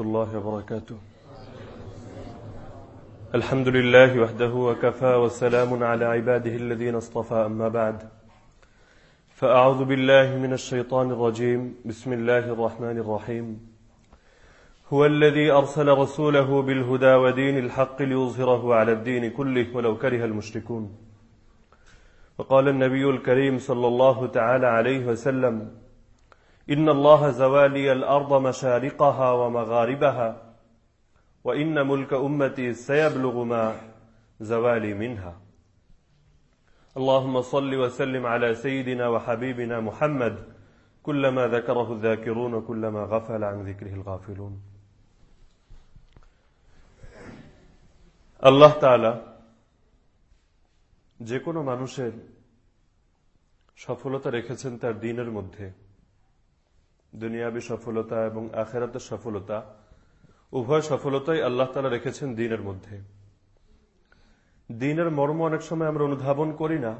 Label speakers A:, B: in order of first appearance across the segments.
A: الله وبركاته. الحمد لله وحده وكفى وسلام على عباده الذين اصطفى أما بعد. فأعوذ بالله من الشيطان الرجيم. بسم الله الرحمن الرحيم. هو الذي أرسل رسوله بالهدى ودين الحق ليظهره على الدين كله ولو كره المشركون. وقال النبي الكريم صلى الله تعالى عليه وسلم إن الله زوالي الأرض مشارقها ومغاربها وإن ملك أمتي سيبلغ ما زوالي منها اللهم صل وسلم على سيدنا وحبيبنا محمد كلما ذكره الذاكرون وكلما غفل عن ذكره الغافلون আল্লাহ তাআলা যে কোনো মানুষের সফলতা রেখেছেন তার দিনের মধ্যে দুনিয়াবী সফলতা এবং আখেরাতের সফলতা, উভয় সফলতাই আল্লাহ তালা রেখেছেন দিনের মধ্যে। দিনের মর্ম অনেক সময় আমরা অনুধাবন করি না।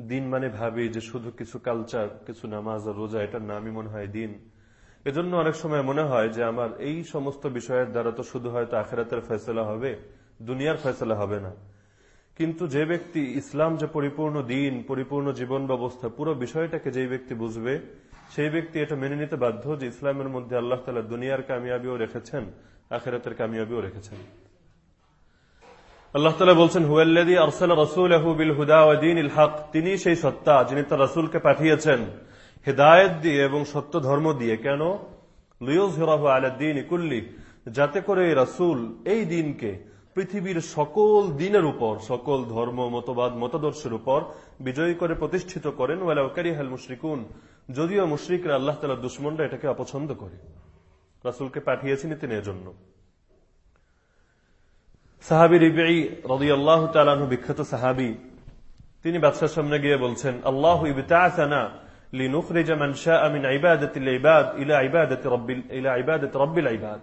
A: দিন মানে ভাবি যে শুধু কিছু কালচার কিছু নামাজ আর রোজা, এটার নামই মনে হয় দিন। এজন্য অনেক সময় মনে হয় যে আমার এই সমস্ত বিষয়ের দ্বারা তো শুধু হয়তো আখেরাতের ফেসলা হবে, দুনিয়ার ফেসলা হবে না। কিন্তু যে ব্যক্তি ইসলাম যে পরিপূর্ণ দিন, পরিপূর্ণ জীবন ব্যবস্থা, পুরো বিষয়টাকে যে ব্যক্তি বুঝবে, সেই ব্যক্তি এটা মেনে নিতে বাধ্য যে ইসলামের মধ্যে আল্লাহ তালা দুনিয়ার কামিয়াবিও রেখেছেন, আখেরাতের কামিয়াবিও রেখেছেন। আল্লাহ তালা বলছেন হুয়াল্লাদি আরসাল রসুল বিল হুদা দিন ইল হক তিনি সেই সত্তা যিনি তার রসুলকে পাঠিয়েছেন, হেদায়ত দিয়ে এবং সত্য ধর্ম দিয়ে। কেন? লুয়ুজ হিরাহ আলাদ্দিন ইকুল্লি যাতে করে এই রসুল এই দিনকে পৃথিবীর সকল দিনের উপর সকল ধর্ম মতবাদ মতাদর্শের উপর বিজয়ী করে প্রতিষ্ঠিত করেন ওয়ালাউকারি হাল মুশরিকুন যদিও মুশরিকরা আল্লাহ তালা দুশ্মনরা এটাকে অপছন্দ করে রাসুলকে পাঠিয়েছেন তিনি এজন্য সাহাবি রিবাই রদি আল্লাহ তালানহ বিখ্যাত সাহাবি তিনি বাদশার সামনে গিয়ে বলছেন আল্লাহ ইবতাআসানা لنخرج من شاء من عبادة العباد إلى عبادة رب إلى عبادة رب العباد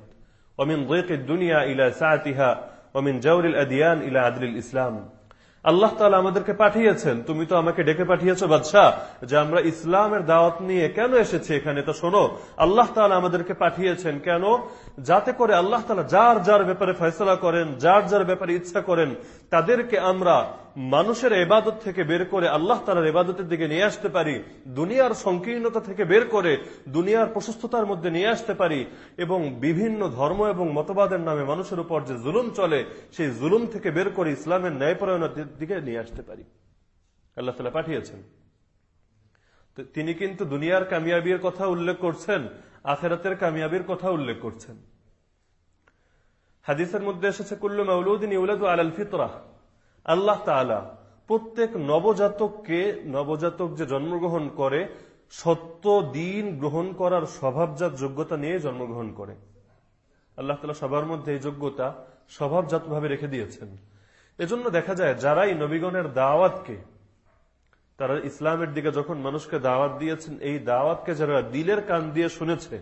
A: ومن ضيق الدنيا إلى سعتها ومن جور الأديان إلى عدل الإسلام. আল্লাহ তালা আমাদেরকে পাঠিয়েছেন। তুমি তো আমাকে ডেকে পাঠিয়েছ, বাদশাহ। যে আমরা ইসলামের দাওয়াত নিয়ে কেন এসেছি এখানে? তো শোনো, আল্লাহ তালা আমাদেরকে পাঠিয়েছেন কেন? যাতে করে আল্লাহ তালা যার যার ব্যাপারে ফয়সলা করেন, যার যার ব্যাপারে ইচ্ছা করেন, তাদেরকে আমরা মানুষের এবাদত থেকে বের করে আল্লাহ তালার এবাদতের দিকে নিয়ে আসতে পারি, দুনিয়ার সংকীর্ণতা থেকে বের করে দুনিয়ার প্রশস্ততার মধ্যে নিয়ে আসতে পারি এবং বিভিন্ন ধর্ম এবং মতবাদের নামে মানুষের উপর যে জুলুম চলে, সেই জুলুম থেকে বের করে ইসলামের ন্যায়পরায়ণের দিকে নিয়ে আসতে পারি। আল্লাহ তালা পাঠিয়েছেন। তিনি কিন্তু দুনিয়ার কামিয়াবির কথা উল্লেখ করছেন, আখেরাতের কামিয়াবির কথা উল্লেখ করছেন। হাদিসের মধ্যে এসেছে, কুল্লু মাউলুদ্দিন ইউলাদু আলাল ফিতরাহ আল্লাহ তাআলা প্রত্যেক নবজাতককে, নবজাতক যে জন্মগ্রহণ করে, সত্য দিন গ্রহণ করার স্বভাবজাত যোগ্যতা নিয়ে জন্মগ্রহণ করে। আল্লাহ তালা সবার মধ্যে এই যোগ্যতা স্বভাবজাতভাবে রেখে দিয়েছেন। এজন্য দেখা যায় যারাই নবীগণের দাওয়াতকে, তারা ইসলামের দিকে যখন মানুষকে দাওয়াত দিয়েছেন, এই দাওয়াতকে যারা দিলের কান দিয়ে শুনেছে,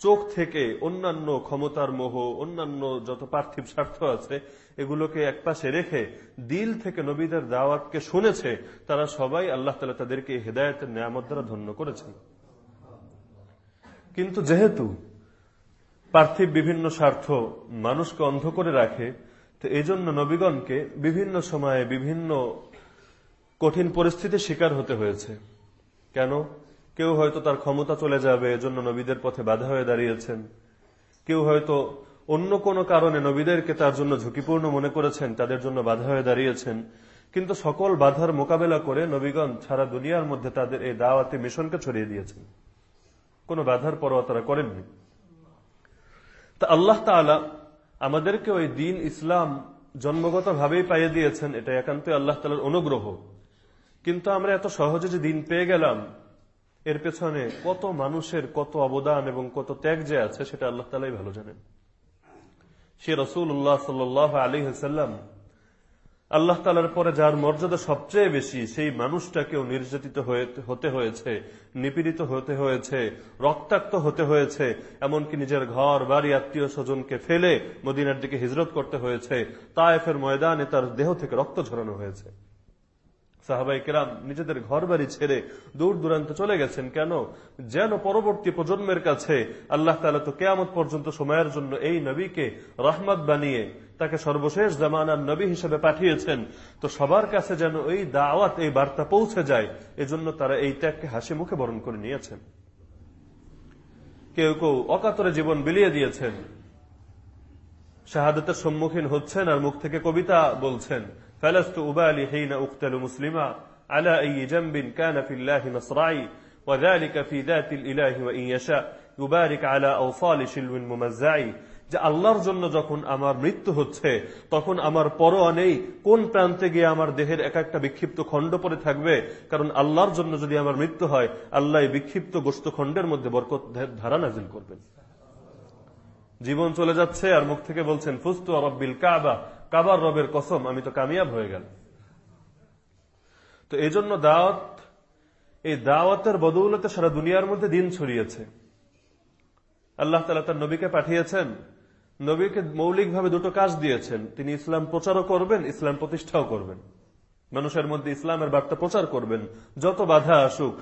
A: চোখ থেকে অন্যান্য ক্ষমতার মোহ, অন্যান্য যত পার্থিব স্বার্থ আছে, এগুলোকে একপাশে রেখে দিল থেকে নবীদের দাওয়াতকে শুনেছে, তারা সবাই আল্লাহ তালা তাদেরকে হেদায়তের নিয়ামত দ্বারা ধন্য করেছেন। কিন্তু যেহেতু পার্থিব বিভিন্ন স্বার্থ মানুষকে অন্ধ করে রাখে তো এই জন্য নবীগণকে বিভিন্ন সময়ে বিভিন্ন কঠিন পরিস্থিতির শিকার হতে হয়েছে। কেন? কেউ হয়তো তার ক্ষমতা চলে যাবে, এজন্য নবীদের পথে বাধা হয়ে দাঁড়িয়েছেন। কেউ হয়তো অন্য কোনো কারণে নবীদেরকে তার জন্য ঝুঁকিপূর্ণ মনে করেছেন, তাদের জন্য বাধা হয়ে দাঁড়িয়েছেন। কিন্তু সকল বাধার মোকাবেলা করে নবীগণ সারা দুনিয়ার মধ্যে তাদের এই দাওয়াতি মিশনকে ছড়িয়ে দিয়েছেন। কোনো বাধার পরোয়া তারা করেননি। তা আল্লাহ তালা আমাদেরকে ওই দিন ইসলাম জন্মগত ভাবেই পাইয়ে দিয়েছেন, এটা একান্ত আল্লাহ তালার অনুগ্রহ। কিন্তু আমরা এত সহজে যে দিন পেয়ে গেলাম, এর পেছনে কত মানুষের কত অবদান এবং কত ত্যাগ যে আছে, সেটা আল্লাহ তালাই ভালো জানেন। সে রসুল উল্লাহ সাল আলী হাসাল্লাম আল্লাহ তালার পরে যার মর্যাদা সবচেয়ে বেশি, সেই মানুষটাকেও নির্যাতিত হতে হয়েছে, নিপীড়িত হতে হয়েছে, রক্তাক্ত হতে হয়েছে, এমনকি নিজের ঘর, বাড়ি, আত্মীয় স্বজনকে ফেলে মদিনার দিকে হিজরত করতে হয়েছে, তায়েফের ময়দানে তার দেহ থেকে রক্ত ঝরানো হয়েছে। সাহাবাই কেরাম নিজেদের ঘর বাড়ি ছেড়ে দূর দূরান্তে চলে গেছেন কেন? যেন পরবর্তী প্রজন্মের কাছে আল্লাহ তালা তো কেয়ামত পর্যন্ত সময়ের জন্য এই নবীকে রহমত বানিয়ে তাকে সর্বশেষ জামানার নবী হিসেবে পাঠিয়েছেন। তো সবার কাছে যেন এই দাওয়াত, এই বার্তা পৌঁছে যায়, এজন্য তারা এই ত্যাগকে হাসি মুখে বরণ করে নিয়েছেন। কেউ কেউ অকাতরে জীবন বিলিয়ে দিয়েছেন। শাহাদতের সম্মুখীন হচ্ছেন আর মুখ থেকে কবিতা বলছেন। فلست أبالي حين أقتل مسلما على أي جنب كان في الله مصرعي وذلك في ذات الإله وإن يشاء يبارك على أوصال شلو ممزعي যে আল্লাহর জন্য যখন আমার মৃত্যু হচ্ছে তখন আমার পরোয়া নেই কোন প্রান্তে গিয়ে আমার দেহের এক একটা বিক্ষিপ্ত খণ্ড পরে থাকবে কারণ আল্লাহর জন্য যদি আমার মৃত্যু হয় আল্লাহ বিক্ষিপ্ত গোস্ত খণ্ডের মধ্যে বরকত ধারা নাজিল করবেন জীবন চলে যাচ্ছে আর মুখ থেকে বলছেন ফুস্তু রব্বিল কাবা কাবার রবের কসম, আমি তো কামিয়াব হয়ে গেল তো এই জন্য দাওয়াত, এই দাওয়াতের বদৌলতে সারা দুনিয়ার মধ্যে দিন ছড়িয়েছে। আল্লাহ তালা তার নবীকে পাঠিয়েছেন। নবীকে মৌলিকভাবে দুটো কাজ দিয়েছেন। তিনি ইসলাম প্রচারও করবেন, ইসলাম প্রতিষ্ঠাও করবেন। মানুষের মধ্যে ইসলামের বার্তা প্রচার করবেন। যত বাধা আসুক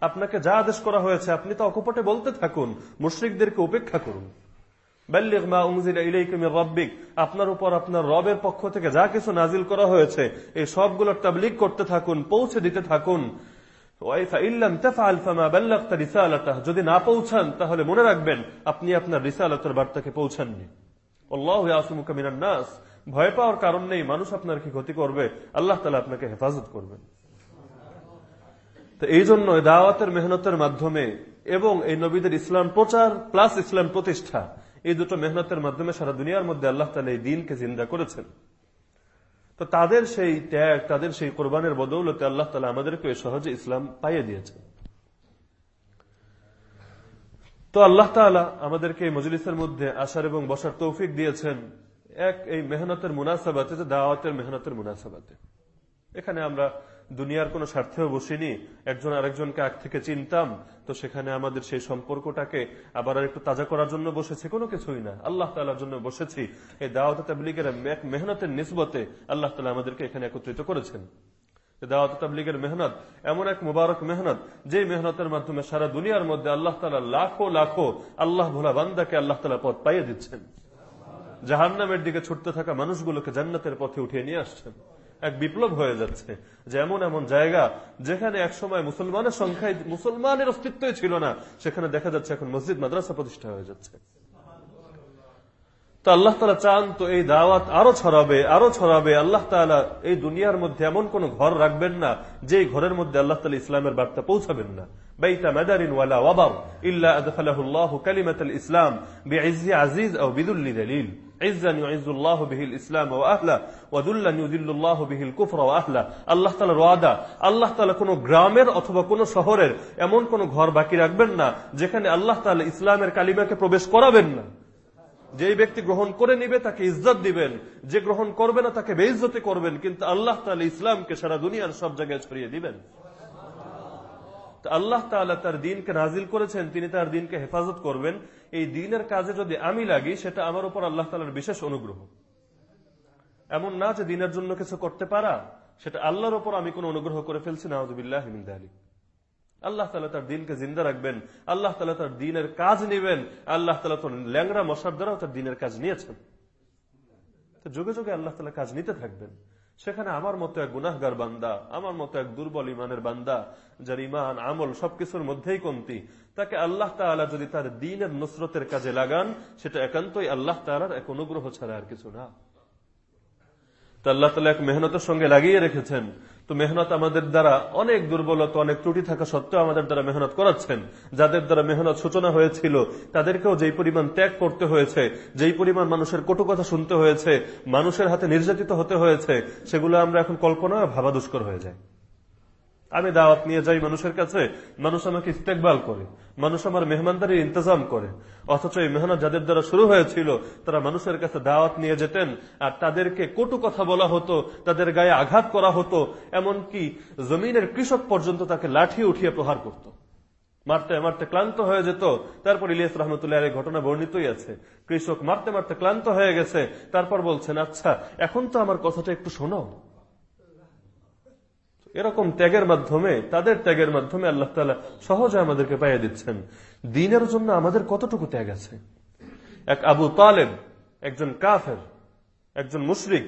A: আপনাকে যা আদেশ করা হয়েছে, আপনি তো অকপটে বলতে থাকুন। মুশ্রিকদেরকে উপেক্ষা করুন। আপনার উপর আপনার রবের পক্ষ থেকে যা কিছু নাজিল করা হয়েছে, এই সবগুলোর তাবলিগ করতে থাকুন, পৌঁছে দিতে থাকুন। যদি না পৌঁছান, তাহলে মনে রাখবেন, আপনি আপনার রিসালতের বার্তাকে পৌঁছাননি। নাস, ভয় পাওয়ার কারণ নেই, মানুষ আপনার কি ক্ষতি করবে, আল্লাহ তালা আপনাকে হেফাজত করবেন। তো এই দাওয়াতের মেহনতের মাধ্যমে এবং এই নবীদের ইসলাম প্রচার প্লাস ইসলাম প্রতিষ্ঠা এই দুটো মেহনতের মাধ্যমে সারা দুনিয়ার মধ্যে আল্লাহ তালা এই দিনকে জিন্দা করেছেন। তো তাদের সেই ত্যাগ, তাদের সেই কোরবানের বদৌলতে আল্লাহ তালা আমাদেরকে সহজে ইসলাম পাইয়ে দিয়েছেন। তো আল্লাহ তালা আমাদেরকে এই মজলিসের মধ্যে আসার এবং বসার তৌফিক দিয়েছেন এক এই মেহনতের মুনাসাবাতে, যে দাওয়াতের মেহনতের মুনাসাবাতে। এখানে আমরা দুনিয়ার কোনো স্বার্থেও বসিনি, একজন আরেকজনকে আগ থেকে চিনতাম তো সেখানে আমাদের সেই সম্পর্কটাকে আবার আর একটু তাজা করার জন্য বসেছে কোনো কিছুই না। আল্লাহ তালার জন্য বসেছি। এই দাওয়াত তাবলিগের মেহনতের নিসবতে আল্লাহ তালা আমাদেরকে এখানে একত্রিত করেছেন। দাওয়াত মেহনত এমন এক মুবারক মেহনত যে মেহনতের মাধ্যমে সারা দুনিয়ার মধ্যে আল্লাহ তালা লাখো লাখো আল্লাহ ভোলা বান্দাকে আল্লাহ তালা পথ পাইয়ে দিচ্ছেন। জাহান্নামের দিকে ছুটতে থাকা মানুষগুলোকে জান্নাতের পথে উঠিয়ে নিয়ে আসছেন। এক বিপ্লব হয়ে যাচ্ছে। যে এমন এমন জায়গা যেখানে একসময় মুসলমানের সংখ্যায় মুসলমানের অস্তিত্বই ছিল না, সেখানে দেখা যাচ্ছে এখন মসজিদ, মাদ্রাসা প্রতিষ্ঠা হয়ে যাচ্ছে। তো আল্লাহ তালা চান তো এই দাওয়াত আরও ছড়াবে আরও ছড়াবে। আল্লাহ তালা এই দুনিয়ার মধ্যে এমন কোন ঘর রাখবেন না যে ঘরের মধ্যে আল্লাহ তালা ইসলামের বার্তা পৌঁছাবেন না। বাইতা মাদারিন ওয়ালা ইসলাম বিইজ্জি আজিজ আও বিদুল্লি দলিল। যে ঘর বাকি রাখবেন না, যেখানে আল্লাহ ইসলামের প্রবেশ করাবেন না। যেই ব্যক্তি গ্রহণ করে নিবে তাকে ইজ্জত দিবেন, যে গ্রহণ করবে না তাকে বেইজতি করবেন, কিন্তু আল্লাহ তালা ইসলামকে সারা দুনিয়ার সব জায়গায় ছড়িয়ে দিবেন। আল্লাহ তাআলা তার দিনকে নাজিল করেছেন, তিনি তার দিনকে হেফাজত করবেন। এই দিনের কাজে যদি আমি লাগি, সেটা আমার উপর আল্লাহ তালার বিশেষ অনুগ্রহ। এমন না যে দিনের জন্য কিছু করতে পারা, সেটা আল্লাহর ওপর আমি কোন অনুগ্রহ করে ফেলছি নাহজুবিল্লাহ আলী আল্লাহ তালা তার দিনকে জিন্দা রাখবেন, আল্লাহ তালা তার দিনের কাজ নেবেন, আল্লাহ তালা তো ল্যাংরা মশার দ্বারাও তার দিনের কাজ নিয়েছেন। যুগে যুগে আল্লাহ তালা কাজ নিতে থাকবেন। সেখানে আমার মতো এক গুনাহগার বান্দা, আমার মতো এক দুর্বল ইমানের বান্দা, যার ইমান আমল সবকিছুর মধ্যেই কমতি, তাকে আল্লাহ তালা যদি তার দিনের নুসরতের কাজে লাগান, সেটা একান্তই আল্লাহ তালার এক অনুগ্রহ ছাড়া আর কিছু না। আল্লাহ তালা এক মেহনতের সঙ্গে লাগিয়ে রেখেছেন। তো মেহনত আমাদের দ্বারা অনেক দুর্বলতা, অনেক ত্রুটি থাকা সত্ত্বেও আমাদের দ্বারা মেহনত করাচ্ছেন। যাদের দ্বারা মেহনত সূচনা হয়েছিল, তাদেরকেও যেই পরিমাণ ত্যাগ করতে হয়েছে, যেই পরিমাণ মানুষের কটু কথা শুনতে হয়েছে, মানুষের হাতে নির্যাতিত হতে হয়েছে, সেগুলো আমরা এখন কল্পনা ভাবা দুষ্কর হয়ে যায় আমি দাওয়াত নিয়ে যাই মানুষের কাছে, মানুষ আমাকে ইস্তেকবাল করে, মানুষ আমার মেহমানদারি ইন্তজাম করে। অথচ এই মেহনত যাদের দ্বারা শুরু হয়েছিল, তারা মানুষের কাছে দাওয়াত নিয়ে যেতেন, আর তাদেরকে কটু কথা বলা হতো, তাদের গায়ে আঘাত করা হতো, এমনকি জমিনের কৃষক পর্যন্ত তাকে লাঠি উঠিয়ে প্রহার করত। মারতে মারতে ক্লান্ত হয়ে যেত, তারপর ইলিয়াস রহমতুল্লাহ এই ঘটনা বর্ণিতই আছে। কৃষক মারতে মারতে ক্লান্ত হয়ে গেছে, তারপর বলছেন আচ্ছা এখন তো আমার কথাটা একটু শোনাও। এরকম ত্যাগের মাধ্যমে, তাদের ত্যাগের মাধ্যমে আল্লাহ তালা সহজে আমাদেরকে পাইয়ে দিচ্ছেন। দিনের জন্য আমাদের কতটুকু ত্যাগ আছে? এক আবু তালেব, একজন কাফের, একজন মুশরিক,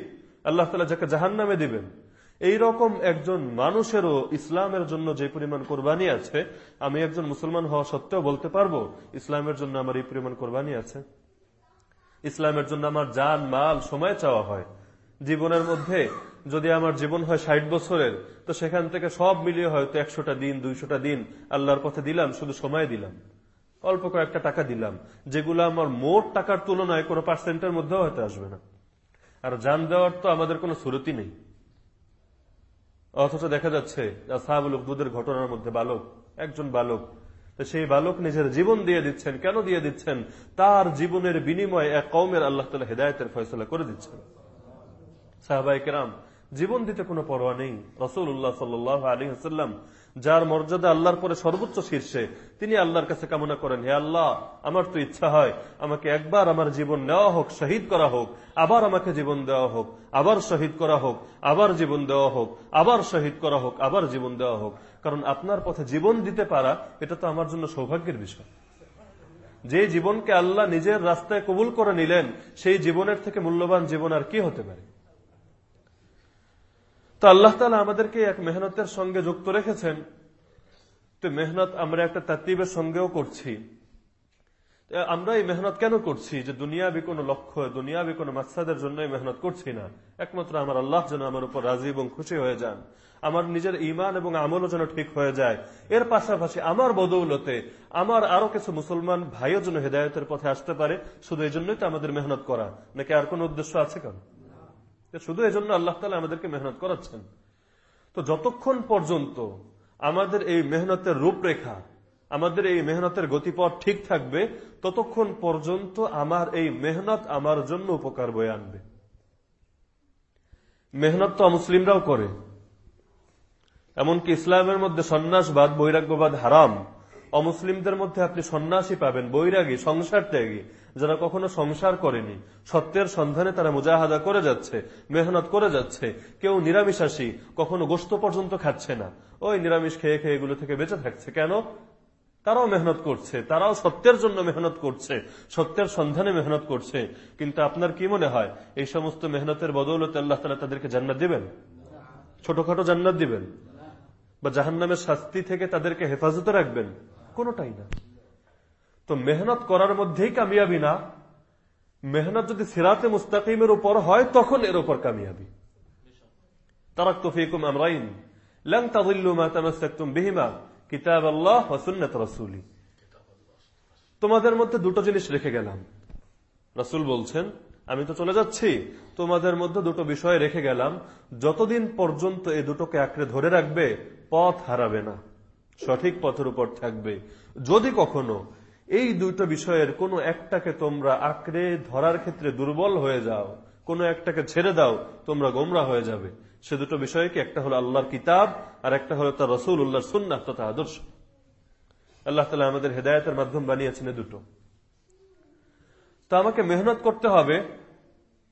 A: আল্লাহ তালা যাকে জাহান নামে দিবেন। এই রকম একজন মানুষেরও ইসলামের জন্য যে পরিমাণ কোরবানি আছে, আমি একজন মুসলমান হওয়া সত্ত্বেও বলতে পারব, ইসলামের জন্য আমার এই পরিমাণ কোরবানি আছে। ইসলামের জন্য আমার যান মাল, সময় চাওয়া হয়। জীবনের মধ্যে যদি আমার জীবন হয় ষাট বছরের, তো সেখান থেকে সব মিলিয়ে হয়তো একশোটা দিন, দুইশোটা দিন আল্লাহর পথে দিলাম, শুধু সময় দিলাম। অল্প কয়েকটা টাকা দিলাম, যেগুলো আমার মোট টাকার তুলনায় কোনো পার্সেন্টের মধ্যেও হয়তো আসবে না। আর জান দেওয়ার তো আমাদের কোনো সুরতি নেই। অথচ দেখা যাচ্ছে সাহাবুল ঘটনার মধ্যে বালক, একজন বালক সেই বালক নিজের জীবন দিয়ে দিচ্ছেন। কেন দিয়ে দিচ্ছেন? তার জীবনের বিনিময়ে এক কৌমের আল্লাহ তালা হেদায়তের ফয়সলা করে দিচ্ছেন। সাহাবাই কেরাম জীবন দিতে কোনো পরোয়া নেই। রসুল উল্লাহ সাল্লাহ আলী হাসাল্লাম যার মর্যাদা আল্লাহর পরে সর্বোচ্চ শীর্ষে, তিনি আল্লাহর কাছে কামনা করেন, হে আল্লাহ, আমার তো ইচ্ছা হয়, আমাকে একবার আমার জীবন নেওয়া হোক, শহীদ করা হোক, আবার আমাকে জীবন দেওয়া হোক, আবার শহীদ করা হোক, আবার জীবন দেওয়া হোক, আবার শহীদ করা হোক, আবার জীবন দেওয়া হোক। কারণ আপনার পথে জীবন দিতে পারা, এটা তো আমার জন্য সৌভাগ্যের বিষয়। যে জীবনকে আল্লাহ নিজের রাস্তায় কবুল করে নিলেন, সেই জীবনের থেকে মূল্যবান জীবন আর কি হতে পারে? তো আল্লাহ তালা আমাদেরকে এক মেহনতের সঙ্গে যুক্ত রেখেছেন। তো মেহনত আমরা একটা তাত্তিবের সঙ্গেও করছি। আমরা এই মেহনত কেন করছি? যে দুনিয়াবি কোনো লক্ষ্য, দুনিয়াবি কোনো জন্য মেহনত করছি না। একমাত্র আমার আল্লাহ যেন আমার উপর রাজি এবং খুশি হয়ে যান। আমার নিজের ইমান এবং আমলও যেন ঠিক হয়ে যায়। এর পাশাপাশি আমার বদৌলতে আমার আরও কিছু মুসলমান ভাইও যেন হেদায়তের পথে আসতে পারে। শুধু এই জন্যই তো আমাদের মেহনত করা। নাকি আর কোন উদ্দেশ্য আছে কেন শুধু এজন্য আল্লাহ তালা আমাদেরকে মেহনত করাচ্ছেন। তো যতক্ষণ পর্যন্ত আমাদের এই মেহনতের রূপরেখা, আমাদের এই মেহনতের গতিপথ ঠিক থাকবে, ততক্ষণ পর্যন্ত আমার এই মেহনত আমার জন্য উপকার বয়ে আনবে। মেহনত তো মুসলিমরাও করে। এমনকি ইসলামের মধ্যে সন্ন্যাসবাদ, বৈরাগ্যবাদ হারাম। অমুসলিমদের মধ্যে আপনি সন্ন্যাসী পাবেন, বৈরাগী, সংসার ত্যাগী। যারা কখনো সংসার করেনি, সত্যের সন্ধানে তারা মুজাহাদা করে যাচ্ছে, মেহনত করে যাচ্ছে। কেউ নিরামিষাসী কখনো গোস্ত পর্যন্ত খাচ্ছে না। ওই নিরামিষ খেয়ে খেয়ে এগুলো থেকে বেঁচে থাকছে কেন? তারাও মেহনত করছে, তারাও সত্যের জন্য মেহনত করছে, সত্যের সন্ধানে মেহনত করছে। কিন্তু আপনার কি মনে হয়, এই সমস্ত মেহনতের বদৌলতে আল্লাহ তালা তাদেরকে জান্নাত দিবেন? ছোটখাটো জান্নাত দিবেন? বা জাহান্নামের শাস্তি থেকে তাদেরকে হেফাজতে রাখবেন? কোনটাই না। তো মেহনত করার মধ্যেই কামিয়াবি না? মেহনত যদি সিরাতে মুস্তাকিমের উপর হয়, তখন এর উপর কামিয়াবি। তারাক তফিকুম আমরাইন। লং তাদিল্লু মা তামাসসাকতুম বিহিমা, কিতাব আল্লাহ ওয়া সুন্নাত রাসূলি। তোমাদের মধ্যে দুটো জিনিস রেখে গেলাম। রাসূল বলছেন, আমি তো চলে যাচ্ছি, তোমাদের মধ্যে দুটো বিষয় রেখে গেলাম। যতদিন পর্যন্ত এই দুটোকে আঁকড়ে ধরে রাখবে, পথ হারাবে না। সঠিক পথের উপর থাকবে। যদি কখনো এই দুটো বিষয়ের কোনো একটাকে তোমরা আঁকড়ে ধরার ক্ষেত্রে দুর্বল হয়ে যাও, কোনো একটাকে ছেড়ে দাও, তোমরা গোমরা হয়ে যাবে। সে দুটো বিষয় কি একটা হলো আল্লাহর কিতাব, আর একটা হলো তার রসুল উল্লাহ সুন্না তথা আদর্শ। আল্লাহ তালা আমাদের হেদায়তের মাধ্যম বানিয়েছেন দুটো। তা আমাকে মেহনত করতে হবে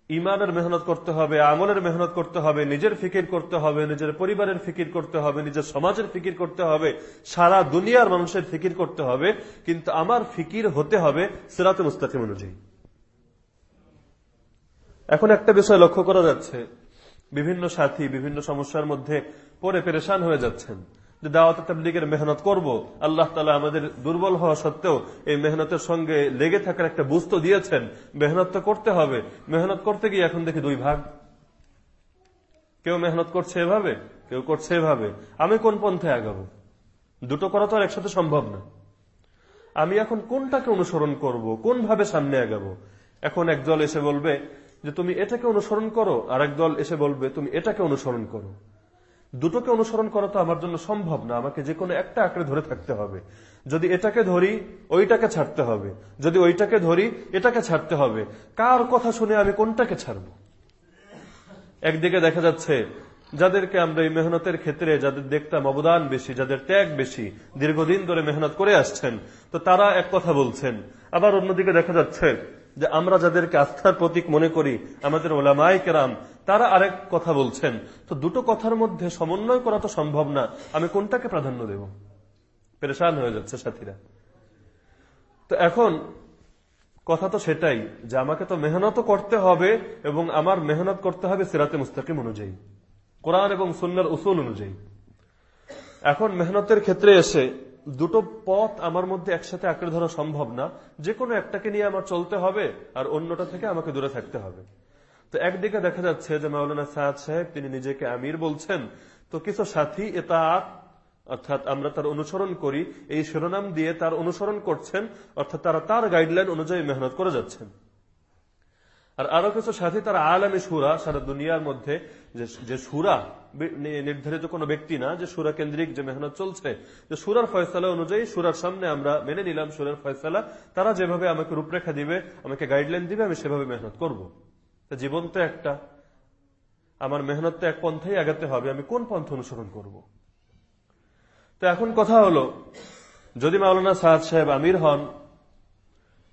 A: ইমানের মেহনত করতে হবে, আমলের মেহনত করতে হবে, নিজের ফিকির করতে হবে, নিজের পরিবারের ফিকির করতে হবে, নিজের সমাজের ফিকির করতে হবে, সারা দুনিয়ার মানুষের ফিকির করতে হবে, কিন্তু আমার ফিকির হতে হবে সিরাতে মুস্তাকিম অনুযায়ী। এখন একটা বিষয় লক্ষ্য করা যাচ্ছে। বিভিন্ন সাথী বিভিন্ন সমস্যার মধ্যে পরে পেরেশান হয়ে যাচ্ছেন। যে দাওয়াত তাবলিগের মেহনত করব, আল্লাহ তালা আমাদের দুর্বল হওয়া সত্ত্বেও এই মেহনতের সঙ্গে লেগে থাকার একটা বুঝ দিয়েছেন। মেহনত তো করতে হবে। মেহনত করতে গিয়ে এখন দেখি দুই ভাগ। কেউ মেহনত করছে এভাবে, কেউ করছে এভাবে। আমি কোন পন্থে আগাবো? দুটো করা তো আর একসাথে সম্ভব না। আমি এখন কোনটাকে অনুসরণ করব? কোন ভাবে সামনে আগাবো? এখন একদল এসে বলবে যে, তুমি এটাকে অনুসরণ করো। আর দল এসে বলবে, তুমি এটাকে অনুসরণ করো। দুটোকে অনুসরণ করা তো আমার জন্য সম্ভব না। আমাকে যে কোনো একটা আঁকড়ে ধরে থাকতে হবে। যদি এটাকে ধরি, ওইটাকে ছাড়তে হবে। যদি ওইটাকে ধরি, এটাকে ছাড়তে হবে। কার কথা শুনে আমি কোনটাকে ছাড়ব? একদিকে দেখা যাচ্ছে, যাদেরকে আমরা এই মেহনতের ক্ষেত্রে যাদের দেখতাম অবদান বেশি, যাদের ত্যাগ বেশি, দীর্ঘদিন ধরে মেহনত করে আসছেন, তো তারা এক কথা বলছেন। আবার অন্যদিকে দেখা যাচ্ছে যে আমরা যাদেরকে আস্থার প্রতীক মনে করি, আমাদের ওলামাই কেরাম তারা আরেক কথা বলছেন। তো দুটো কথার মধ্যে সমন্বয় করা তো সম্ভব না। আমি কোনটাকে প্রাধান্য দেব? পেরেশান হয়ে যাচ্ছে সাথীরা। তো এখন কথা তো সেটাই যে আমাকে তো মেহনত করতে হবে এবং আমার মেহনত করতে হবে সিরাতে মুস্তাকিম অনুযায়ী। কোরআন এবং সুন্নার উসুল অনুযায়ী। এখন মেহনতের ক্ষেত্রে এসে দুটো পথ আমার মধ্যে একসাথে আঁকড়ে ধরা সম্ভব না। যে কোনো একটাকে নিয়ে আমার চলতে হবে আর অন্যটা থেকে আমাকে দূরে থাকতে হবে। তো একদিকে দেখা যাচ্ছে যে মাওলানা সাহাদ সাহেব তিনি নিজেকে আমির বলছেন, তো কিছু সাথী এটা অর্থাৎ আমরা তার অনুসরণ করি, এই শিরোনাম দিয়ে তার অনুসরণ করছেন, অর্থাৎ তারা তার গাইডলাইন অনুযায়ী মেহনত করে যাচ্ছেন। আর আরও কিছু সাথী তারা আলামী সুরা, সারা দুনিয়ার মধ্যে যে সুরা নির্ধারিত কোনো ব্যক্তি না, যে সুরা কেন্দ্রিক যে মেহনত চলছে, যে সুরার ফয়সালা অনুযায়ী সুরার সামনে আমরা মেনে নিলাম, সুরার ফয়সালা, তারা যেভাবে আমাকে রূপরেখা দিবে, আমাকে গাইডলাইন দিবে, আমি সেভাবে মেহনত করব। জীবন তো একটা। আমার মেহনত তো এক পন্থাই আগাতে হবে, আমি কোন পন্থ অনুসরণ করব? তো এখন কথা হলো, যদি মাওলানা সাহাদ সাহেব আমির হন,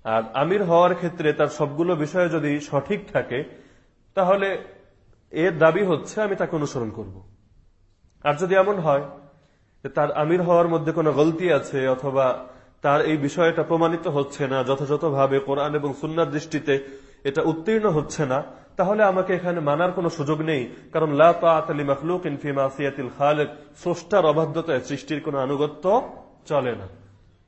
A: আর আমির হওয়ার ক্ষেত্রে তার সবগুলো বিষয় যদি সঠিক থাকে, তাহলে এর দাবি হচ্ছে আমি তাকে অনুসরণ করব। আর যদি এমন হয় যে তার আমির হওয়ার মধ্যে কোনো গলতি আছে, অথবা তার এই বিষয়টা প্রমাণিত হচ্ছে না, যথাযথভাবে কোরআন এবং সুন্নার দৃষ্টিতে এটা উত্তীর্ণ হচ্ছে না, তাহলে আমাকে এখানে মানার কোনো সুযোগ নেই, কারণ খালেক, স্রষ্টার অবাধ্যতায় সৃষ্টির কোনো আনুগত্য চলে না।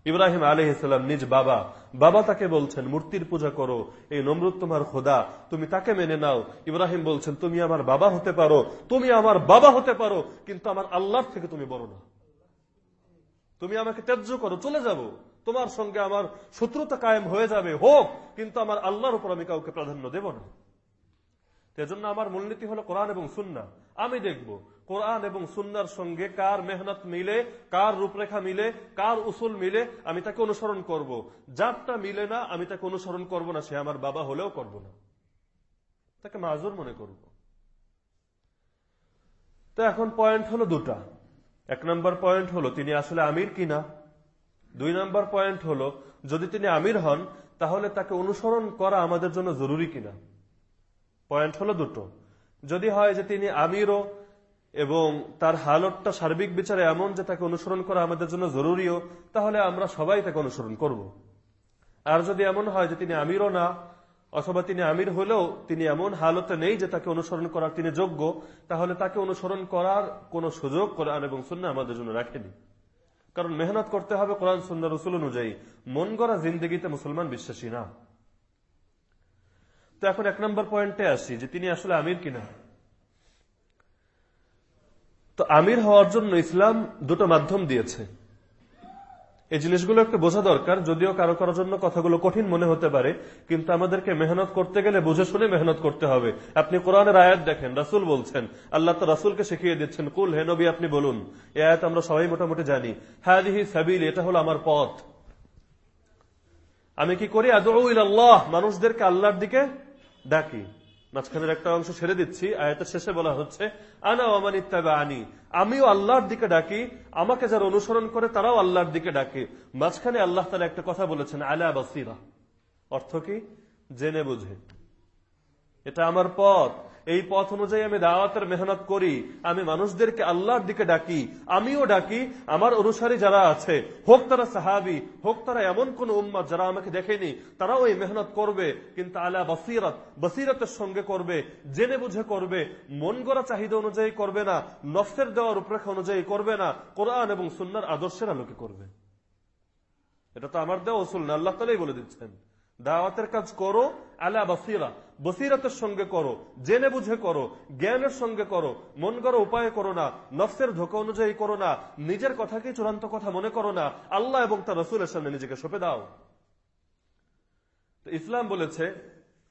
A: ইব্রাহিম আলহ ইসলাম নিজ বাবা বাবা তাকে বলছেন, মূর্তির পূজা করো, এই নমরুদ তোমার খোদা, তুমি তাকে মেনে নাও। ইব্রাহিম বলছেন, তুমি আমার বাবা হতে পারো, তুমি আমার বাবা হতে পারো, কিন্তু আমার আল্লাহর থেকে তুমি বড় না। তুমি আমাকে ত্যায্য করো, চলে যাব। তোমার সঙ্গে আমার শত্রুতা কায়েম হয়ে যাবে, হোক, কিন্তু আমার আল্লাহর উপর আমি কাউকে প্রাধান্য দেব না। এজন্য আমার মূলনীতি হলো কোরআন এবং সুন্না আমি দেখব কোরআন এবং সুন্নার সঙ্গে কার মেহনত মিলে, কার রূপরেখা মিলে, কার উসুল মিলে, আমি তাকে অনুসরণ করব। যারটা মিলে না, আমি তাকে অনুসরণ করব না, সে আমার বাবা হলেও করব না। তাকে মাজুর মনে করব। তো এখন পয়েন্ট হলো দুটা। এক নম্বর পয়েন্ট হলো তিনি আসলে আমির কিনা? দুই নম্বর পয়েন্ট হলো, যদি তিনি আমির হন, তাহলে তাকে অনুসরণ করা আমাদের জন্য জরুরি কিনা? পয়েন্ট হলো দুটো। যদি হয় যে তিনি আমিরও এবং তার হালতটা সার্বিক বিচারে এমন যে তাকে অনুসরণ করা আমাদের জন্য জরুরিও, তাহলে আমরা সবাই তাকে অনুসরণ করব। আর যদি এমন হয় যে তিনি আমিরও না, অথবা তিনি আমির হলেও তিনি এমন হালতে নেই যে তাকে অনুসরণ করার তিনি যোগ্য, তাহলে তাকে অনুসরণ করার কোন সুযোগ কোরআন এবং শূন্য আমাদের জন্য রাখেনি। কারণ মেহনত করতে হবে কোরআন সুন্দর রসুল অনুযায়ী। মন গড়া জিন্দগিতে মুসলমান বিশ্বাসী না। তো এখন এক নম্বর পয়েন্টে আসি যে তিনি আসলে আমির কিনা। তো আমির হওয়ার জন্য ইসলাম দুটো মাধ্যম দিয়েছে। এই জিনিসগুলো একটু বোঝা দরকার, যদিও কারও কারোর জন্য কথাগুলো কঠিন মনে হতে পারে, কিন্তু আমাদেরকে মেহনত করতে গেলে বুঝে শুনে মেহনত করতে হবে। আপনি কোরআনের আয়াত দেখেন, রাসুল বলছেন, আল্লাহ তো রাসুলকে শিখিয়ে দিচ্ছেন, কুল হে নবী, আপনি বলুন। এ আয়াত আমরা সবাই মোটামুটি জানি। হ্যাঁ সাবিল এটা হলো আমার পথ। আমি কি করি? আল্লাহ মানুষদেরকে আল্লাহর দিকে ডাকি। মাঝখানের একটা অংশ ছেড়ে দিচ্ছি। আয়াতের শেষে বলা হচ্ছে, আনা ওমান ইত্তাবা আনি আমিও আল্লাহর দিকে ডাকি, আমাকে যারা অনুসরণ করে তারাও আল্লাহর দিকে ডাকে। মাঝখানে আল্লাহ তালা একটা কথা বলেছেন, আলা বাসিরা। অর্থ কি? জেনে বুঝে। এটা আমার পথ। এই পথ অনুযায়ী আমি দাওয়াতের মেহনত করি, আমি মানুষদেরকে আল্লাহর দিকে ডাকি, আমিও ডাকি, আমার অনুসারী যারা আছে, হোক তারা সাহাবি, হোক তারা এমন কোন উম্মত যারা আমাকে দেখেনি, তারাও এই মেহনত করবে, কিন্তু আলা বসিরত, বসিরতের সঙ্গে করবে, জেনে বুঝে করবে, মন গড়া চাহিদা অনুযায়ী করবে না, নফসের দেওয়ার রূপরেখা অনুযায়ী করবে না, কোরআন এবং সুন্নার আদর্শের আলোকে করবে। এটা তো আমার দেওয়া ওসুল না, আল্লাহ তালাই বলে দিচ্ছেন। দাওয়াতের কাজ করো, আলা বাসিরা। বসিরতের সঙ্গে করো, জেনে বুঝে করো, জ্ঞানের সঙ্গে করো, মন করো উপায় করো না, নফসের ধোকা অনুযায়ী করো না, নিজের কথাকে চূড়ান্ত কথা মনে করো না, আল্লাহ এবং তার রসুলের সামনে নিজেকে সঁপে দাও। ইসলাম বলেছে,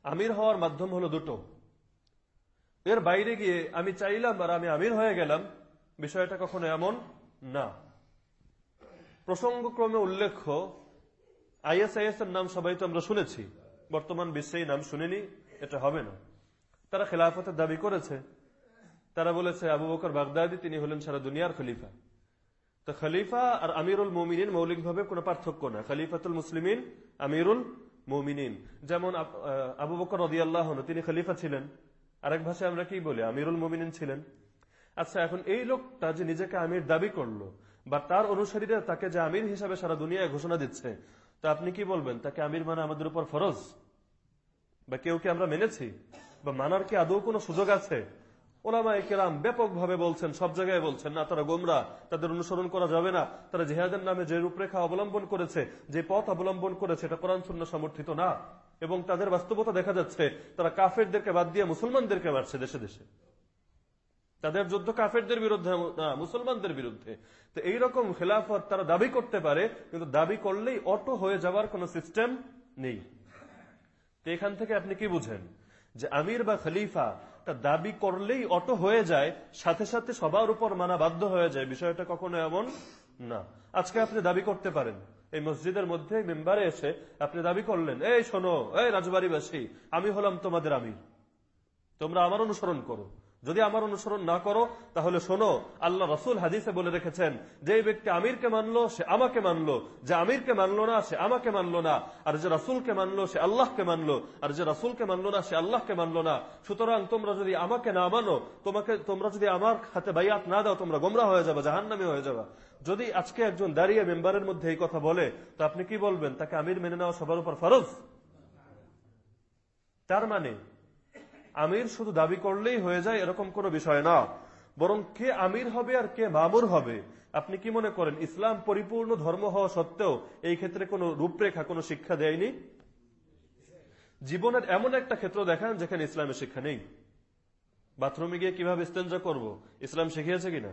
A: আমির হওয়ার মাধ্যম হলো দুটো। এর বাইরে গিয়ে আমি চাইলাম আর আমি আমির হয়ে গেলাম, বিষয়টা কখনো এমন না। প্রসঙ্গক্রমে উল্লেখ্য আইএসআইএস এর নাম সবাই তো আমরা শুনেছি। বর্তমান বিশ্বে নাম শুনিনি, এটা হবে না। তারা খেলাফতের দাবি করেছে। তারা বলেছে, আবু বকর বাগদাদি, তিনি হলেন সারা দুনিয়ার খলিফা। তো খলিফা আর আমিরুল মৌমিনিন মৌলিকভাবে কোনো পার্থক্য না। খলিফাতুল মুসলিমিন, আমিরুল মৌমিনিন। যেমন আবু বকর রদি আল্লাহ তিনি খলিফা ছিলেন। আরেক ভাষায় আমরা কি বলি? আমিরুল মমিনিন ছিলেন। আচ্ছা এখন এই লোকটা যে নিজেকে আমির দাবি করল, বা তার অনুসারীরা তাকে যে আমির হিসাবে সারা দুনিয়ায় ঘোষণা দিচ্ছে তা আপনি কি বলবেন? তাকে আমির মানে আমাদের উপর ফরজ? বা কেউ কি আমরা মেনেছি? বা মানার কি আদৌ কোনো সুযোগ আছে? কেরাম ব্যাপকভাবে বলছেন, সব জায়গায় বলছেন, না, তারা গোমরা, তাদের অনুসরণ করা যাবে না, তারা জেহাদের নামে যে রূপরেখা অবলম্বন করেছে, যে পথ অবলম্বন করেছে, এটা কোরআন সমর্থিত না। এবং তাদের বাস্তবতা দেখা যাচ্ছে, তারা কাফেরদেরকে বাদ দিয়ে মুসলমানদেরকে মারছে দেশে দেশে। তাদের যুদ্ধ কাফেরদের বিরুদ্ধে মুসলমানদের বিরুদ্ধে। তো এইরকম খেলাফত তারা দাবি করতে পারে, কিন্তু দাবি করলেই অটো হয়ে যাওয়ার কোন সিস্টেম নেই। তো এখান থেকে আপনি কি বুঝেন? যে আমির বা খলিফা, তা দাবি করলেই অটো হয়ে যায়, সাথে সাথে সবার উপর মানা বাধ্য হয়ে যায়। বিষয়টা কখনো এমন না। আজকে আপনি দাবি করতে পারেন। এই মসজিদের মধ্যে মেম্বারে এসে আপনি দাবি করলেন, এই শোনো, এই রাজবাড়িবাসী, আমি হলাম তোমাদের আমির। তোমরা আমার অনুসরণ করো। যদি আমার অনুসরণ না করো, তাহলে শোনো, আল্লাহ রসুল হাদিসে বলে রেখেছেন, যে ব্যক্তি আমিরকে মানলো, সে আমাকে মানলো। যে আমিরকে মানলো না, সে আমাকে মানলো না। আর যে রাসুলকে মানলো, সে আল্লাহকে মানলো। আর যে রাসুলকে মানলো না, সে আল্লাহকে মানলো না। সুতরাং তোমরা যদি আমাকে না মানো, তোমাকে, তোমরা যদি আমার হাতে বাইয়াত না দাও, তোমরা গোমরা হয়ে যাবে, জাহান্নামে হয়ে যাবে। যদি আজকে একজন দাঁড়িয়ে মেম্বারের মধ্যে এই কথা বলে, তো আপনি কি বলবেন? তাকে আমির মেনে নেওয়া সবার উপর ফরজ? তার মানে আমির শুধু দাবি করলেই হয়ে যায় এরকম কোনো বিষয় না। বরং কে আমির হবে আর কে মামুর হবে, আপনি কি মনে করেন? ইসলাম পরিপূর্ণ ধর্ম হওয়া সত্ত্বেও এই ক্ষেত্রে কোনো রূপরেখা, কোনো শিক্ষা দেয়নি? জীবনের এমন একটা ক্ষেত্র দেখান যেখানে ইসলামের শিক্ষা নেই। বাথরুমে গিয়ে কীভাবে ইস্তেঞ্জা করব? ইসলাম শিখিয়েছে কিনা?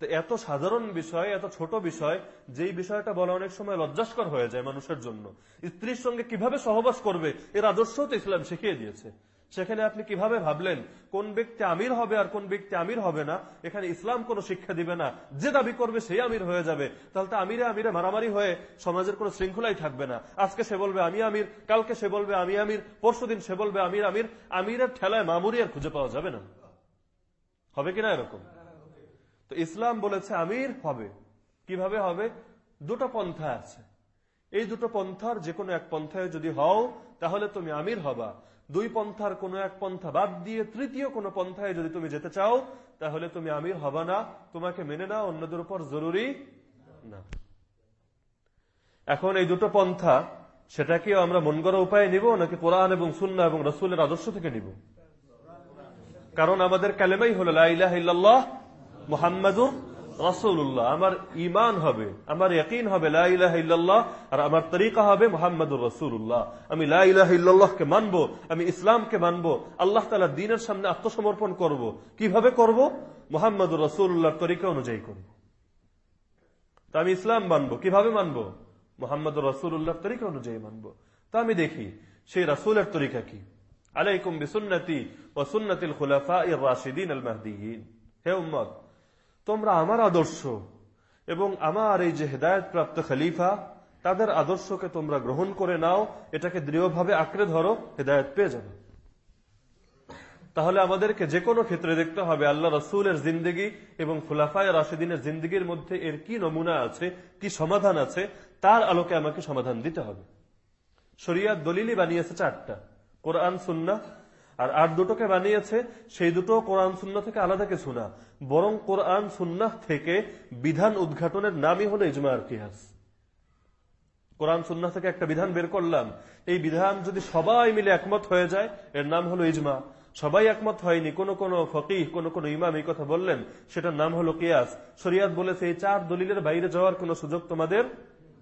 A: তো এত সাধারণ বিষয়, এত ছোট বিষয়, যেই বিষয়টা বলা অনেক সময় লজ্জাস্কর হয়ে যায় মানুষের জন্য। স্ত্রীর সঙ্গে কীভাবে সহবাস করবে? এর আদর্শ তো ইসলাম শিখিয়ে দিয়েছে। সেখানে আপনি কীভাবে ভাবলেন কোন ব্যক্তি আমির হবে আর কোন ব্যক্তি আমির হবে না? এখানে ইসলাম কোনো শিক্ষা দিবে না। যে দাবি করবে সেই আমির হয়ে যাবে। তাহলে তো আমিরে আমিরে মারামারি হয়ে সমাজের কোনো শৃঙ্খলাই থাকবে না। আজকে সে বলবে, আমি আমির। কালকে সে বলবে, আমি আমির। পরশুদিন সে বলবে, আমির আমির। আমিরের ঠেলায় মামুরি আর খুঁজে পাওয়া যাবে না। হবে কিনা এরকম? তো ইসলাম বলেছে, আমির হবে। কীভাবে হবে? দুটো পন্থা আছে। এই দুটো পন্থার যে কোনো এক পন্থায় যদি হও, তাহলে তুমি আমির হবা। দুই পন্থার কোনো এক পন্থা বাদ দিয়ে তৃতীয় কোনো পন্থায় যদি তুমি যেতে চাও, তাহলে তুমি আমির হবা না। তোমাকে মেনে না অন্যদের উপর জরুরি না। এখন এই দুটো পন্থা সেটা কি আমরা মন গড়া উপায়ে নিব, নাকি কোরআন এবং সুন্না এবং রসুলের আদর্শ থেকে নিব? কারণ আমাদের কালেমাই হলো লাহ মোহাম্মদুর রসুল্লাহ আমার ইমান হবে, আমার ইয়কিন হবে লাহ আর আমার তরিকা হবে মোহাম্মদুর রসুল্লাহ আমি লাহকে মানবো, আমি ইসলামকে মানবো, আল্লাহ তালা দিনের সামনে আত্মসমর্পণ করব। কীভাবে করব? মোহাম্মদুর রসুল্লাহর তরিকা অনুযায়ী করব। তা আমি ইসলাম মানবো, কীভাবে মানবো? মোহাম্মদুর রসুল্লাহর তরিকা অনুযায়ী মানবো। তা আমি দেখি, সেই রাসুলের তরিকা কি? আলাইকুম বিসুন্নতি ও সুন্নতিল খুলাফা ইর রাশিদিন আল মাহদিন হে উম্মদ তোমরা আমার আদর্শ এবং আমার এই যে হেদায়ত প্রাপ্ত খলিফা, তাদের আদর্শকে তোমরা গ্রহণ করে নাও, এটাকে দৃঢ়ভাবে আঁকড়ে ধরো, হেদায়ত পেয়ে যাবে। তাহলে আমাদেরকে যে কোনো ক্ষেত্রে দেখতে হবে আল্লাহ রসুলের জিন্দগি এবং খুলাফায় রাশিদিনের জিন্দগির মধ্যে এর কি নমুনা আছে, কি সমাধান আছে, তার আলোকে আমাকে সমাধান দিতে হবে। শরিয়াত দলিলই বানিয়েছে চারটা। কোরআন সুন্না আর আর দুটোকে বানিয়েছে, সেই দুটো কোরআন সুন্না থেকে আলাদা কিছু না। বরং কোরআন সুন্না থেকে বিধান উদ্ঘাটনের নামই হলো ইজমার কিহাস। কোরআন সুন্না থেকে একটা বিধান বের করলাম। এই বিধান যদি সবাই মিলে একমত হয়ে যায়, এর নাম হলো ইজমা। সবাই একমত হয়নি, কোন কোন ফকিহ, কোন কোন ইমাম এই কথা বললেন, সেটার নাম হলো কিয়াস। শরিয়াত বলেছে, এই চার দলিলের বাইরে যাওয়ার কোন সুযোগ তোমাদের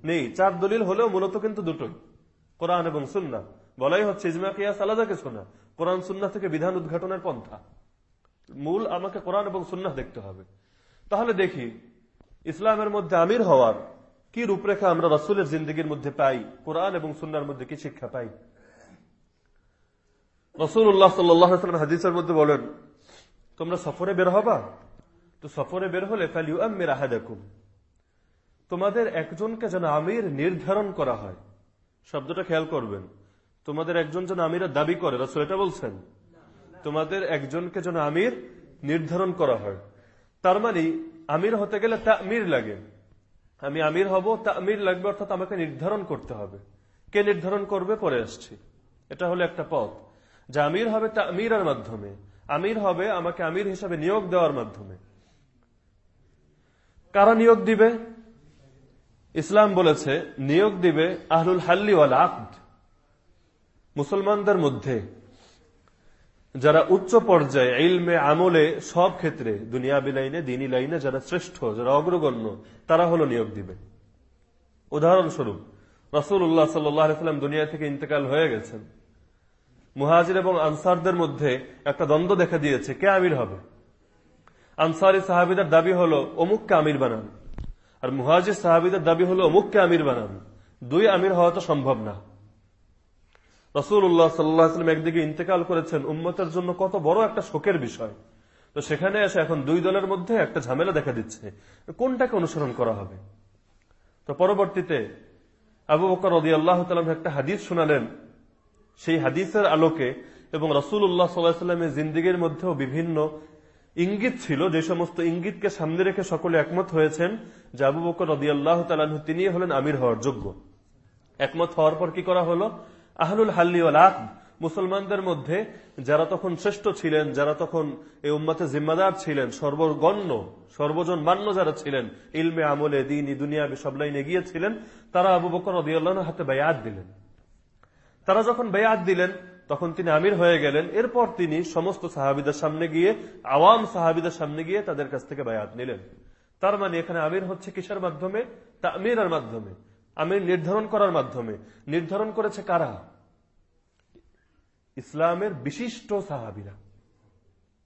A: নেই। চার দলিল হলেও মূলত কিন্তু দুটোই, কোরআন এবং সুন্না বলাই হচ্ছে, ইজমা কিয়াস আলাদা কিছু না। কোরআন সুন্না থেকে বিধান উদ্ঘাটনের পন্থা। মূল আমাকে কোরআন এবং সুন্না দেখতে হবে। তাহলে দেখি, ইসলামের মধ্যে আমির হওয়ার কি রূপরেখা আমরা রসুলের জিন্দগির মধ্যে পাই, কোরআন এবং সুন্নার মধ্যে কি শিক্ষা পাই? রসুল্লাহ সাল্লাম হাদিসের মধ্যে বলেন, তোমরা সফরে বের হবা? তো সফরে বের হলে ফ্যালিউ আমের আহাদাকুম। তোমাদের একজনকে যেন আমির নির্ধারণ করা হয়। শব্দটা খেয়াল করবেন। তোমাদের একজন যেন আমিরের দাবি করে, রসুল এটা বলছেন। তোমাদের একজনকে যেন আমির নির্ধারণ করা হয়। তার মানে আমির হতে গেলে তামির লাগে। আমি আমির হব তা আমির লাগবে অর্থাৎ আমাকে নির্ধারণ করতে হবে। কে নির্ধারণ করবে? পরে আসছি। এটা হলো একটা পথ। যে আমির হবে তামিরের মাধ্যমে, আমির হবে আমাকে আমির হিসাবে নিয়োগ দেওয়ার মাধ্যমে। কারা নিয়োগ দিবে? ইসলাম বলেছে, নিয়োগ দিবে আহলুল হাল্লি ওয়াল আকদ মুসলমানদের মধ্যে যারা উচ্চ পর্যায়ে ইলমে আমলে সব ক্ষেত্রে, দুনিয়াবি লাইনে, দিনী লাইনে যারা শ্রেষ্ঠ, যারা অগ্রগণ্য, তারা হলো নিয়োগ দিবে। উদাহরণস্বরূপ রসুল উল্লাহ সাল্লাম দুনিয়া থেকে ইন্তেকাল হয়ে গেছেন। মুহাজির এবং আনসারদের মধ্যে একটা দ্বন্দ্ব দেখা দিয়েছে, কে আমির হবে? আনসারি সাহাবিদের দাবি হলো, অমুককে আমির বানান। আর মুহাজির সাহাবিদের দাবি হলো, অমুককে আমির বানান। দুই আমির হওয়া তো সম্ভব না। রসুল্লাহ সাল্লাম একদিকে ইন্তেকাল করেছেন উম্মতের জন্য কত বড় একটা শোকের বিষয়। তো সেখানে এসে এখন দুই দলের মধ্যে একটা ঝামেলা দেখা দিচ্ছে, কোনটাকে অনুসরণ করা হবে? তো পরবর্তীতে আবু বকর রদি আল্লাহ একটা হাদিস শোনালেন। সেই হাদিসের আলোকে এবং রসুল উল্লাহ সাল্লাহামের জিন্দিগির মধ্যেও বিভিন্ন ইঙ্গিত ছিল, যে সমস্ত ইঙ্গিতকে সামনে রেখে সকলে একমত হয়েছেন যে আবু বকর রদি আল্লাহ তালাহু তিনি হলেন আমির হওয়ার যোগ্য। একমত হওয়ার পর কি করা হলো? আহলুল হাল্লি আক মুসলমানদের মধ্যে যারা তখন শ্রেষ্ঠ ছিলেন, যারা তখন এই উম্মাতে জিম্মাদার ছিলেন, সর্বগণ্য, সর্বজন মান্য যারা ছিলেন, ইলমে আমলে, দিন দুনিয়া সব লাইনে গিয়েছিলেন, তারা আবু বকর রদিয়াল্লাহ হাতে বায়াত দিলেন। তারা যখন বেয়াত দিলেন, তখন তিনি আমির হয়ে গেলেন। এরপর তিনি সমস্ত সাহাবিদের সামনে গিয়ে, আওয়াম সাহাবিদের সামনে গিয়ে তাদের কাছ থেকে বায়াত নিলেন। তার মানে এখানে আমির হচ্ছে কিসের মাধ্যমে? তামিরের মাধ্যমে। আমির নির্ধারণ করার মাধ্যমে। নির্ধারণ করেছে কারা? ইসলামের বিশিষ্ট সাহাবিরা।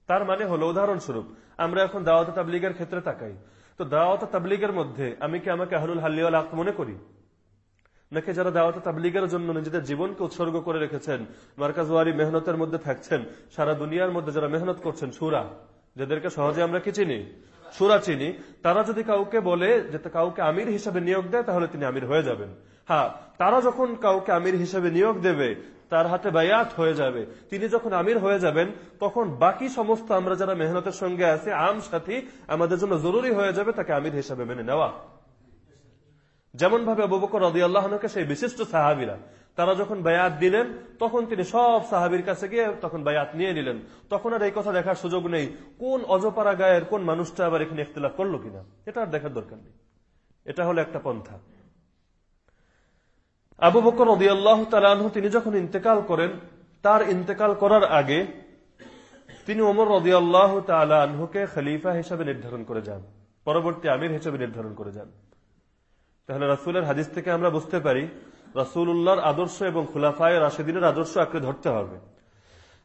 A: তার মানে হলো, উদাহরণস্বরূপ, আমরা এখন দাওয়াত তাবলিগের ক্ষেত্রে তাকাই। তো দাওয়াত তাবলিগের মধ্যে আমি কি আমাকে আহলুল হাল্লিওয়াল আক মনে করি? নাকি যারা দাওয়াত তাবলিগের জন্য নিজেদের জীবনকে উৎসর্গ করে রেখেছেন মার্কাজওয়ারি মেহনতের মধ্যে থাকছেন, সারা দুনিয়ার মধ্যে যারা মেহনত করছেন, সুরা, যাদেরকে সহজে আমরা কি চিনি? সুরা চিনি, তারা যদি কাউকে বলে যে কাউকে আমির হিসাবে নিয়োগ দেয়, তাহলে তিনি আমির হয়ে যাবেন। হ্যাঁ তারা যখন কাউকে আমির হিসাবে নিয়োগ দেবে, তার হাতে বায়াত হয়ে যাবে, তিনি যখন আমির হয়ে যাবেন, তখন বাকি সমস্ত আমরা যারা মেহনতের সঙ্গে আছি, আম সাথী, আমাদের জন্য জরুরি হয়ে যাবে তাকে আমির হিসাবে মেনে নেওয়া। যেমন ভাবে বকর রদি আল্লাহনকে সেই বিশিষ্ট সাহাবিরা তারা যখন বায়াত দিলেন, তখন তিনি সব সাহাবির কাছে গিয়ে তখন বায়াত নিয়ে নিলেন। তখন আর এই কথা দেখার সুযোগ নেই, কোন অজপাড়া গায়ের কোন মানুষটা আবার এখানে ইখতলাফ করল কিনা? এটা আর দেখার দরকার নেই। এটা হলো একটা পন্থা। আবু বকর রদি আল্লাহ তালাহ তিনি যখন ইন্তেকাল করেন, তার ইন্তেকাল করার আগে তিনি ওমর রদি আল্লাহ তালহুকে খলিফা হিসাবে নির্ধারণ করে যান, পরবর্তী আমির হিসেবে নির্ধারণ করে যান। তাহলে রাসুলের হাদিস থেকে আমরা বুঝতে পারি রাসুল্লাহর আদর্শ এবং খুলাফায় রাশেদিনের আদর্শ আঁকড়ে ধরতে হবে।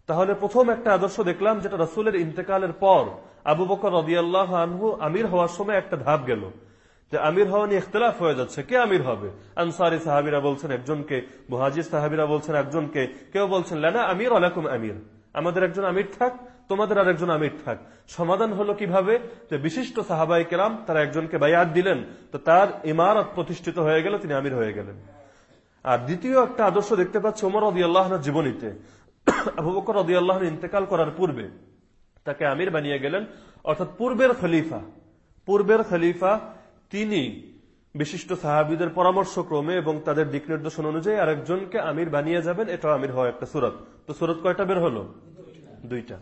A: তাহলে প্রথম একটা আদর্শ দেখলাম, যেটা রাসুলের ইন্তেকালের পর আবু বকর রদিয়াল্লাহ আনহু আমির হওয়ার সময় একটা ধাপ গেল। যে আমির হওয়া নিয়ে ইখতলাফ হয়ে যাচ্ছে, কে আমির হবে? আনসারি সাহাবিরা বলছেন একজনকে, মুহাজির সাহাবিরা বলছেন একজনকে, কেউ বলছেন, লেনা আমির আলাকুম আমির। আমাদের একজন আমির থাক, তোমাদের আর একজন আমির থাক। সমাধান হলো কীভাবে? যে বিশিষ্ট সাহাবাই কেরাম তারা একজনকে বায়াত দিলেন, তো তার ইমারত প্রতিষ্ঠিত হয়ে গেল, তিনি আমির হয়ে গেলেন। আর দ্বিতীয় একটা আদর্শ দেখতে পাচ্ছি ওমর রদি আল্লাহনের জীবনীতে। আবু বকর রদি আল্লাহন ইন্তেকাল করার পূর্বে তাকে আমির বানিয়ে গেলেন, অর্থাৎ পূর্বের খলিফা। পূর্বের খলিফা তিনি বিশিষ্ট সাহাবিদের পরামর্শ ক্রমে এবং তাদের দিক নির্দেশন অনুযায়ী আরেকজনকে আমির বানিয়ে যাবেন, এটাও আমির হওয়া একটা সুরত। তো সুরত কয়টা বের হলো? দুইটা।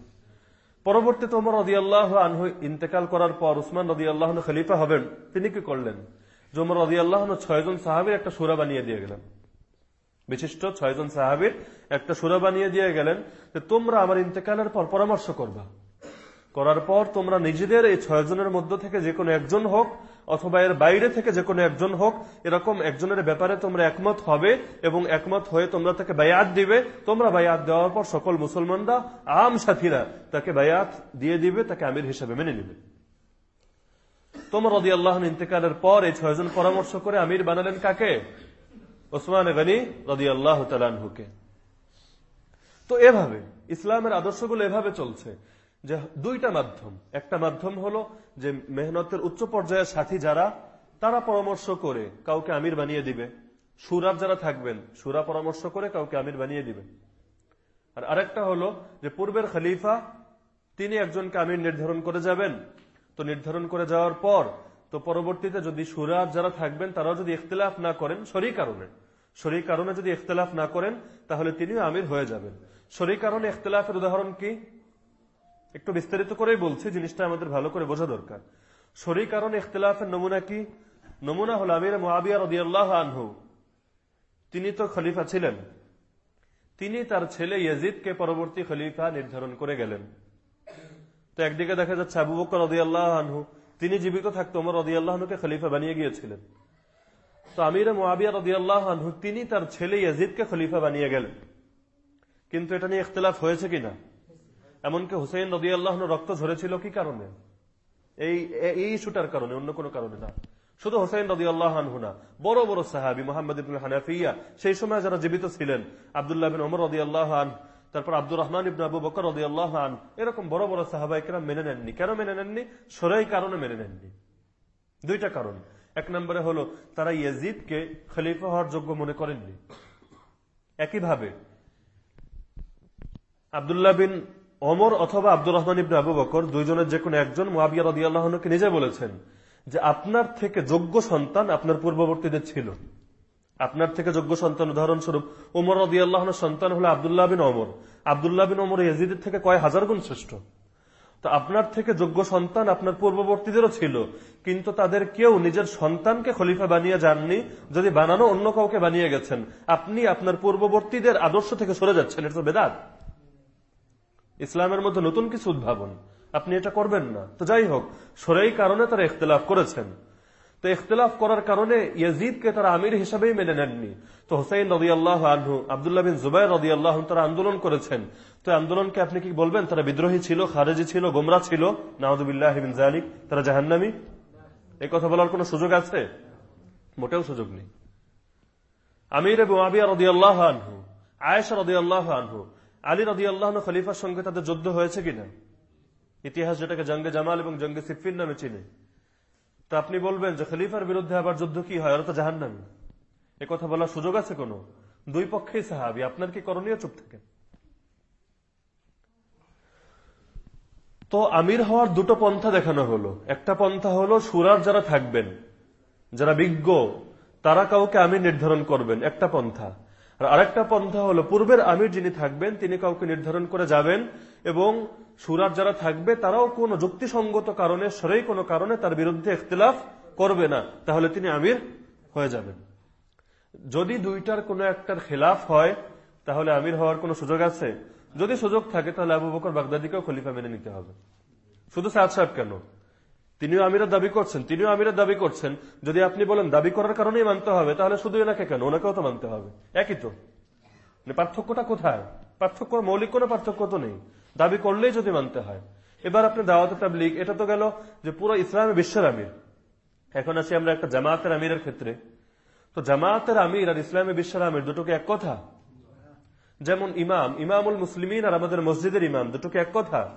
A: পরবর্তীতে ওমর রদি আল্লাহ আনহু ইন্তেকাল করার পর উসমান রদি আল্লাহ খলিফা হবেন। তিনি কি করলেন? যে ওমর রদি আল্লাহ ছয়জন সাহাবির একটা সুরা বানিয়ে দিয়ে গেলেন। বিশিষ্ট ছয়জন সাহাবির একটা সুরা বানিয়ে দিয়ে গেলেন যে তোমরা আমার ইন্তেকালের পর পরামর্শ করবা। করার পর তোমরা নিজেদের এই ছয়জনের মধ্য থেকে যে কোনো একজন হোক অথবা এর বাইরে থেকে যে কোনো একজন হোক এরকম একজনের ব্যাপারে তোমরা একমত হবে এবং একমত হয়ে তোমরা তাকে বায়াত দিবে। তোমরা বায়াত দেওয়ার পর সকল মুসলমানরা, আম সাথীরা, তাকে বায়াত দিয়ে দিবে, তাকে আমির হিসেবে মেনে নিবে। তোমার রদি আল্লাহ ইন্তেকালের পর এই ছয়জন পরামর্শ করে আমির বানালেন কাকে? ওসমান গনি রদি আল্লাহ তালানহুকে তো এভাবে, ইসলামের আদর্শগুলো এভাবে চলছে যে দুইটা মাধ্যম। একটা মাধ্যম হলো যে মেহনতের উচ্চ পর্যায়ের সাথী যারা, তারা পরামর্শ করে কাউকে আমির বানিয়ে দিবে। সুরার যারা থাকবেন, সুরা পরামর্শ করে কাউকে আমির বানিয়ে দিবে। আর আরেকটা হলো যে পূর্বের খলিফা, তিনি একজনকে আমির নির্ধারণ করে যাবেন। তো নির্ধারণ করে যাওয়ার পর তো পরবর্তীতে যদি সুরার যারা থাকবেন, তারাও যদি ইখতলাফ না করেন সরি কারণে সরি কারণে যদি ইখতলাফ না করেন, তাহলে তিনিও আমির হয়ে যাবেন। সরি কারণে ইখতলাফের উদাহরণ কি? একটু বিস্তারিত করেই বলছি, জিনিসটা আমাদের ভালো করে বোঝা দরকার। সরি কারণে ইখতলাফের নমুনা কি? নমুনা হল আমির মোয়াবিয়া রদিয়াল্লাহ আনহু। তিনি তো খলিফা ছিলেন। তিনি তার ছেলে ইয়াজিদকে পরবর্তী খলিফা নির্ধারণ করে গেলেন। তো একদিকে দেখা যাচ্ছে আবু বকর আনহু তিনি জীবিত থাকতো ওমর রদিয়াল্লাহনুকে খলিফা বানিয়ে গিয়েছিলেন। তো আমির মোয়াবিয়া রদিয়াল্লাহ আনহু, তিনি তার ছেলে ইয়াজিদকে খলিফা বানিয়ে গেলেন। কিন্তু এটা নিয়ে ইখতলাফ হয়েছে কিনা এমনকি হুসেন রদিয়াল্লাহন রক্ত ঝরেছিল কি কারণে? এই এই ইস্যুটার কারণে, অন্য কোনো কারণে না। শুধু হোসেন রদি আল্লাহ না, বড় বড় সাহাবি, মোহাম্মদ ইবুল হানাফিয়া, সেই সময় যারা জীবিত ছিলেন, আবদুল্লাহ বিন ওমর রদি আল্লাহ তারপর আব্দুর রহমান ইবন আবু বকর রদি এরকম বড় বড় সাহাবাই কেরাম মেনে নেননি। কেন মেনে নেননি? সরাই কারণে মেনে নেননি। দুইটা কারণ। এক নম্বরে হলো, তারা ইয়াজিদকে খলিফা হওয়ার যোগ্য মনে করেননি। একইভাবে, আবদুল্লাহ বিন অমর অথবা আব্দুর রহমান ইবনে আবু বকর দুইজনের যে কোনো একজন মোয়াবিয়া রদি আল্লাহনকে নিজে বলেছেন যে আপনার থেকে যোগ্য সন্তান আপনার পূর্ববর্তীদের ছিল। আপনার থেকে যোগ্য সন্তান উদাহরণস্বরূপ ওমর রদি আল্লাহনের সন্তান হলো আবদুল্লাহ বিন অমর আবদুল্লাহ বিন অমর ইয়াজিদের থেকে কয় হাজার গুণ শ্রেষ্ঠ। তো আপনার থেকে যোগ্য সন্তান আপনার পূর্ববর্তীদেরও ছিল, কিন্তু তাদের কেউ নিজের সন্তানকে খলিফা বানিয়ে যাননি, যদি বানানো অন্য কাউকে বানিয়ে গেছেন, আপনি আপনার পূর্ববর্তীদের আদর্শ থেকে সরে যাচ্ছেন, এটা তো বেদাত। ইসলামের মধ্যে নতুন কিছু উদ্ভাবন, আপনি এটা করবেন না। তো যাই হোক, সরেই কারণে তারা ইখতলাফ করেছেন। তো ইখতলাফ করার কারণে ইয়াজিদকে তারা আমির হিসাবেই মেনে নেননি। তো হোসাইন রদি আল্লাহ আনহু, আবদুল্লাহ বিন জুবাই রদি আল্লাহ তারা আন্দোলন করেছেন। তো আন্দোলনকে আপনি কি বলবেন? তারা বিদ্রোহী ছিল, খারেজি ছিল, গোমরা ছিল? নাহদুবিল্লাহ বিন জালিক তারা জাহান্নামি? এই কথা বলার কোন সুযোগ আছে? মোটেও সুযোগ নেই। আমির এবং আবিয়া রদি আল্লাহ আনহু, আয়েশা রদি আল্লাহ আনহু, আলী রদি আল্লাহ খলিফার সঙ্গে তাদের যুদ্ধ হয়েছে কিনা? ইতিহাস যেটাকে জঙ্গে জামাল এবং জঙ্গে সিফির নামে চিনে। তো আপনি বলবেন যে খলিফার বিরুদ্ধে আবার যুদ্ধ কি হয়? তো জাহান নামি এ কথা বলার সুযোগ আছে কোনো? দুই পক্ষেই সাহাবি। আপনার কি করণীয় চুপ থেকে তো আমির হওয়ার দুটো পন্থা দেখানো হলো। একটা পন্থা হলো সুরার যারা থাকবেন, যারা বিজ্ঞ, তারা কাউকে আমির নির্ধারণ করবেন। একটা পন্থা। আর আরেকটা পন্থা হলো, পূর্বের আমির যিনি থাকবেন, তিনি কাউকে নির্ধারণ করে যাবেন এবং সুরার যারা থাকবে, তারাও কোনো যুক্তিসঙ্গত কারণে, সরেই কোনো কারণে তার বিরুদ্ধে ইখতলাফ করবে না। তাহলে তিনি আমির হয়ে যাবেন। যদি দুইটার কোনো একটার খেলাফ হয়, তাহলে আমির হওয়ার কোনো সুযোগ আছে? যদি সুযোগ থাকে, তাহলে আবু বকর বাগদাদিকেও খলিফা মেনে নিতে হবে। শুধু সাদ সাহেব কেন? তিনিও আমিরের দাবি করছেন, তিনিও আমিরা দাবি করছেন, যদি আপনি বলেন দাবি করার কারণেই মানতে হবে, তাহলে শুধু এনাকে কেন? ওনাকেও তো মানতে হবে। একই তো। মানে পার্থক্যটা কোথায়? পার্থক্য, মৌলিক কোনো পার্থক্য তো নেই। দাবি করলেই যদি মানতে হয়। এবার আপনি দাওয়াত তাবলিগ, এটা তো গেল যে পুরো ইসলামে বিশ্বের আমির। এখন আসি আমরা একটা জামায়াতের আমিরের ক্ষেত্রে। তো জামায়াতের আমির আর ইসলামী বিশ্বের আমির দুটোকে এক কথা? যেমন ইমাম, ইমামুল মুসলিমিন আর আমাদের মসজিদের ইমাম, দুটোকে এক কথা?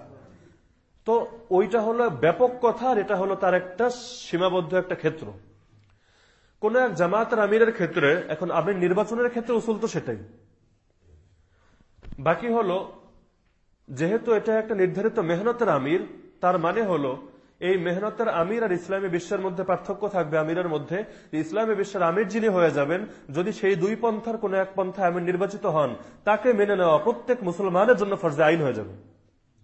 A: তো ওইটা হলো ব্যাপক কথা আর এটা হলো তার একটা সীমাবদ্ধ একটা ক্ষেত্র। কোন এক জামায়াতের আমিরের ক্ষেত্রে, এখন আপনি নির্বাচনের ক্ষেত্রে উসুল তো সেটাই। বাকি হলো, যেহেতু এটা একটা নির্ধারিত মেহনতের আমির, তার মানে হলো, এই মেহনতের আমির আর ইসলামী বিশ্বের মধ্যে পার্থক্য থাকবে আমিরের মধ্যে। ইসলামী বিশ্বের আমির যিনি হয়ে যাবেন, যদি সেই দুই পন্থার কোন এক পন্থা আমির নির্বাচিত হন, তাকে মেনে নেওয়া প্রত্যেক মুসলমানের জন্য ফর্জে আইন হয়ে যাবে।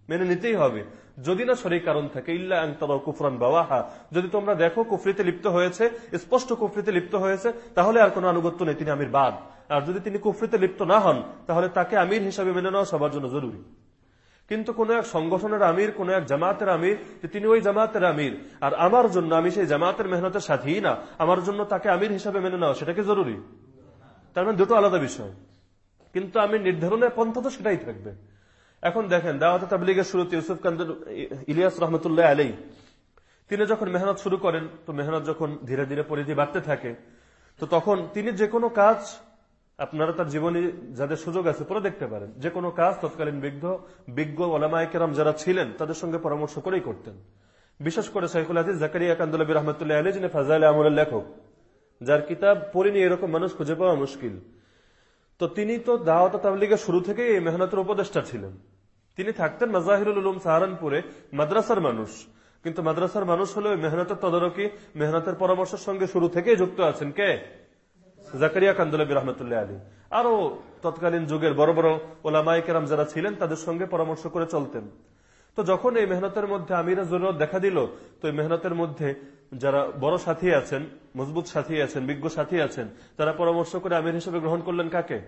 A: মেনে নিতেই হবে। যদি না শরীর কারণ থাকে, ইল্লা কুফরান বাওয়াহা। যদি তোমরা দেখো কুফরিতে লিপ্ত হয়েছে, স্পষ্ট কুফরিতে লিপ্ত হয়েছে, তাহলে আর কোনো আনুগত্য নেই, তিনি আমির বাদ। আর যদি তিনি কুফরিতে লিপ্ত না হন, তাহলে তাকে আমির হিসাবে মেনে নেওয়া সবার জন্য জরুরি। কিন্তু কোন এক সংগঠনের আমির, কোন এক জামাতের আমির তিনি ওই জামাতের আমির, আর আমার জন্য আমি সেই জামাতের মেহনতের সাথেই না, আমার জন্য তাকে আমির হিসাবে মেনে নেওয়া, সেটা কি জরুরি? তার মানে দুটো আলাদা বিষয়। কিন্তু আমি নির্ধারণের পন্থা তো সেটাই থাকবে। এখন দেখেন, দাওয়াত তাবলিগের শুরুতে ইউসুফ কান্দর ইলিয়াস রহমতুল্লাহ আলাই তিনি যখন মেহনত শুরু করেন, তো মেহনত যখন ধীরে ধীরে পরিধি বাড়তে থাকে, তো তখন তিনি যে কোনো কাজ আপনারা তার জীবনে যাদের সুযোগ আছে পরে দেখতে পারেন। যে কোনো কাজ তৎকালীন বিজ্ঞ বিজ্ঞ ওলামায়কেরাম যারা ছিলেন, তাদের সঙ্গে পরামর্শ করেই করতেন। বিশেষ করে সাইকুল আজিজ জাকারিয়া কান্দুল্লাবী রহমতুল্লাহ আলী যিনি ফাজাইল আমলের লেখক, যার কিতাব পড়িনি এরকম মানুষ খুঁজে পাওয়া মুশকিল। তো তিনি তো দাওয়াত তাবলিগের শুরু থেকে এই মেহনতের উপদেষ্টা ছিলেন। তিনি থাকতেন মাজাহিরুল উলুম সাহারানপুরে মাদ্রাসার মানুষ। কিন্তু মাদ্রাসার মানুষ হলেও মেহনতের তদারকি, মেহনতের পরামর্শের সঙ্গে শুরু থেকেই যুক্ত আছেন কে? জাকারিয়া কান্দুলবী রহমতুল্লাহ আলী আরও তৎকালীন যুগের বড় বড় ওলামাই কেরাম যারা ছিলেন, তাদের সঙ্গে পরামর্শ করে চলতেন। তো যখন এই মেহনতের মধ্যে আমিরা জরুরত দেখা দিল, তো এই মেহনতের মধ্যে যারা বড় সাথী আছেন, মজবুত সাথী আছেন, বিজ্ঞ সাথী আছেন, তারা পরামর্শ করে আমির হিসেবে গ্রহণ করলেন কাকে?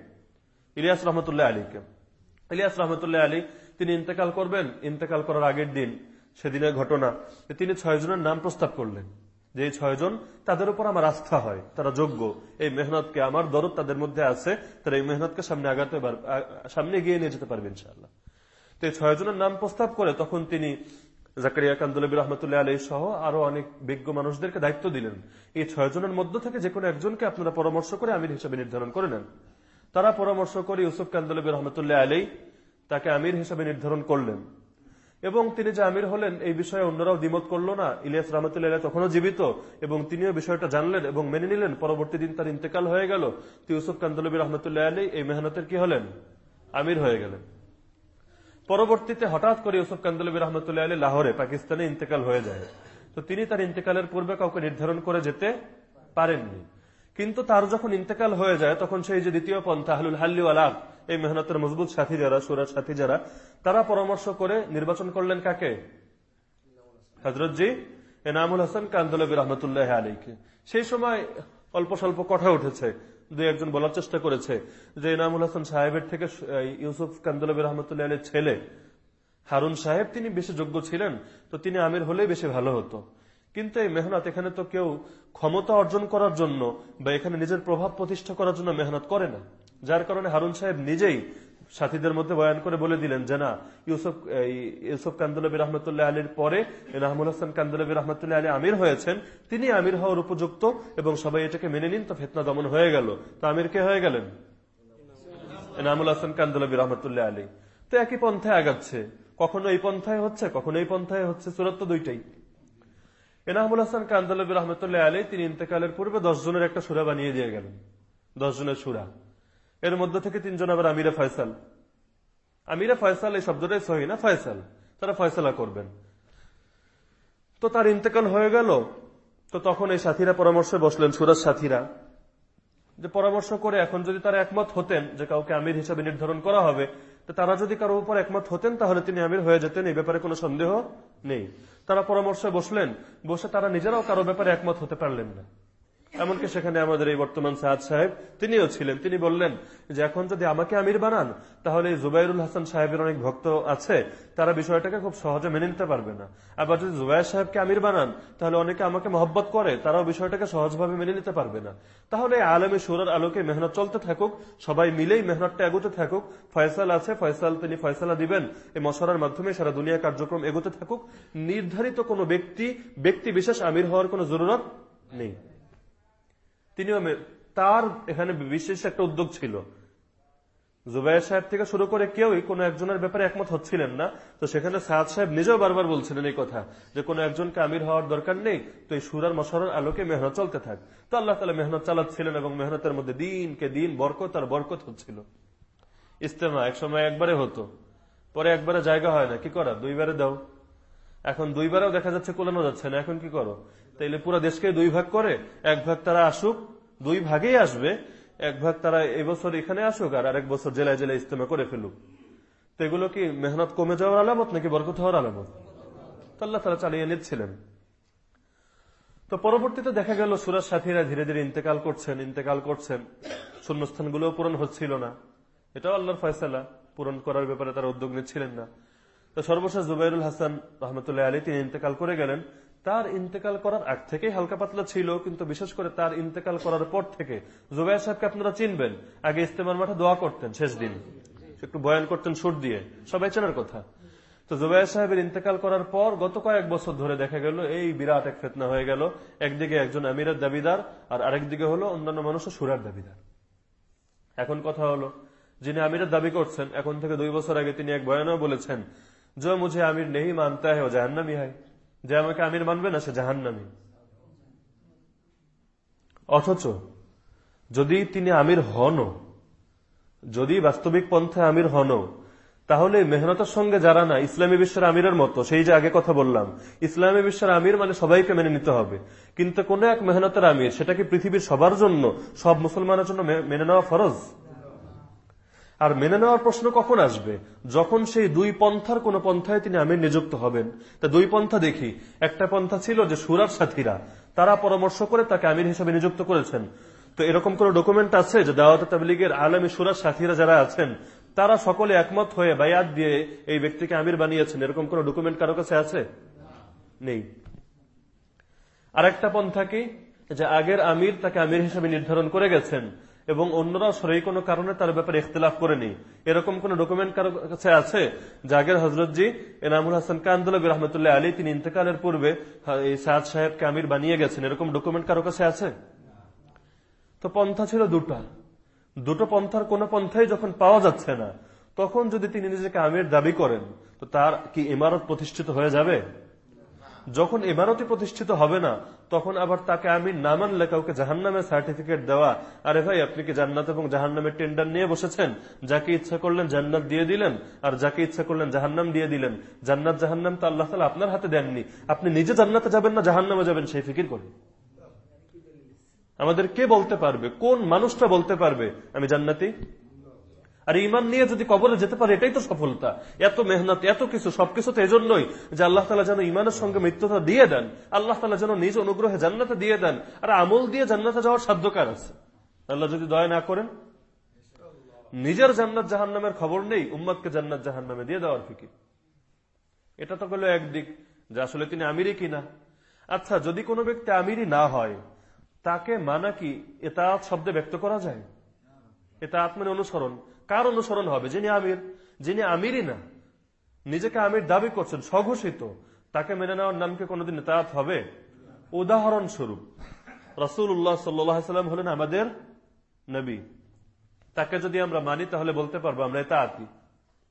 A: ইলিয়াস রহমতুল্লাহ আলীকে ইলিয়াস রহমতুল্লাহ আলী তিনি ইন্তেকাল করবেন, ইন্তেকাল করার আগের দিন, সেদিনের ঘটনা তিনি ছয় জনের নাম প্রস্তাব করলেন। যে এই ছয়জন তাদের উপর আমার আস্থা হয়, তারা যোগ্য। এই মেহনতকে, আমার দরদ তাদের মধ্যে আছে, তারা এই মেহনতকে সামনে আগাতে সামনে এগিয়ে নিয়ে যেতে পারবে ইনশাআল্লাহ। তো এই ছয়জনের নাম প্রস্তাব করে তখন তিনি জাকারিয়া কান্দুলবী রহমতুল্লাহ আলী সহ আরও অনেক বিজ্ঞ মানুষদেরকে দায়িত্ব দিলেন। এই ছয়জনের মধ্য থেকে যে কোনো একজনকে আপনারা পরামর্শ করে আমির হিসেবে নির্ধারণ করে নেন। তারা পরামর্শ করে ইউসুফ কান্দুলবী রহমতুল্লাহ আলী তাকে আমির হিসেবে নির্ধারণ করলেন। এবং তিনি যে আমির হলেন, এই বিষয়ে অন্যরাও দ্বিমত করল না। ইলিয়াস রহমতুল্লাহ তখনও জীবিত এবং তিনিও বিষয়টা জানলেন এবং মেনে নিলেন। পরবর্তী দিন তার ইন্তেকাল হয়ে গেল। ইউসুফ কান্দলবী রহমতুল্লাহ আলী এই মেহনতের কি হলেন? আমির হয়ে গেলেন। পরবর্তীতে হঠাৎ করে ইউসুফ কান্দলবী রহমতুল্লাহ আলী লাহোরে, পাকিস্তানে ইন্তেকাল হয়ে যায়। তো তিনি তার ইন্তেকালের পূর্বে কাউকে নির্ধারণ করে যেতে পারেননি। কিন্তু তার যখন ইন্তেকাল হয়ে যায়, তখন সেই যে দ্বিতীয় পন্থা, আহলুল হাল্লি আলাম এই মেহনতের মজবুত সাথী যারা সুরার সাথী যারা তারা পরামর্শ করে নির্বাচন করলেন কাকে? হজরতজি এনামুল হাসান কান্দলবী রহমতুল্লাহ আলীকে সেই সময় অল্প স্বল্প কথা উঠেছে। দুই একজন বলার চেষ্টা করেছে যে ইনামুল হাসান সাহেবের থেকে ইউসুফ কান্দুলাবি রহমতুল্লাহ আলীর ছেলে হারুন সাহেব, তিনি বেশি যোগ্য ছিলেন, তো তিনি আমির হলেই বেশি ভালো হতো। কিন্তু এই মেহনত এখানে তো কেউ ক্ষমতা অর্জন করার জন্য বা এখানে নিজের প্রভাব প্রতিষ্ঠা করার জন্য মেহনত করে না। যার কারণে হারুন সাহেব নিজেই সাথীদের মধ্যে বয়ান করে বলে দিলেন যে, না, ইউসুফ ইউসুফ কান্দুলবী রহমতুল্লাহ আলীর পরে নাহমুল হাসান কান্দুলবী রহমতুল্লাহ আলী আমির হয়েছেন। তিনি আমির হওয়ার উপযুক্ত এবং সবাই এটাকে মেনে নিন, তো ফেতনা দমন হয়ে গেল। তো আমির কে হয়ে গেলেন? এনামুল হাসান কান্দুলবী রহমতুল্লাহ আলী তো একই পন্থায় আগাচ্ছে। কখনো এই পন্থায় হচ্ছে, কখনো এই পন্থায় হচ্ছে চূড়ান্ত দুইটাই। এনামুল হাসান কান্দলবী রহমতুল্লাহ আলী তিনি ইন্তেকালের পূর্বে দশ জনের একটা সুরা বানিয়ে দিয়ে গেলেন। দশ জনের সুরা। এর মধ্যে থেকে তিনজন আবার আমিরা ফয়সাল। আমিরা ফয়সাল এই শব্দটাই সহি না? ফয়সাল। তারা ফয়সালা করবেন। তো তার ইন্তেকাল হয়ে গেল। তো তখন এই সাথীরা পরামর্শে বসলেন, সুরাজ সাথীরা, যে পরামর্শ করে এখন যদি তারা একমত হতেন যে কাউকে আমির হিসাবে নির্ধারণ করা হবে, তো তারা যদি কারও উপর একমত হতেন, তাহলে তিনি আমির হয়ে যেতেন, এই ব্যাপারে কোনো সন্দেহ নেই। তারা পরামর্শে বসলেন, বসে তারা নিজেরাও কারও ব্যাপারে একমত হতে পারলেন না। এমনকি সেখানে আমাদের এই বর্তমান সাহাদ সাহেব, তিনিও ছিলেন। তিনি বললেন যে, এখন যদি আমাকে আমির বানান, তাহলে জুবাইরুল হাসান সাহেবের অনেক ভক্ত আছে। তারা বিষয়টাকে খুব সহজে মেনে নিতে পারবে না। আবার যদি জুবাইর সাহেবকে আমির বানান, তাহলে অনেকে আমাকে মহব্বত করে। তারাও বিষয়টাকে সহজভাবে মেনে নিতে পারবে না। তাহলে আলমী সুরার আলোকে মেহনত চলতে থাকুক, সবাই মিলেই মেহনতটা এগোতে থাকুক। ফয়সাল আছে, ফয়সাল তিনি ফয়সালা দিবেন। এই মশলার মাধ্যমে সারা দুনিয়া কার্যক্রম এগোতে থাকুক। নির্ধারিত কোনো ব্যক্তি ব্যক্তি বিশেষ আমির হওয়ার কোনো জরুরত নেই। তিনিও তার এখানে বিশেষ একটা উদ্যোগ ছিল। জুবাইর সাহেব থেকে শুরু করে কেউই কোনো একজনের ব্যাপারে একমত হচ্ছিলেন না। তো সেখানে সাদ সাহেব নিজেও বারবার বলছিলেন এই কথা যে, কোনো একজনকে আমির হওয়ার দরকার নেই, তো এই সুরার মশারের আলোকে মেহনত চলতে থাক। তো আল্লাহ তালা মেহনত চালাচ্ছিলেন এবং মেহনতের মধ্যে দিনকে দিন বরকত আর বরকত হচ্ছিল। ইস্তেমা এক সময় একবারে হতো, পরে একবারে জায়গা হয় না, কি করা? দুইবারে দাও। এখন দুইবারেও দেখা যাচ্ছে কোলানো যাচ্ছে না, এখন কি করো? তাইলে পুরো দেশকে দুই ভাগ করে, এক ভাগ তারা আসুক, দুই ভাগেই আসবে, এক ভাগ তারা এবছর এখানে আসুক আর আরেক বছর জেলায় জেলায় ইস্তেমা করে ফেলুক। তো এগুলো কি মেহনত কমে যাওয়ার আলামত নাকি বরকত হওয়ার আলামত? আল্লাহ তারা চালিয়ে নিচ্ছিলেন। তো পরবর্তীতে দেখা গেল সুরাজ সাথীরা ধীরে ধীরে ইন্তেকাল করছেন ইন্তেকাল করছেন। শূন্যস্থানগুলো পূরণ হচ্ছিল না। এটাও আল্লাহর ফয়সালা, পূরণ করার ব্যাপারে তারা উদ্যোগ নিচ্ছিলেন না। তো সর্বশেষ জুবাইরুল হাসান রহমতুল্লাহ আলী, তিনি ইন্তেকাল করে গেলেন। তার ইন্তেকাল করার আগ থেকেই হালকা পাতলা ছিল, কিন্তু বিশেষ করে তার ইন্তেকাল করার পর থেকে জুবাইর সাহেবকে আপনারা চিনবেন। আগে ইস্তেমার মাঠে দোয়া করতেন শেষ দিন। একটু বয়ান করতেন সুর দিয়ে। সবাই চেনার কথা। তো জুবাইর সাহেবের ইন্তেকাল করার পর গত কয়েক বছর ধরে দেখা গেল, এই বিরাট এক ফেতনা হয়ে গেল। একদিকে একজন আমিরের দাবিদার, আর আরেকদিকে হলো অন্যান্য মানুষের সুরার দাবিদার। এখন কথা হলো, যিনি আমিরের দাবি করছেন, এখন থেকে দুই বছর আগে তিনি এক বয়ানও বলেছেন যে মুঝে আমির নেই মানতা হয় ও জাহান্নামি হয় যে আমাকে আমির মানবে না সে জাহান্নামি অথচ যদি তিনি আমির হন, যদি বাস্তবিক পন্থে আমির হন, তাহলে মেহনতের সঙ্গে যারা না, ইসলামী বিশ্বের আমিরের মতো, সেই যে আগে কথা বললাম, ইসলামী বিশ্বের আমির মানে সবাইকে মেনে নিতে হবে। কিন্তু কোন এক মেহনতের আমির, সেটা কি পৃথিবীর সবার জন্য, সব মুসলমানের জন্য মেনে নেওয়া ফরজ? আর মেনে নেওয়ার প্রশ্ন কখন আসবে? যখন সেই দুই পন্থার কোন পন্থায় তিনি আমির নিযুক্ত হবেন। তা দুই পন্থা দেখি। একটা পন্থা ছিল যে সুরার সাথীরা, তারা পরামর্শ করে তাকে আমির হিসেবে নিযুক্ত করেছেন। তো এরকম কোন ডকুমেন্ট আছে যে দাওয়াত তাবলিগের আলমী সুরার সাথীরা যারা আছেন, তারা সকলে একমত হয়ে বায়াত দিয়ে এই ব্যক্তিকে আমির বানিয়েছেন? এরকম কোন ডকুমেন্ট কারও কাছে আছে? নেই। আরেকটা পন্থা কি? যে আগের আমির তাকে আমির হিসেবে নির্ধারণ করে গেছেন। এবং অন্যরা সরাই কোনো কারণে তার ব্যাপারে ইখতলাফ করেনি। এরকম কোন ডকুমেন্ট কারও কাছে আছে? জাগের হজরতজি, এনামুল হাসান কান্দুলবী রহমতুল্লাহ আলী, তিনি ইন্তেকালের পূর্বে এই সাদ সাহেবকে আমির বানিয়ে গেছেন। এরকম ডকুমেন্ট কারও কাছে আছে? তো পন্থা ছিল দুটা। দুটো পন্থার কোন পন্থাই যখন পাওয়া যাচ্ছে না, তখন যদি তিনি নিজেকে আমির দাবি করেন, তো তার কি ইমারত প্রতিষ্ঠিত হয়ে যাবে? যখন ইমারতি প্রতিষ্ঠিত হবে না, তখন আবার তাকে আমি না মানলে কাউকে জাহান্নামের সার্টিফিকেট দেওয়া। আরে ভাই, আপনি কি জান্নাত এবং জাহান্নামের টেন্ডার নিয়ে বসেছেন? যাকে ইচ্ছা করলেন জান্নাত দিয়ে দিলেন, আর যাকে ইচ্ছা করলেন জাহান্নাম দিয়ে দিলেন। জান্নাত, জাহান্নাম তো আল্লাহ তালা আপনার হাতে দেননি। আপনি নিজে জান্নাতে যাবেন না, জাহান্নামে যাবেন, সেই ফিকির করেন। আমাদের কে বলতে পারবে? কোন মানুষটা বলতে পারবে? আমি জান্নাতি? আর ইমান নিয়ে যদি কবরে যেতে পারে, এটাই তো সফলতা। এত মেহনত, এত কিছু সবকিছু তো এজন্যই যে আল্লাহ তালা যেন ইমানের সঙ্গে মৃত্যুটা দিয়ে দেন, আল্লাহ তালা যেন নিজ অনুগ্রহে জান্নাতে দিয়ে দেন, আর আমল দিয়ে জান্নাতে যাওয়ার সাধ্যকার আছে। আল্লাহ যদি দয়া না করেন, নিজের জান্নাত জাহান নামের খবর নেই, উম্মাদকে জান্নাত জাহান নামে দিয়ে দেওয়ার ফিকির। এটা তো গেল একদিক যে আসলে তিনি আমিরই কিনা। আচ্ছা যদি কোনো ব্যক্তি আমিরই না হয়, তাকে মানা কি এটা শব্দে ব্যক্ত করা যায়? এটা আত্মের অনুসরণ। কার অনুসরণ হবে? যিনি আমির। যিনি আমিরই না। নিজেকে আমির দাবি করছেন, স্বঘোষিত। তাকে মেনে নেওয়ার নামকে কোনোদিন এতায়াত হবে? উদাহরণস্বরূপ রসুল উল্লাহ সাল্লাম হলেন আমাদের নবী। তাকে যদি আমরা মানি, তাহলে বলতে পারব, আমরা এতায়াতি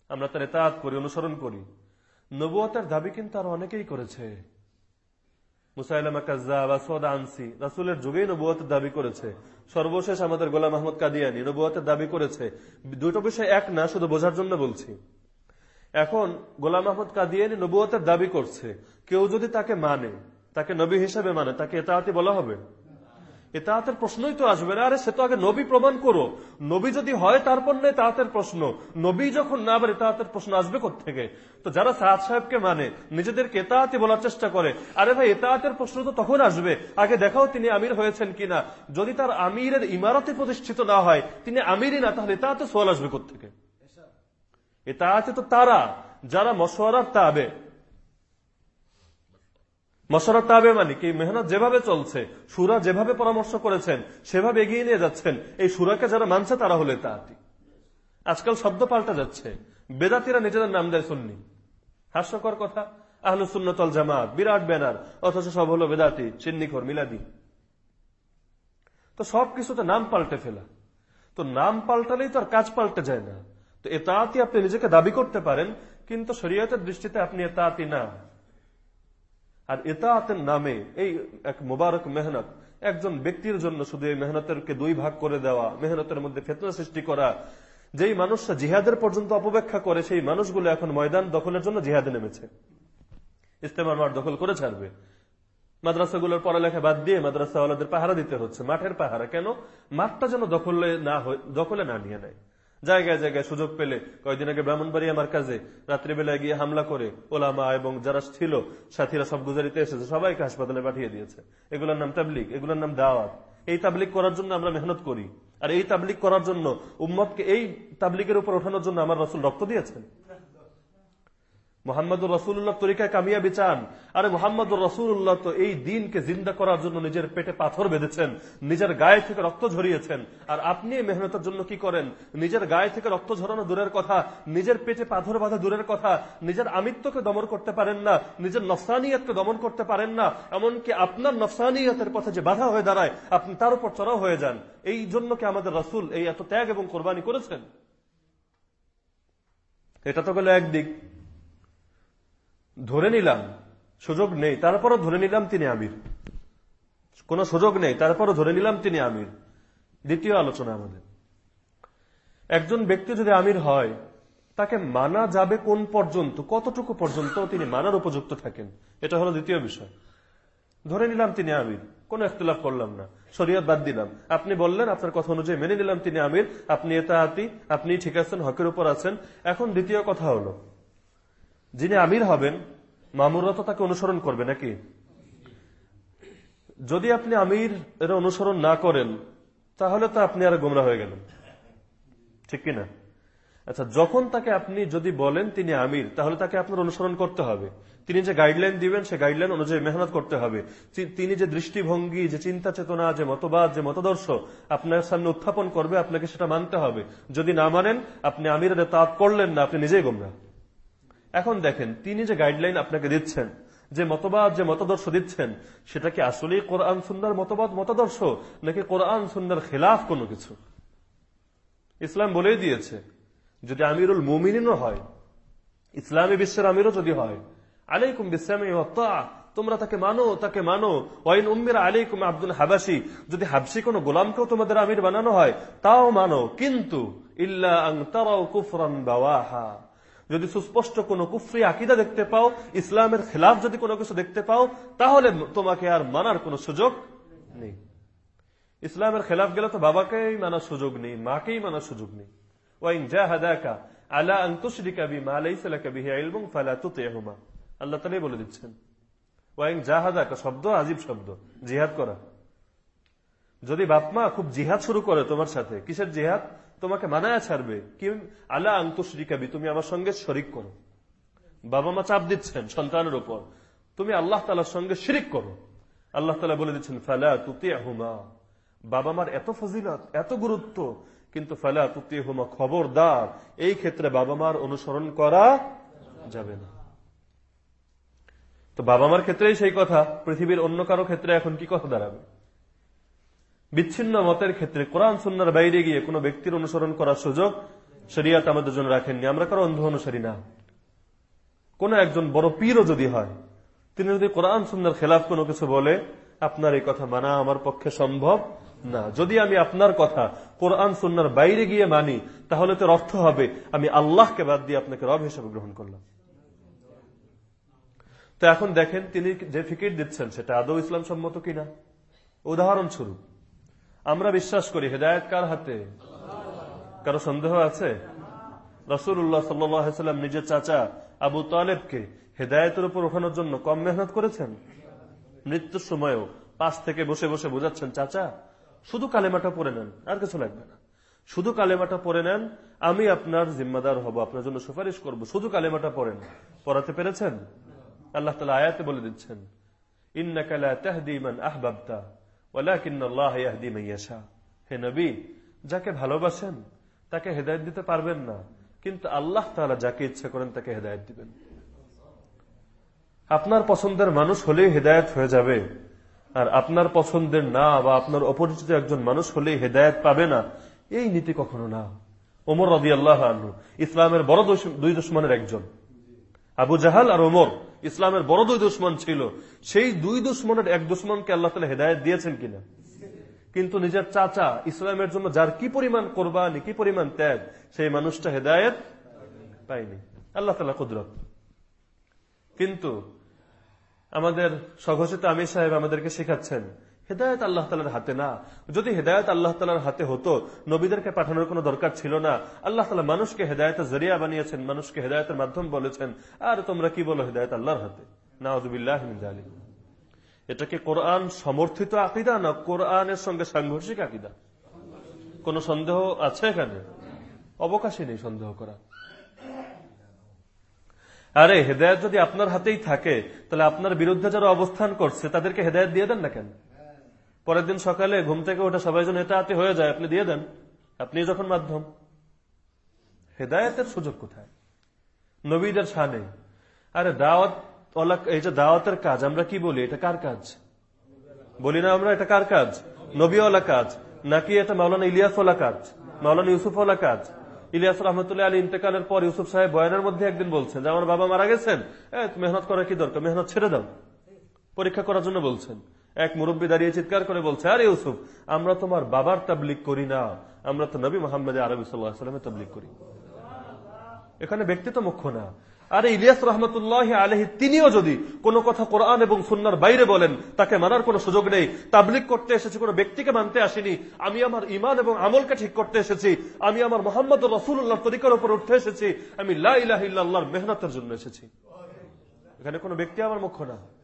A: আমরা তার এতায়াত করি, অনুসরণ করি। নবুয়তের দাবি কিন্তু আর অনেকেই করেছে। আনসি যুগেই দাবি করেছে। সর্বশেষ আমাদের গোলাম আহমদ দাবি করেছে। দুটো বিষয় এক না, শুধু বোঝার জন্য বলছি। এখন গোলাম আহমদ দাবি করছে। কেউ যদি তাকে মানে তাকে নবী হিসাবে মানে তাকে এতাহাতি বলা হবে? এতাহাতের প্রশ্নই তো আসবে না। আরে সে তো আগে নবী প্রমাণ করো। নবী যদি হয় তারপর নেই তাহাতের প্রশ্ন। নবী যখন না আবার এতাহাতের প্রশ্ন আসবে থেকে তো যারা সাহাদ সাহেবকে মানে নিজেদেরকে এতাহাতি বলার চেষ্টা করে আরে ভাই এতাহাতের প্রশ্ন তো তখন আসবে। আগে দেখাও তিনি আমির হয়েছেন কিনা। যদি তার আমিরের ইমারতে প্রতিষ্ঠিত না হয় তিনি আমিরই না তাহলে এতাহাতে সোয়াল আসবে থেকে এতাহাতে তো তারা যারা মশওয়ারার তাবে। মশরা তাবে মানে কি মেহনত যেভাবে চলছে, সুরা যেভাবে পরামর্শ করেছেন, সেভাবে এগিয়ে নিয়ে যাচ্ছেন, এই সুরাকে যারা মানছে তারা হলে তাহাতি আজকাল শব্দ পাল্টা যাচ্ছে। বেদাতিরা নিজেদের নাম দেয় শুননি হাস্যকর কথা, আহলু সুন্নতল জামাত, বিরাট ব্যানার, অথচ সব হলো বেদাতি চিন্নিখর মিলাদি। তো সব কিছুতে নাম পাল্টে ফেলা। তো নাম পাল্টালেই তো আর কাজ পাল্টে যায় না। তো এতাতি আপনি নিজেকে দাবি করতে পারেন, কিন্তু শরীয়তের দৃষ্টিতে আপনি এতাতি না। আর এতাতের নামে এই এক মোবারক মেহনত, একজন ব্যক্তির জন্য শুধু এই মেহনতেরকে দুই ভাগ করে দেওয়া, মেহনতের মধ্যে ফেতনা সৃষ্টি করা, যেই মানুষরা জিহাদের পর্যন্ত অপব্যাখ্যা করে, সেই মানুষগুলো এখন ময়দান দখলের জন্য জিহাদে নেমেছে। ইস্তেমার দখল করে ছাড়বে। মাদ্রাসাগুলোর পড়ালেখা বাদ দিয়ে মাদ্রাসাওয়ালাদের পাহারা দিতে হচ্ছে, মাঠের পাহারা। কেন? মাঠটা যেন দখলে না দখলে না নিয়ে নেয়। জায়গায় জায়গায় সুযোগ পেলে কয়েকদিন আগে ব্রাহ্মণবাড়ি আমার কাজে রাত্রিবেলায় গিয়ে হামলা করে ওলামা এবং যারা ছিল সাথীরা সব গুজারিতে এসেছে, সবাইকে হাসপাতালে পাঠিয়ে দিয়েছে। এগুলোর নাম তাবলিক এগুলোর নাম দাওয়াত। এই তাবলিক করার জন্য আমরা মেহনত করি। আর এই তাবলিক করার জন্য উম্মতকে এই তাবলিকের উপর ওঠানোর জন্য আমার রসুল রক্ত দিয়েছেন। মোহাম্মদুর রসুল্লাহ তরিকায় কামিয়াবি চান। আরে মোহাম্মদুর রসুল্লাহ তো এই দিনকে জিন্দা করার জন্য নিজের পেটে পাথর বেঁধেছেন, নিজের গায়ে থেকে রক্ত ঝরিয়েছেন। আর আপনি মেহনতের জন্য কি করেন? নিজের গায়ে থেকে রক্ত ঝরানো দূরের কথা, নিজের পেটে পাথর বাঁধা দূরের কথা, নিজের আমিত্বকে দমন করতে পারেন না, নিজের নফসানিয়তকে দমন করতে পারেন না, এমনকি আপনার নফসানিয়তের পথে যে বাধা হয়ে দাঁড়ায়, আপনি তার উপর চড়াও হয়ে যান। এই জন্য কি আমাদের রসুল এই এত ত্যাগ এবং কোরবানি করেছেন? এটা তো গেল একদিক। ধরে নিলাম, সুযোগ নেই, তারপরও ধরে নিলাম তিনি আমির। কোন সুযোগ নেই, তারপরও ধরে নিলাম তিনি আমির। দ্বিতীয় আলোচনা আমাদের। একজন ব্যক্তি যদি আমির হয়, তাকে মানা যাবে কোন পর্যন্ত, কতটুকু পর্যন্ত তিনি মানার উপযুক্ত থাকেন? এটা হলো দ্বিতীয় বিষয়। ধরে নিলাম তিনি আমির, কোন ইখতলাফ করলাম না, শরীয়ত বাদ দিলাম। আপনি বললেন, আপনার কথা অনুযায়ী মেনে নিলাম তিনি আমির, আপনি এটা আপনি ঠিক আছেন, হকের উপর আছেন। এখন দ্বিতীয় কথা হলো যিনি আমির হবেন, মামুররা তো তাকে অনুসরণ করবে নাকি? যদি আপনি আমির এর অনুসরণ না করেন, তাহলে তো আপনি আর গোমরা হয়ে গেলেন। ঠিক কিনা? আচ্ছা যখন তাকে আপনি যদি বলেন তিনি আমির, তাহলে তাকে আপনার অনুসরণ করতে হবে। তিনি যে গাইডলাইন দিবেন, সে গাইডলাইন অনুযায়ী মেহনত করতে হবে। তিনি যে দৃষ্টিভঙ্গি, যে চিন্তা চেতনা, যে মতবাদ, যে মতাদর্শ আপনার সামনে উত্থাপন করবে, আপনাকে সেটা মানতে হবে। যদি না মানেন, আপনি আমিরের তাপ করলেন না, আপনি নিজেই গোমরা। এখন দেখেন, তিনি যে গাইডলাইন আপনাকে দিচ্ছেন, যে মতবাদ, যে মতাদর্শ দিচ্ছেন, সেটা কি আসলেই কোরআন সুন্দর মতবাদ, মতাদর্শ, নাকি কোরআন সুন্দর খেলাফ কোনো কিছু? ইসলাম বলেই দিয়েছে, যদি আমিরুল মুমিনিনও হয়, ইসলামী বিশ্বের আমিরও যদি হয়, আলাইকুম বিসলামী তোমরা তাকে মানো তাকে মানো ওয়াইন উম্মির আলাইকুম আব্দুল হাবাসি যদি হাবসি কোনো গোলামকেও তোমাদের আমির বানানো হয়, তাও মানো, কিন্তু ইল্লা আং কুফরান বাওয়াহা। যদি সুস্পষ্ট কোনো কুফরি আকিদা দেখতে পাও, ইসলামের খেলাফ যদি কোনো কিছু দেখতে পাও, তাহলে তোমাকে আর মানার কোনো সুযোগ নেই। ইসলামের খেলাফ গেলে তো বাবাকেই মানার সুযোগ নেই, মাকেই মানার সুযোগ নেই। ওয়াইন জাহাদাকা আলা আন তুশরিকা বিমা লাইসা লাকা বিহি ইলমুন ফালা আল্লাহ তাআলাই বলে দিচ্ছেন, ওয়াইন জাহাদাকা শব্দ আজীব শব্দ, জিহাদ করা। যদি বাপমা খুব জিহাদ শুরু করে তোমার সাথে, কিসের জিহাদ? তোমাকে মানায়া ছাড়বে। কি আলা আন তুশরিকা তুমি আমার সঙ্গে শরিক করো। বাবা মা চাপ দিচ্ছেন সন্তানের উপর। তুমি আল্লাহ তালার সঙ্গে শিরিক করো। আল্লাহ তালা বলে দিচ্ছেন, ফালা তুতিহুমা। বাবা মার এত ফজিলত, এত গুরুত্ব, কিন্তু ফালা তুতিহুমা খবরদার। এই ক্ষেত্রে বাবা মার অনুসরণ করা যাবে না। তো বাবা মার ক্ষেত্রেই সেই কথা, পৃথিবীর অন্য কারও ক্ষেত্রে এখন কি কথা দাঁড়াবে? বিচ্ছিন্ন মতের ক্ষেত্রে কোরআন সুন্নার বাইরে গিয়ে কোনো ব্যক্তির অনুসরণ করার সুযোগ শরিয়াত আমাদের জন্য রাখেননি। আমরা কারও অন্ধ অনুসারী না। কোন একজন বড় পীরও যদি হয়, তিনি যদি কোরআন সুন্নার খেলাফ কোনো কিছু বলে, আপনার এই কথা মানা আমার পক্ষে সম্ভব না। যদি আমি আপনার কথা কোরআন সুন্নার বাইরে গিয়ে মানি, তাহলে তোর অর্থ হবে আমি আল্লাহকে বাদ দিয়ে আপনাকে রব হিসেবে গ্রহণ করলাম। তো এখন দেখেন তিনি যে ফিকির দিচ্ছেন, সেটা আদৌ ইসলাম সম্মত কিনা? উদাহরণস্বরূপ আমরা বিশ্বাস করি, হেদায়ত কার হাতে? কারও সন্দেহ আছে? রসুল্লাহ সাল্লাম নিজের চাচা আবু তালেবকে হেদায়তের উপর ওঠানোর জন্য কম মেহনত করেছেন? মৃত্যুর সময়ও পাশ থেকে বসে বসে বোঝাচ্ছেন, চাচা, শুধু কালেমাটা পড়ে নেন, আর কিছু লাগবে না। শুধু কালেমাটা পড়ে নেন, আমি আপনার জিম্মাদার হব, আপনার জন্য সুপারিশ করব। শুধু কালেমাটা পড়েন। পড়াতে পেরেছেন? আল্লাহ তালা আয়াতে বলে দিচ্ছেন ইন্নাকালা তাহদিমান আহবাবতা। যাকে ভালোবাসেন, তাকে হেদায়ত দিতে পারবেন না। কিন্তু আল্লাহ তাআলা যাকে ইচ্ছা করেন, তাকে হেদায়ত দিবেন। আপনার পছন্দের মানুষ হলেই হেদায়ত হয়ে যাবে। আর আপনার পছন্দের না বা আপনার অপরিচিত একজন মানুষ হলেই হেদায়ত পাবে না, এই নীতি কখনো না। ওমর রদি আল্লাহ ইসলামের বড় দুই দুশ্মনের একজন। আবু জাহাল আর ওমর ইসলামের বড় দুই দুশ্মন ছিল। সেই দুই দুশ্মনের এক দুশ্মনকে আল্লাহ তালা হেদায়ত দিয়েছেন কিনা? কিন্তু নিজের চাচা ইসলামের জন্য যার কি পরিমাণ কোরবানি, কি পরিমাণ ত্যাগ, সেই মানুষটা হেদায়ত পাইনি আল্লাহ তালা কুদরত। কিন্তু আমাদের স্বঘোষিত আমির সাহেব আমাদেরকে শেখাচ্ছেন হেদায়ত আল্লাহ তালার হাতে না। যদি হেদায়ত আল্লাহ তালার হাতে হতো, নবীদেরকে পাঠানোর কোনো দরকার ছিল না। আল্লাহ তালা মানুষকে হেদায়তের জরিয়া বানিয়েছেন, মানুষকে হেদায়তের মাধ্যম বলেছেন। আর তোমরা কি বলো হেদায়ত আল্লাহর হাতে? নাওজুবিল্লাহ এটা কি কোরআন সমর্থিত আকিদা না কোরআনের সঙ্গে সাংঘর্ষিক আকিদা? কোন সন্দেহ আছে এখানে? অবকাশই নেই সন্দেহ করা। আরে, হেদায়ত যদি আপনার হাতেই থাকে, তাহলে আপনার বিরুদ্ধে যারা অবস্থান করছে, তাদেরকে হেদায়ত দিয়ে দেন না কেন? পরের দিন সকালে ঘুম থেকে ওঠে সবাই যেন এটা হাতে হয়ে যায়, আপনি দিয়ে দেন। আপনি যখন মাধ্যম। হেদায়তের সুযোগ কোথায়? নবীদের সানে আরে দাওয়াত এই যে দাওয়াতের কাজ, আমরা কি বলি? এটা কার কাজ? বলি না আমরা, এটা কার কাজ? নবীওয়ালা কাজ। নাকি এটা মাওলানা ইলিয়াসওয়ালা কাজ? মাওলানা ইউসুফওয়ালা কাজ? ইলিয়াস রহমতুল্লাহ আলী ইন্তেকালের পর ইউসুফ সাহেব বয়ানের মধ্যে একদিন বলছেন, যে আমার বাবা মারা গেছেন। মেহনত করার কি দরকার? মেহনত ছেড়ে দাও। পরীক্ষা করার জন্য বলছেন। এক মুরব্বী দাঁড়িয়ে চিৎকার করে বলছে, আরে ইউসুফ, আমরা তোমার বাবার তাবলিক করি না। আমরা তো নবী মোহাম্মদ আরবি সাল্লাহামের তাবলিক করি। এখানে ব্যক্তি তো মুখ্য না। আরে ইলিয়াস রহমতুল্লাহ আলহি তিনিও যদি কোনো কথা কোরআন এবং সুন্নার বাইরে বলেন, তাকে মানার কোনো সুযোগ নেই। তাবলিক করতে এসেছি, কোনো ব্যক্তিকে মানতে আসিনি। আমি আমার ইমান এবং আমলকে ঠিক করতে এসেছি। আমি আমার মোহাম্মদ রসুল্লাহ তরিকার উপর উঠতে এসেছি। আমি লাহ মেহনতের জন্য এসেছি। এখানে কোনো ব্যক্তি আমার মুখ্য না।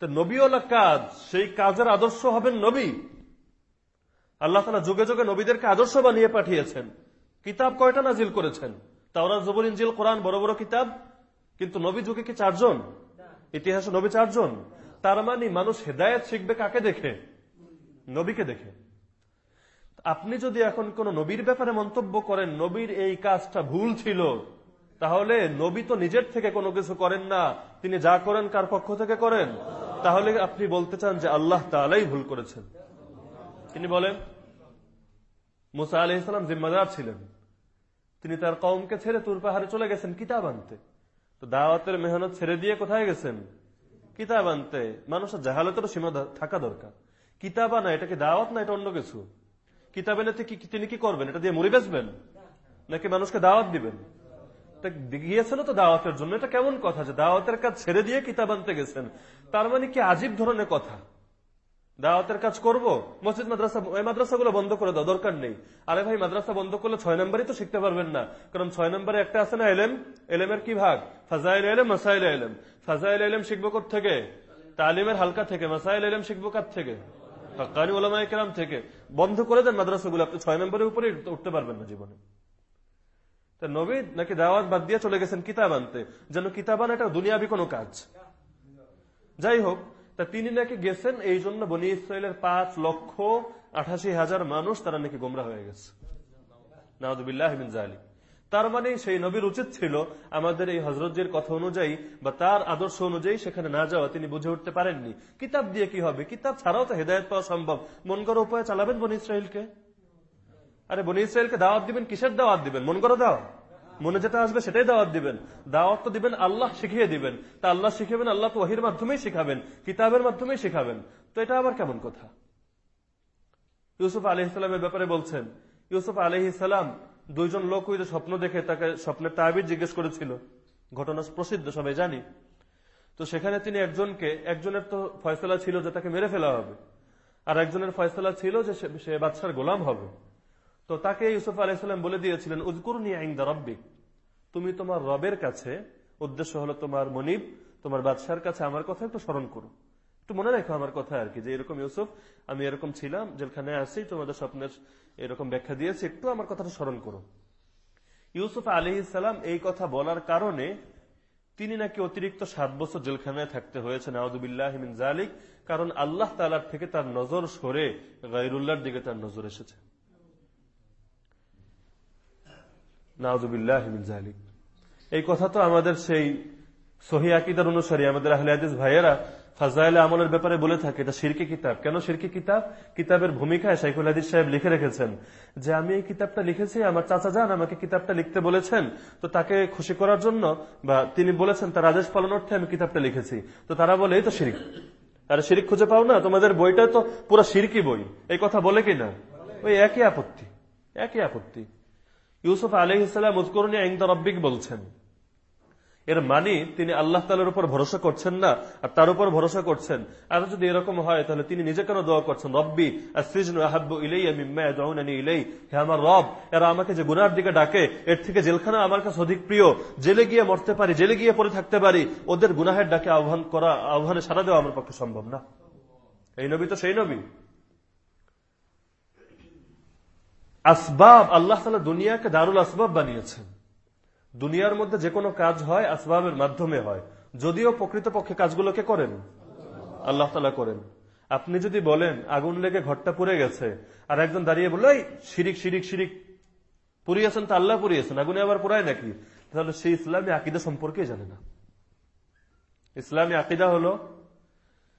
A: তো নবীওয়ালা কাজ, সেই কাজের আদর্শ হবেন নবী। আল্লাহ তালা যুগে যুগে নবীদেরকে আদর্শ বানিয়ে পাঠিয়েছেন। কিতাব কয়টা নাজিল করেছেন? তাওরা জবর ইঞ্জিল কোরআন, বড় বড় কিতাব। কিন্তু নবী যুগে কি চারজন? ইতিহাসে নবী চারজন। তার মানে মানুষ হেদায়ত শিখবে কাকে দেখে? নবীকে দেখে। আপনি যদি এখন কোন নবীর ব্যাপারে মন্তব্য করেন, নবীর এই কাজটা ভুল ছিল, তাহলে নবী তো নিজের থেকে কোনো কিছু করেন না। তিনি যা করেন কার পক্ষ থেকে করেন? তাহলে আপনি বলতে চান যে আল্লাহ তালাই ভুল করেছেন। তিনি বলেন, মুসা আলহ ইসলাম জিম্মাদার ছিলেন। তিনি তার কমকে ছেড়ে তুর পাহাড়ে চলে গেছেন কিতাব আনতে। তো দাওয়াতের মেহনত ছেড়ে দিয়ে কোথায় গেছেন? কিতাব আনতে। মানুষের জাহালতেরও সীমা থাকা দরকার। কিতাব আনা, এটা কি দাওয়াত না এটা অন্য কিছু? কিতাব এনে তিনি কি করবেন? এটা দিয়ে মুড়ি বেচবেন? নাকি মানুষকে দাওয়াত দিবেন? গিয়েছেন তো দাওয়াতের জন্য। এটা কেমন কথা যে দাওয়াতের কাজ ছেড়ে দিয়ে কিতাব আনতে গেছেন? তার মানে কি আজীব ধরনের কথা? দাওয়াতের কাজ করব? মসজিদ, মাদ্রাসা ওই মাদ্রাসাগুলো বন্ধ করে দাও, দরকার নেই। আরে ভাই, মাদ্রাসা বন্ধ করলে ছয় নম্বরই তো শিখতে পারবেন না। কারণ ছয় নম্বরে একটা আছে না এলেম? এলেমের কি ভাগ? ফাজাইল এলেম, মাসাইল এলেম। ফাজাইল এলেম শিখব থেকে তালিমের হালকা থেকে। মাসাইল এলেম শিখব কার থেকে? হাক্কানি ওলামাই কেরাম থেকে। বন্ধ করে দেন মাদ্রাসাগুলো। আপনি ছয় নম্বরের উপরে উঠতে পারবেন না জীবনে। তা নবী নাকি দাওয়াত বাদ দিয়ে চলে গেছেন কিতাব আনতে। যেন কিতাব আনা এটা দুনিয়াবি কোনো কাজ। যাই হোক, তা তিনি নাকি গেছেন এই জন্য বনি ইসরায়েলের পাঁচ লক্ষ আঠাশি হাজার মানুষ তারা নাকি গোমরা হয়ে গেছে। তার মানে সেই নবীর উচিত ছিল আমাদের এই হজরতজির কথা অনুযায়ী বা তার আদর্শ অনুযায়ী সেখানে না যাওয়া। তিনি বুঝে উঠতে পারেননি। কিতাব দিয়ে কি হবে? কিতাব ছাড়াও তো হেদায়ত পাওয়া সম্ভব। মন করা উপায় চালাবেন বনি ইসরায়েলকে আরে বনি ইসরায়েলকে দাওয়াত দিবেন, কিসের দাওয়াত দিবেন? মন করো দাও। মনে যেটা আসবে সেটাই দাওয়াত দিবেন। দাওয়াত তো দিবেন, আল্লাহ শিখিয়ে দিবেন। তা আল্লাহ শিখাবেন, আল্লাহ তো ওহির মাধ্যমেই শিখাবেন, কিতাবের মাধ্যমেই শিখাবেন। তো এটা আবার কেমন কথা? ইউসুফ আলহ ইসলামের ব্যাপারে বলছেন, ইউসুফ আলহ ইসলাম দুইজন লোক ওই যে স্বপ্ন দেখে তাকে স্বপ্নের তাবির জিজ্ঞেস করেছিল। ঘটনা প্রসিদ্ধ, সবাই জানি। তো সেখানে তিনি একজনকে, একজনের তো ফয়সলা ছিল যে তাকে মেরে ফেলা হবে। আর একজনের ফয়সলা ছিল যে সে বাদশার গোলাম হবে। তো তাকে ইউসুফ আলাইসাল্লাম বলে দিয়েছিলেন উজকুর নিয়ে আইন তুমি তোমার রবের কাছে, উদ্দেশ্য হলো তোমার মনিব, তোমার বাদশার কাছে আমার কথা একটু স্মরণ করো। একটু মনে রেখো আমার কথা আর কি, যে এরকম ইউসুফ, আমি এরকম ছিলাম যেখানে আসি তোমাদের স্বপ্নের এরকম ব্যাখ্যা দিয়েছি, একটু আমার কথাটা স্মরণ করো। ইউসুফ আলি ইসালাম এই কথা বলার কারণে তিনি নাকি অতিরিক্ত সাত বছর জেলখানায় থাকতে হয়েছে নাওদুবিল্লাহমিন জালিক কারণ আল্লাহ তালার থেকে তার নজর সরে গাইরুল্লাহর দিকে তার নজর এসেছে। এই কথা তো আমাদের সেই সহি আকিদার অনুসারী, আমাদের আহলে ভাইয়েরা ফাজাইলে আমলের ব্যাপারে বলে থাকে, এটা সিরকি কিতাব। কেন সিরকি কিতাব? কিতাবের ভূমিকায় শাইকুল হাদিস সাহেব লিখে রেখেছেন যে, আমি এই কিতাবটা লিখেছি, আমার চাচা যান আমাকে কিতাবটা লিখতে বলেছেন, তো তাকে খুশি করার জন্য বা তিনি বলেছেন তার আদেশ পালনার্থে আমি কিতাবটা লিখেছি। তো তারা বলে, এই তো শিরিক। আর শিরিক খুঁজে পাও না? তোমাদের বইটা তো পুরো সিরকি বই। এই কথা বলে কি না ওই একই আপত্তি একই আপত্তি। ইউসুফ আলহ ইসলাম উজকরণী আইন রব্বিক বলছেন। এর মানে তিনি আল্লাহ তালের উপর ভরসা করছেন না, আর তার উপর ভরসা করছেন। আর যদি এরকম হয়, তাহলে তিনি নিজে কেন দোয়া করছেন? রব্বি আমার রব, এরা আমাকে যে গুনার দিকে ডাকে, এর থেকে জেলখানা আমার কাছে অধিক প্রিয়। জেলে গিয়ে মরতে পারি, জেলে গিয়ে পরে থাকতে পারি, ওদের গুনাহের ডাকে আহ্বান করা, আহ্বানে সারা দেওয়া আমার পক্ষে সম্ভব না। এই নবী তো সেই নবী। আসবাব, আল্লাহ তালা দুনিয়াকে দারুল আসবাব বানিয়েছেন। দুনিয়ার মধ্যে যে কোনো কাজ হয়, আসবাবের মাধ্যমে হয়। যদিও প্রকৃতপক্ষে কাজগুলোকে করেন। আল্লাহ তালা করেন। আপনি যদি বলেন, আগুন লেগে ঘরটা পুড়ে গেছে, আর একজন দাঁড়িয়ে বলল, এই, শিরিক শিরিক শিরিক। পুড়িয়েছেন তো আল্লাহ পুড়িয়েছেন, আগুনে আবার পুরায় নাকি? তাহলে সেই ইসলামী আকিদা সম্পর্কে জানে না। ইসলামী আকিদা হলো,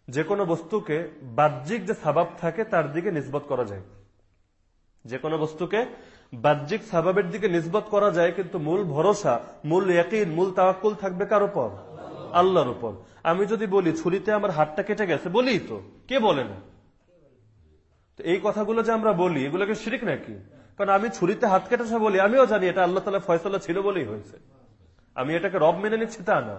A: যে কোনো বস্তুকে বাহ্যিক যে সাবাব থাকে, তার দিকে নিষ্পত করা যায়। যে কোনো বস্তুকে বাহ্যিক স্বভাবের দিকে নিজবত করা যায়, কিন্তু মূল ভরসা, মূল একই মূল তাওয়াক্কুল থাকবে কার উপর? আল্লাহর উপর। আমি যদি বলি, ছুরিতে আমার হাতটা কেটে গেছে বলি তো। কে বলে না? এই কথাগুলো যে আমরা বলি এগুলোকে শিরিক নাকি? কারণ আমি ছুরিতে হাত কেটেছে বলি, আমিও জানি এটা আল্লাহ তালা ফয়সলা ছিল বলেই হয়েছে। আমি এটাকে রব মেনে নিচ্ছি তা না।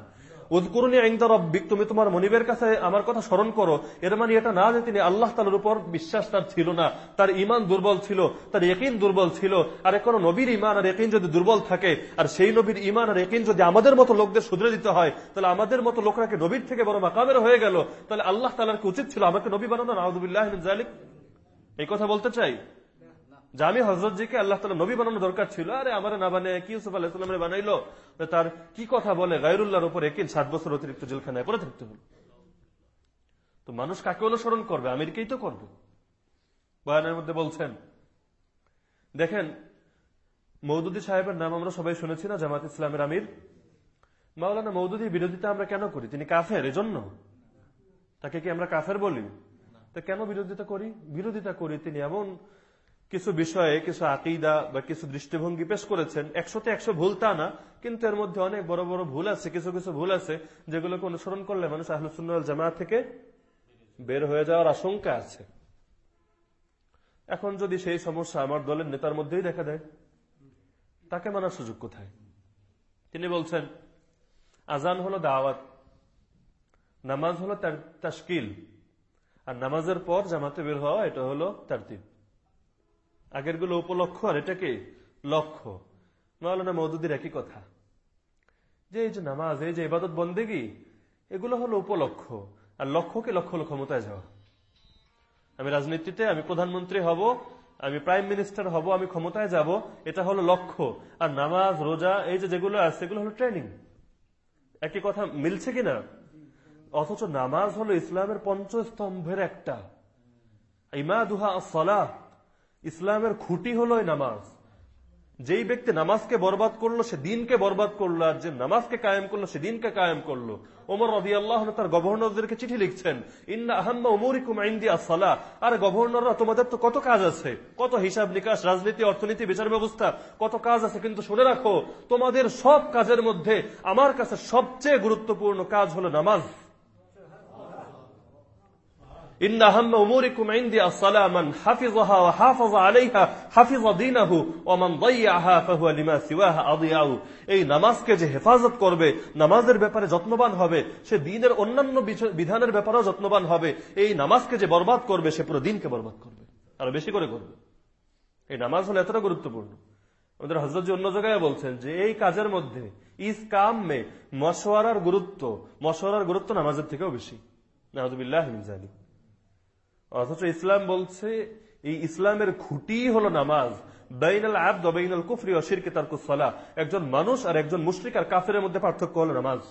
A: রব্বিক, তুমি তোমার মনিবের কাছে আমার কথা স্মরণ করো। এর মানে এটা না যে তিনি আল্লাহ তালার উপর বিশ্বাস তার ছিল না। তার ইমান দুর্বল ছিল, তার একিন দুর্বল ছিল। আর কোন নবীর ইমান আর একিন যদি দুর্বল থাকে, আর সেই নবীর ইমান আর একিন যদি আমাদের মতো লোকদের শুধরে দিতে হয়, তাহলে আমাদের মতো লোকরাকে নবীর থেকে বড় মাকামের হয়ে গেল? তাহলে আল্লাহ তালার উচিত ছিল আমাকে নবী বানানো? নাউদুবিল্লাহ জালিক এই কথা বলতে চাই? যে আমি হজরতজিকে আল্লাহ তালা নবী বানানো দরকার ছিল। আরে আমার না বানিয়ে কি ইউসুফ আল্লাহামের বানাইলো? তার কি কথা বলে গায়রুল্লাহর উপর? একিন সাত বছর অতিরিক্ত জেলখানায় পরে থাকতে হল। তো মানুষ কাকে অনুসরণ করবে? আমিরকেই তো করবে। বয়ানের মধ্যে বলছেন, দেখেন মৌদুদি সাহেবের নাম আমরা সবাই শুনেছি না, জামাত ইসলামের আমির? মাওলানা মৌদুদি বিরোধিতা আমরা কেন করি? তিনি কাফের, এজন্য। তাকে কি আমরা কাফের বলি? তা কেন বিরোধিতা করি? বিরোধিতা করি তিনি এমন কিছু বিষয়ে, কিছু আকিদা বা কিছু দৃষ্টিভঙ্গি পেশ করেছেন। একশোতে একশো ভুল তা না, কিন্তু এর মধ্যে অনেক বড় বড় ভুল আছে, কিছু কিছু ভুল আছে যেগুলোকে অনুসরণ করলে মানুষ আহলুসুল্লাহ জামা থেকে বের হয়ে যাওয়ার আশঙ্কা আছে? এখন যদি সেই সমস্যা আমার দলের নেতার মধ্যেই দেখা দেয়, তাকে মানার সুযোগ কোথায়? তিনি বলছেন, আজান হলো দাওয়াত, নামাজ হলো তার তাস্কিল আর নামাজের পর জামাতে বের হওয়া, এটা হলো তারতিব। আগেরগুলো উপলক্ষ আর এটাকে লক্ষ্য। মাওলানা মৌদুদির একই কথা। যে এই যে নামাজ, এই যে ইবাদত বন্দেগি, এগুলো হলো উপলক্ষ। আর লক্ষ্যকে লক্ষ লক্ষ ক্ষমতায় যাওয়া? আমি রাজনীতিতে আমি প্রধানমন্ত্রী হব, আমি প্রাইম মিনিস্টার হব, আমি ক্ষমতায় যাব, এটা হলো লক্ষ্য। আর নামাজ, রোজা, এই যে যেগুলো আছে, সেগুলো হলো ট্রেনিং। একই কথা মিলছে কিনা? অথচ নামাজ হলো ইসলামের পঞ্চস্তম্ভের একটা। ইমাদুহা সলাহ ইসলামের খুঁটি হলো নামাজ। যেই ব্যক্তি নামাজকে বরবাদ করল, সে দিনকে বরবাদ করল, আর যে নামাজকে কায়েম করল, সে দিনকে কায়েম করল। ওমর রবি আল্লাহ তার গভর্নরদেরকে চিঠি লিখছেন, ইন্না আহম্মা উমরিকুম আইন্দি আসলা আর গভর্নররা, তোমাদের তো কত কাজ আছে। কত হিসাব নিকাশ, রাজনীতি, অর্থনীতি, বিচার ব্যবস্থা, কত কাজ আছে কিন্তু শুনে রাখো, তোমাদের সব কাজের মধ্যে আমার কাছে সবচেয়ে গুরুত্বপূর্ণ কাজ হলো নামাজ। إن أهم أموركم عندي الصلاة من حفظها وحافظ عليها حفظ دينه ومن ضيعها فهو لما سواها أضيع এই নামাজকে যে হেফাজত করবে নামাজের ব্যাপারে যত্নবান হবে সে দিনের অন্যান্য বিধানের ব্যাপারেও যত্নবান হবে এই নামাজকে যে বরবাদ করবে সে পুরো দিনকে বরবাদ করবে আরো বেশি করে করবে এই নামাজ হলো এতটা গুরুত্বপূর্ণ আমাদের হজরত অন্য জায়গায় বলছেন যে এই কাজের মধ্যে ইস কাম মে মশওয়ারার গুরুত্ব মশওয়ারার গুরুত্ব নামাজের থেকেও বেশি নাহজুবিল্লাহ জানি অথচ ইসলাম বলছে, এই ইসলামের খুঁটি হলো নামাজ। বাইনাল আব্দ বাইনাল কুফরি ও শিরকে তার কুসলা একজন মানুষ আর একজন মুশরিক আর কাফের মধ্যে পার্থক্য হলো নামাজ।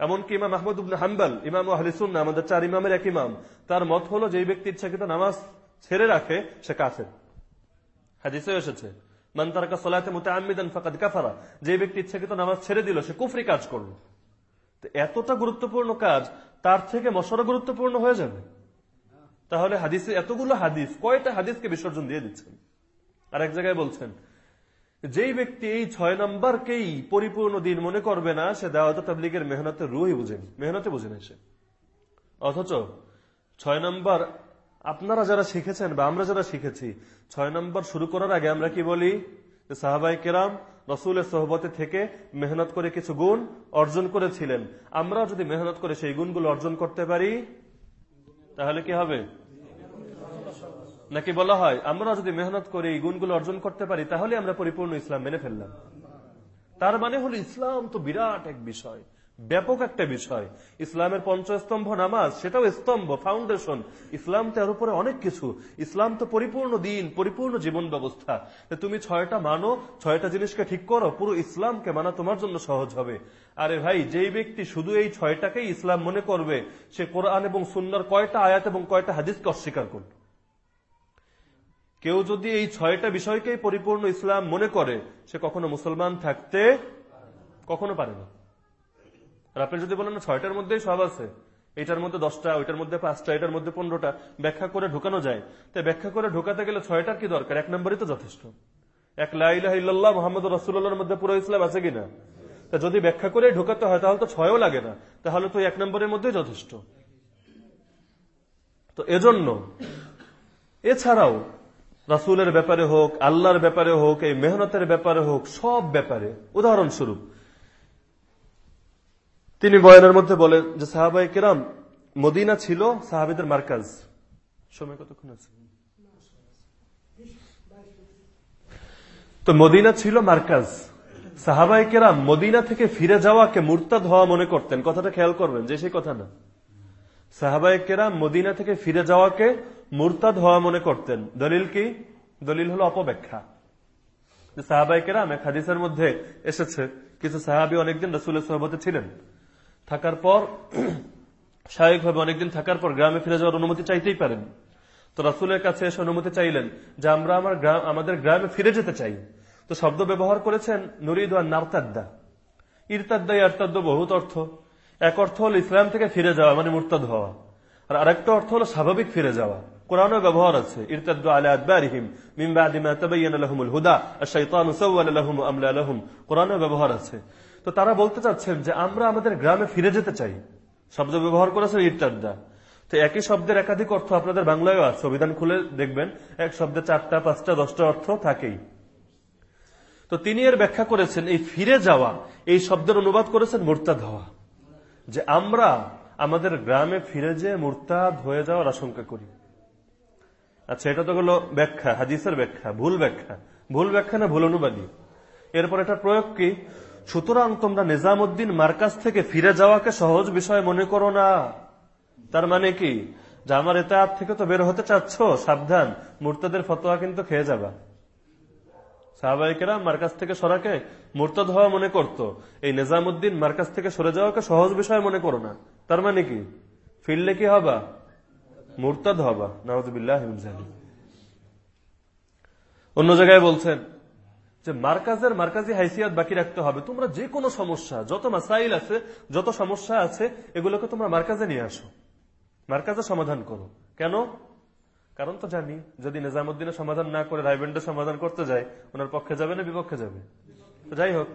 A: এমনকি ইমাম আহমদ উবন হাম্বাল, ইমাম আহলিসুন আমাদের চার ইমামের এক ইমাম, তার মত হলো যে ব্যক্তি ইচ্ছাকৃত নামাজ ছেড়ে রাখে, সে কাফের। হাদিসে এসেছে, মান তারকা সলাতে মুতে ফাকাদ কাফারা যে ব্যক্তি ইচ্ছাকৃত নামাজ ছেড়ে দিল, সে কুফরি কাজ করল। এতটা গুরুত্বপূর্ণ কাজ তার থেকে মশরা গুরুত্বপূর্ণ হয়ে যাবে। তাহলে হাদিসে এতগুলো হাদিস, কয়টা হাদিসকে বিসর্জন দিয়ে দিচ্ছেন? আর এক জায়গায় বলছেন, যেই ব্যক্তি এই ছয় নম্বরকেই পরিপূর্ণ দিন মনে করবে না, সে দাওয়াত তাবলিগের মেহনতে রুই বুঝেনি মেহনতে বুঝে সে। অথচ ছয় নম্বর আপনারা যারা শিখেছেন বা আমরা যারা শিখেছি, ছয় নম্বর শুরু করার আগে আমরা কি বলি? সাহাবাই কেরাম রসুলের সহবতে থেকে মেহনত করে কিছু গুণ অর্জন করেছিলেন। আমরা যদি মেহনত করে সেই গুণগুলো অর্জন করতে পারি, তাহলে কি হবে? নাকি বলা হয় আমরা যদি মেহনত করে এই গুণগুলো অর্জন করতে পারি, তাহলে আমরা পরিপূর্ণ ইসলাম মেনে ফেললাম। তার মানে হলো, ইসলাম তো বিরাট এক বিষয়। ব্যাপক একটা বিষয়। ইসলামের পঞ্চস্তম্ভ নামাজ, সেটাও স্তম্ভ ফাউন্ডেশন ইসলাম তার উপরে অনেক কিছু। ইসলাম তো পরিপূর্ণ দিন, পরিপূর্ণ জীবন ব্যবস্থা। তুমি ছয়টা মানো, ছয়টা জিনিসকে ঠিক করো, পুরো ইসলামকে মানা তোমার জন্য সহজ হবে। আরে ভাই, যেই ব্যক্তি শুধু এই ছয়টাকেই ইসলাম মনে করবে, সে কোরআন এবং সুন্নার কয়টা আয়াত এবং কয়টা হাদিসকে অস্বীকার করবে? কেউ যদি এই ছয়টা বিষয়কেই পরিপূর্ণ ইসলাম মনে করে, সে কখনো মুসলমান থাকতে, কখনো পারে না। আর আপনি যদি বলেন ছয়টার মধ্যেই সব আছে। এটার মধ্যে দশটা, ওইটার মধ্যে পাঁচটা, এটার মধ্যে পনেরোটা, ব্যাখ্যা করে ঢুকানো যায়। তাই ব্যাখ্যা করে ঢুকাতে গেলে ছয়টার কি দরকার? এক নম্বরই তো যথেষ্ট। এক লাইল্লাহ মোহাম্মদ রসুল্লাহর মধ্যে পুরো ইসলাম আছে কিনা? তা যদি ব্যাখ্যা করে ঢুকাতে হয়, তাহলে তো ছয়ও লাগে না। তাহলে তো এক নম্বরের মধ্যেই যথেষ্ট। তো এজন্য, এছাড়াও রাসুলের ব্যাপারে হোক, আল্লাহর ব্যাপারে হোক, এই মেহনতের ব্যাপারে হোক, সব ব্যাপারে, উদাহরণস্বরূপ তিনি বয়ানের মধ্যে বলেন যে সাহাবাই কেরাম মদিনা ছিল সাহাবিদের মার্কাজ। সময় কতক্ষণ আছে? তো মদিনা ছিল মার্কাজ। সাহাবাই কেরাম মদিনা থেকে ফিরে যাওয়াকে মুরতাদ হওয়া মনে করতেন। কথাটা খেয়াল করবেন যে সেই কথা না। সাহাবাই কেরাম মদিনা থেকে ফিরে যাওয়াকে মুরতাদ হওয়া মনে করতেন। দলিল কি? দলিল হলো অপব্যাখ্যা। সাহাবাই কেরাম এক হাদিসের মধ্যে এসেছে, কিছু সাহাবি অনেকদিন রসুলের সহবতে ছিলেন। থাকার পর স্বাভাবিকভাবে অনেকদিন থাকার পর গ্রামে ফিরে যাওয়ার অনুমতি চাইতেই পারেন। তো রাসুলের কাছে এসে অনুমতি চাইলেন যে আমরা আমার গ্রাম আমাদের গ্রামে ফিরে যেতে চাই। তো শব্দ ব্যবহার করেছেন, নুরিদ আর নারতাদ্দা। ইরতাদ্দা ইয়ারতাদ্দ বহুত অর্থ। এক অর্থ হল ইসলাম থেকে ফিরে যাওয়া মানে মুরতাদ হওয়া। আর আরেকটা অর্থ হলো স্বাভাবিক ফিরে যাওয়া। কোরআনও ব্যবহার আছে, ইরতাদ্দু আলা আদবারিহিম, মিন বাদি মা তাবাyyana লাহুমুল হুদা, আশ-শাইতানু সাওয়ালা আমলা ব্যবহার আছে। তো তারা বলতে চাচ্ছেন যে আমরা আমাদের গ্রামে ফিরে যেতে চাই। শব্দ ব্যবহার করেছেন ইরতাদ্দা তো একই শব্দের একাধিক অর্থ আপনাদের বাংলায়ও আছে। অভিধান খুলে দেখবেন, এক শব্দে চারটা, পাঁচটা, দশটা অর্থ থাকেই। তো তিনি এর ব্যাখ্যা করেছেন, এই ফিরে যাওয়া, এই শব্দের অনুবাদ করেছেন মোরতাদ হওয়া। যে আমরা আমাদের গ্রামে ফিরে যেয়ে মোরতাদ হয়ে যাওয়ার আশঙ্কা করি। আচ্ছা এটা তো হলো ব্যাখ্যা, হাদিসের ব্যাখ্যা, ভুল ব্যাখ্যা। ভুল ব্যাখ্যা না ভুল অনুবাদী এরপর এটা প্রয়োগ কি? সুতরাং তোমরা নিজামুদ্দিন মার্কাজ থেকে ফিরে যাওয়াকে সহজ বিষয় মনে করো না। তার মানে কি? যে আমার এতে থেকে তো বের হতে চাচ্ছ? সাবধান। মুরতাদের ফতোয়া কিন্তু খেয়ে যাবা। সাহাবাহিকেরা মার্কাজ থেকে সরাকে মুরতাদ হওয়া মনে করত। এই নিজামুদ্দিন মার্কাজ থেকে সরে যাওয়াকে সহজ বিষয় মনে করো না। তার মানে কি? ফিরলে কি হবা? মুরতাদ হবা। নওয়াজবিল্লাহ অন্য জায়গায় বলছেন যে মার্কাজের মার্কাজি হাইসিয়াত বাকি রাখতে হবে। তোমরা যে কোনো সমস্যা, যত মাসাইল আছে, যত সমস্যা আছে, এগুলোকে তোমরা মার্কাজে নিয়ে আসো। মার্কাজে সমাধান করো। কেন? কারণ তো জানি, যদি নিজামুদ্দিনের সমাধান না করে রায়বেন্ডের সমাধান করতে যায়, ওনার পক্ষে যাবে না বিপক্ষে যাবে। যাই হোক,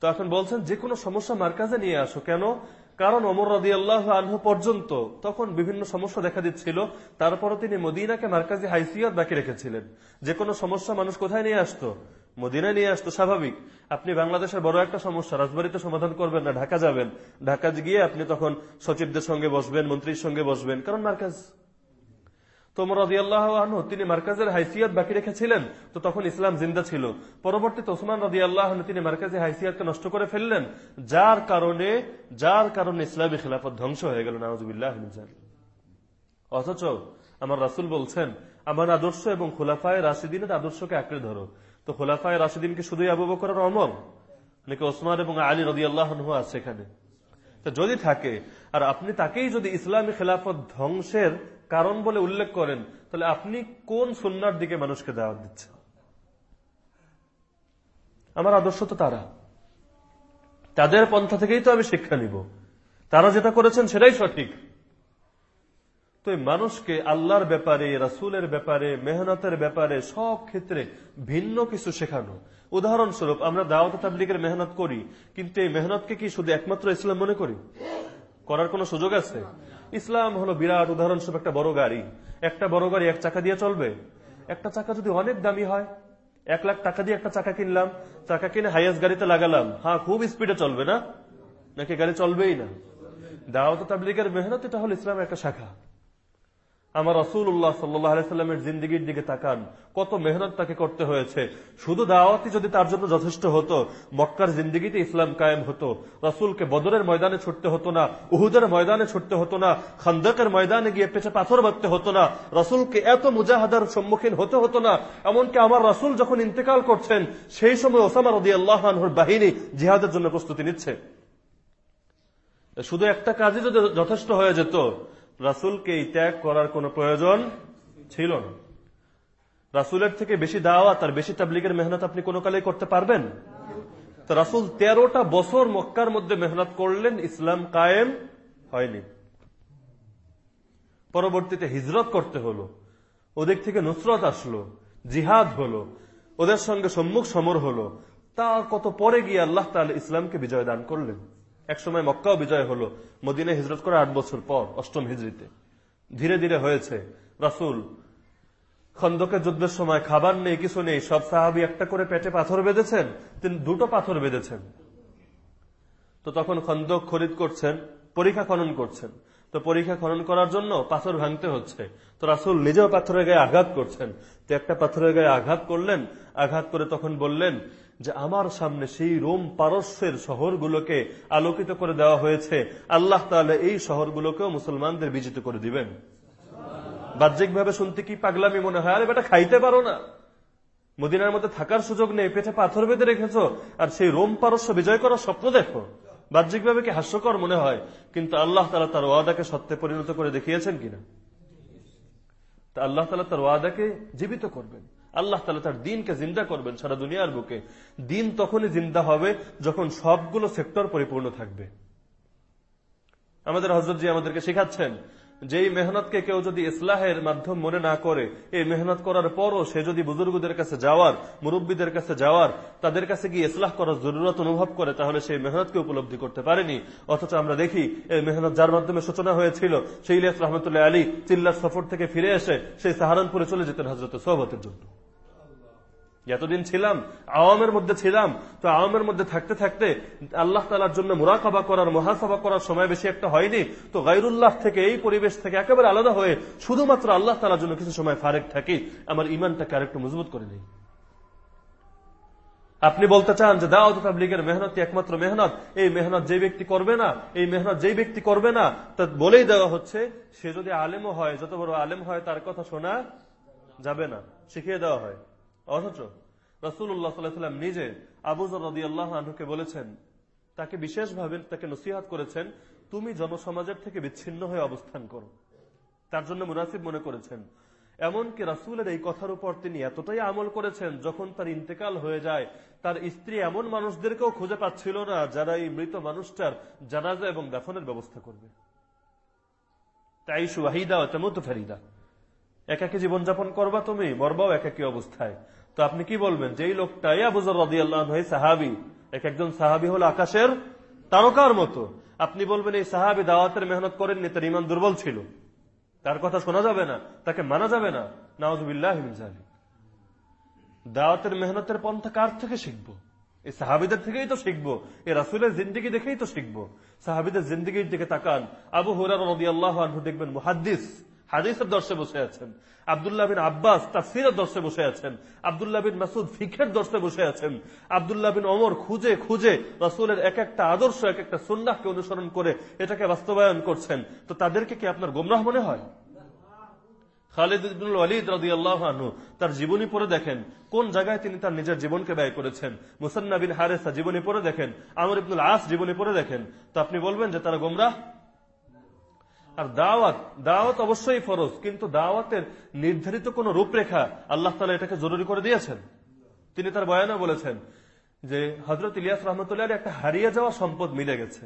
A: তো এখন বলছেন যে কোনো সমস্যা মার্কাজে নিয়ে আসো। কেন? কারণ অমর রাদি আল্লাহ আনহু পর্যন্ত তখন বিভিন্ন সমস্যা দেখা দিচ্ছিল, তারপরও তিনি মদিনাকে মার্কাজি হাইসিয়ত বাকি রেখেছিলেন। যে কোনো সমস্যা মানুষ কোথায় নিয়ে আসতো? মদিনায় নিয়ে আসতো, স্বাভাবিক। আপনি বাংলাদেশের বড় একটা সমস্যা, রাজবাড়িতে সমাধান করবেন না, ঢাকা যাবেন। ঢাকা গিয়ে আপনি তখন সচিবদের সঙ্গে বসবেন, মন্ত্রীর সঙ্গে বসবেন। কারণ মার্কাজ। তোমর আল্লাহ আনহু, তিনি মার্কাজের হাইসিয়াত বাকি রেখেছিলেন, তো তখন ইসলাম জিন্দা ছিল। পরবর্তীতে ওসমান রদি আল্লাহ তিনি মার্কাজের হাইসিয়াতকে নষ্ট করে ফেললেন, যার কারণে যার কারণে ইসলামী খেলাফত ধ্বংস হয়ে গেল নাজুবিল্লাহ অথচ আমার রাসুল বলছেন, আমার আদর্শ এবং খোলাফায় রাশিদিনের আদর্শকে আঁকড়ে ধরো। তো খোলাফায় রাশিদিনকে শুধুই আবু বকরের অমর? নাকি ওসমান এবং আলী রদি আল্লাহ আছে এখানে? যদি থাকে, আর আপনি তাকেই যদি ইসলামী খেলাফত ধ্বংসের কারণ বলে উল্লেখ করেন, তাহলে আপনি কোন সুন্নার দিকে মানুষকে দাওয়াত দিচ্ছেন? আমার আদর্শ তো তারা। তাদের পন্থা থেকেই তো আমি শিক্ষা নিব। তারা যেটা করেছেন সেটাই সঠিক। তো মানুষকে আল্লাহর ব্যাপারে, রাসুলের ব্যাপারে, মেহনতের ব্যাপারে সব ক্ষেত্রে ভিন্ন কিছু শেখানো। উদাহরণস্বরূপ, আমরা দাওয়াত তাবলিগের মেহনত করি, কিন্তু এই মেহনতকে কি শুধু একমাত্র ইসলাম মনে করি? করার কোন সুযোগ আছে? ইসলাম হলো বিরাট উদাহরণস্বরূপ একটা বড় গাড়ি। একটা বড় গাড়ি এক চাকা দিয়ে চলবে। একটা চাকা যদি অনেক দামি হয়, এক লাখ টাকা দিয়ে একটা চাকা কিনলাম, চাকা কিনে হাইয়েস্ট গাড়িতে লাগালাম হ্যাঁ খুব স্পিডে চলবে না? নাকি গাড়ি চলবেই না? দাওয়াত তাবলিগের মেহনত এটা হলো ইসলামের একটা শাখা। আমার রসুল্লাহ সাল্লামের জিন্দিগির দিকে তাকান। কত মেহনত তাকে করতে হয়েছে। শুধু দাওয়াতি যদি তার জন্য যথেষ্ট হতো, মক্কার জিন্দিগিতে ইসলাম কায়েম হতো। রসুলকে বদরের ময়দানে ছুটতে হতো না, উহুদের ময়দানে ছুটতে হতো না, খান্দাকের ময়দানে গিয়ে পেছে পাথর বাঁধতে হতো না, রসুলকে এত মুজাহাদার সম্মুখীন হতে হতো না, এমনকি আমার রসুল যখন ইন্তেকাল করছেন, সেই সময় ওসামা রদি আল্লাহর বাহিনী জিহাদের জন্য প্রস্তুতি নিচ্ছে। শুধু একটা কাজে যদি যথেষ্ট হয়ে যেত রাসুলকে এই ত্যাগ করার কোন প্রয়োজন ছিল না। রাসুলের থেকে বেশি দাওয়াত আর বেশি তাবলিগের মেহনত আপনি কোনো কালেই করতে পারবেন? তো রাসুল তেরোটা বছর মক্কার মধ্যে মেহনত করলেন, ইসলাম কায়েম হয়নি। পরবর্তীতে হিজরত করতে হলো। ওদের থেকে নুসরত আসলো, জিহাদ হলো, ওদের সঙ্গে সম্মুখ সমর হলো। তা কত পরে গিয়ে আল্লাহ তাহলে ইসলামকে বিজয় দান করলেন। একসময় মক্কাও বিজয় হলো মদিনে হিজরত করে আট বছর পর, অষ্টম হিজড়িতে ধীরে ধীরে হয়েছে। রাসুল খন্দকের যুদ্ধের সময় খাবার নেই, কিছু নেই, সব সাহাবি একটা করে পেটে পাথর বেঁধেছেন, তিনি দুটো পাথর বেঁধেছেন। তো তখন খন্দক খরিদ করছেন, পরীক্ষা খনন করছেন। তো পরীক্ষা খনন করার জন্য পাথর ভাঙতে হচ্ছে। তো রাসুল নিজেও পাথরের গায়ে আঘাত করছেন। তো একটা পাথরের গায়ে আঘাত করলেন, আঘাত করে তখন বললেন যে আমার সামনে সেই রোম পারস্যের শহরগুলোকে আলোকিত করে দেওয়া হয়েছে, আল্লাহ তাহলে এই শহরগুলোকেও মুসলমানদের বিজিত করে দিবেন। বাহ্যিকভাবে শুনতে কি পাগলামি মনে হয়? আরে বেটা, খাইতে পারো না। মদিনার মধ্যে থাকার সুযোগ নেই, পেটে পাথর বেঁধে রেখেছ, আর সেই রোম পারস্য বিজয় করার স্বপ্ন দেখো। বাহ্যিকভাবে কি হাস্যকর মনে হয়? কিন্তু আল্লাহ তালা তার ওয়াদাকে সত্যে পরিণত করে দেখিয়েছেন কিনা? তা আল্লাহ তালা তার ওয়াদাকে জীবিত করবেন। আল্লাহ তালা তার দিনকে জিন্দা করবেন সারা দুনিয়ার বুকে। দিন তখনই জিন্দা হবে যখন সবগুলো সেক্টর পরিপূর্ণ থাকবে। আমাদের হজরতজি আমাদেরকে শেখাচ্ছেন যেই মেহনতকে কেউ যদি ইসলাহের মাধ্যম মনে না করে, এই মেহনত করার পরও সে যদি বুজুর্গদের কাছে যাওয়ার, মুরব্বীদের কাছে যাওয়ার, তাদের কাছে গিয়ে ইসলাহ করার জরুরত অনুভব করে, তাহলে সেই মেহনতকে উপলব্ধি করতে পারেনি। অথচ আমরা দেখি, এই মেহনত যার মাধ্যমে সূচনা হয়েছিল, সেই ইলিয়াস রহমতুল্লাহ আলী চিল্লার সফর থেকে ফিরে এসে সেই সাহারানপুরে চলে যেতেন হজরত সোহবতের জন্য এতদিন ছিলাম, আওয়ামের মধ্যে ছিলাম, তো আওয়ামের মধ্যে থাকতে থাকতে আল্লাহ তালার জন্য মুরাকাবা করার মহাসভা করার সময় বেশি একটা হয়নি। তো গাইরুল্লাহ থেকে এই পরিবেশ থেকে একেবারে আলাদা হয়ে শুধুমাত্র আল্লাহ তালার জন্য কিছু সময় ফারেক থাকি, আমার ইমানটাকে আরেকটু মজবুত করে নেই আপনি বলতে চান যে দাওয়াত তাবলিগের মেহনত একমাত্র মেহনত, এই মেহনত যে ব্যক্তি করবে না, এই মেহনত যেই ব্যক্তি করবে না, তা বলেই দেওয়া হচ্ছে, সে যদি আলেমও হয়, যত বড় আলেম হয়, তার কথা শোনা যাবে না, শিখিয়ে দেওয়া হয়। অথচ রসুল্লাহ সাল্লাম নিজে আবুজর রদি আল্লাহ বলেছেন, তাকে বিশেষভাবে তাকে নসিহাত করেছেন, তুমি জনসমাজের থেকে বিচ্ছিন্ন হয়ে অবস্থান করো। তার জন্য মুনাসিব মনে করেছেন। এমনকি রাসুলের এই কথার উপর তিনি এতটাই আমল করেছেন, যখন তার ইন্তেকাল হয়ে যায়, তার স্ত্রী এমন মানুষদেরকেও খুঁজে পাচ্ছিল না, যারা এই মৃত মানুষটার জানাজা এবং দাফনের ব্যবস্থা করবে। তাই সুহিদা তেমত ফেরিদা। একাকে জীবনযাপন করবা তুমি? মরবাও একাকি অবস্থায়। তো আপনি কি বলবেন? যেই লোকটাই আবুজর রদি সাহাবি, এক একজন সাহাবি হল আকাশের তারকার মতো। আপনি বলবেন, এই সাহাবি দাওয়াতের মেহনত করেননি, তার ইমান দুর্বল ছিল। তার কথা শোনা যাবে না, তাকে মানা যাবে না। নওয়াজবিল্লাহ দাওয়াতের মেহনতের পন্থা কার থেকে শিখব? এই সাহাবিদের থেকেই তো শিখব। এই রাসুলের জিন্দিগি দেখেই তো শিখব। সাহাবিদের জিন্দিগির দিকে তাকান। আবু হুরার রদি আল্লাহ দেখবেন মুহাদ্দিস। হাদিসের দর্শে বসে আছেন। আবদুল্লাহ বিন আব্বাস তাফসিরের দর্শে বসে আছেন। আবদুল্লাহ বিন মাসুদ ফিখের দর্শে বসে আছেন। আবদুল্লাহ বিন অমর খুঁজে খুঁজে রসুলের এক একটা আদর্শ এক একটা সন্ন্যাসকে অনুসরণ করে এটাকে বাস্তবায়ন করছেন। তো তাদেরকে কি আপনার গোমরাহ মনে হয়? তার জীবনী পড়ে দেখেন। কোন জায়গায় তিনি তার নিজের জীবনকে ব্যয় করেছেন? মুসান্না বিন হারেসা জীবনী পড়ে দেখেন। আমর ইবনুল আস জীবনী পড়ে দেখেন। তো আপনি বলবেন যে তারা গোমরাহ? আর দাওয়াত দাওয়াত অবশ্যই ফরজ, কিন্তু দাওয়াতের নির্ধারিত কোন রূপরেখা আল্লাহ তালা এটাকে জরুরি করে দিয়েছেন। তিনি তার বয়ানে বলেছেন যে হজরত ইলিয়াস রহমতুল্লাহ একটা হারিয়ে যাওয়া সম্পদ মিলে গেছে।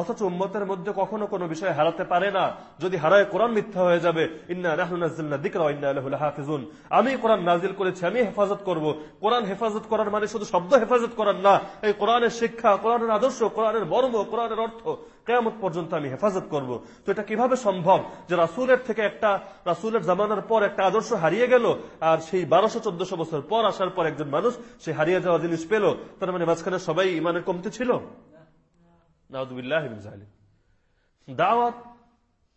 A: অথচ উম্মতের মধ্যে কখনো কোনো বিষয় হারাতে পারে না। যদি হারায় কোরআন মিথ্যা হয়ে যাবে হাফিজুন আমি কোরআন নাজিল করেছি, আমি হেফাজত করব। কোরআন হেফাজত করার মানে শুধু শব্দ হেফাজত করার না, এই কোরআনের শিক্ষা, কোরআনের আদর্শ, কোরআনের মর্ম, কোরআনের অর্থ কেয়ামত পর্যন্ত আমি হেফাজত করব। তো এটা কীভাবে সম্ভব? যে রাসুলের থেকে একটা, রাসুলের জামানার পর একটা আদর্শ হারিয়ে গেল, আর সেই বারোশো চোদ্দশো বছর পর আসার পর একজন মানুষ, সে হারিয়ে যাওয়া জিনিস পেল। তার মানে মাঝখানে সবাই ইমানের কমতে ছিল? দাওয়াত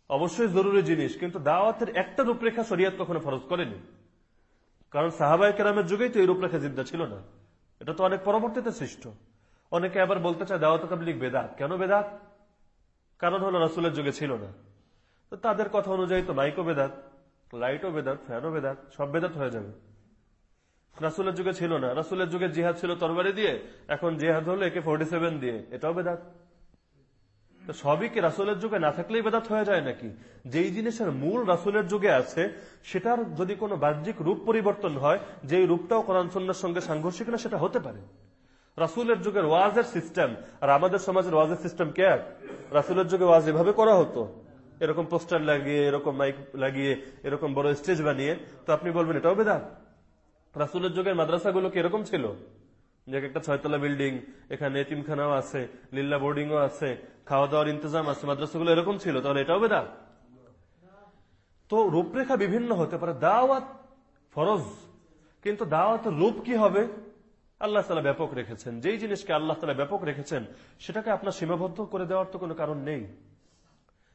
A: অবশ্যই জরুরি জিনিস, কিন্তু দাওয়াতের একটা রূপরেখা শরিয়াত কখনো ফরজ করেনি। কারণ সাহাবাই কেরামের যুগেই তো এই রূপরেখা জিন্দা ছিল না। এটা তো অনেক পরবর্তীতে সৃষ্ট। অনেকে আবার বলতে চায় দাওয়াত বেদাত। কেন বেদাত? কারণ হলো রাসুলের যুগে ছিল না। তো তাদের কথা অনুযায়ী তো মাইকও বেদাত, লাইটও বেদাত, ফ্যানও বেদাত, সব বেদাত হয়ে যাবে। রাসুলের যুগে ছিল না। রাসুলের যুগে জিহাদ ছিল তরবারি দিয়ে, এখন জিহাদ হলো একে ফোর্টি সেভেন দিয়ে, এটাও বেদাত। তো সবই কি রাসুলের যুগে না থাকলেই বেদাত হয়ে যায় নাকি? যেই জিনিসের মূল রাসুলের যুগে আছে, সেটার যদি কোনো বাহ্যিক রূপ পরিবর্তন হয় যে রূপটাও কোরআন সন্ন্যার সঙ্গে সাংঘর্ষিক না, সেটা হতে পারে। রাসুলের যুগের ওয়াজের সিস্টেম আর আমাদের সমাজের ওয়াজের সিস্টেম কে? রাসুলের যুগে ওয়াজ এভাবে করা হতো। এরকম পোস্টার লাগিয়ে, এরকম মাইক লাগিয়ে, এরকম বড় স্টেজ বানিয়ে। তো আপনি বলবেন, এটাও বেদাত? রাসুলের যুগের মাদ্রাসাগুলো কি এরকম ছিল? যে একটা ছয়তলা বিল্ডিং, এখানে এতিমখানাও আছে লিল্লা বোর্ডিংও আছে খাওয়া দাওয়ার ইন্তজাম আছে, মাদ্রাসাগুলো এরকম ছিল, তাহলে এটাও বেদা তো রূপরেখা বিভিন্ন হতে পারে, দাওয়াত ফরজ। কিন্তু দাওয়াতের রূপ কি হবে? আল্লাহ তালা ব্যাপক রেখেছেন। যেই জিনিসকে আল্লাহ তালা ব্যাপক রেখেছেন, সেটাকে আপনার সীমাবদ্ধ করে দেওয়ার তো কোনো কারণ নেই।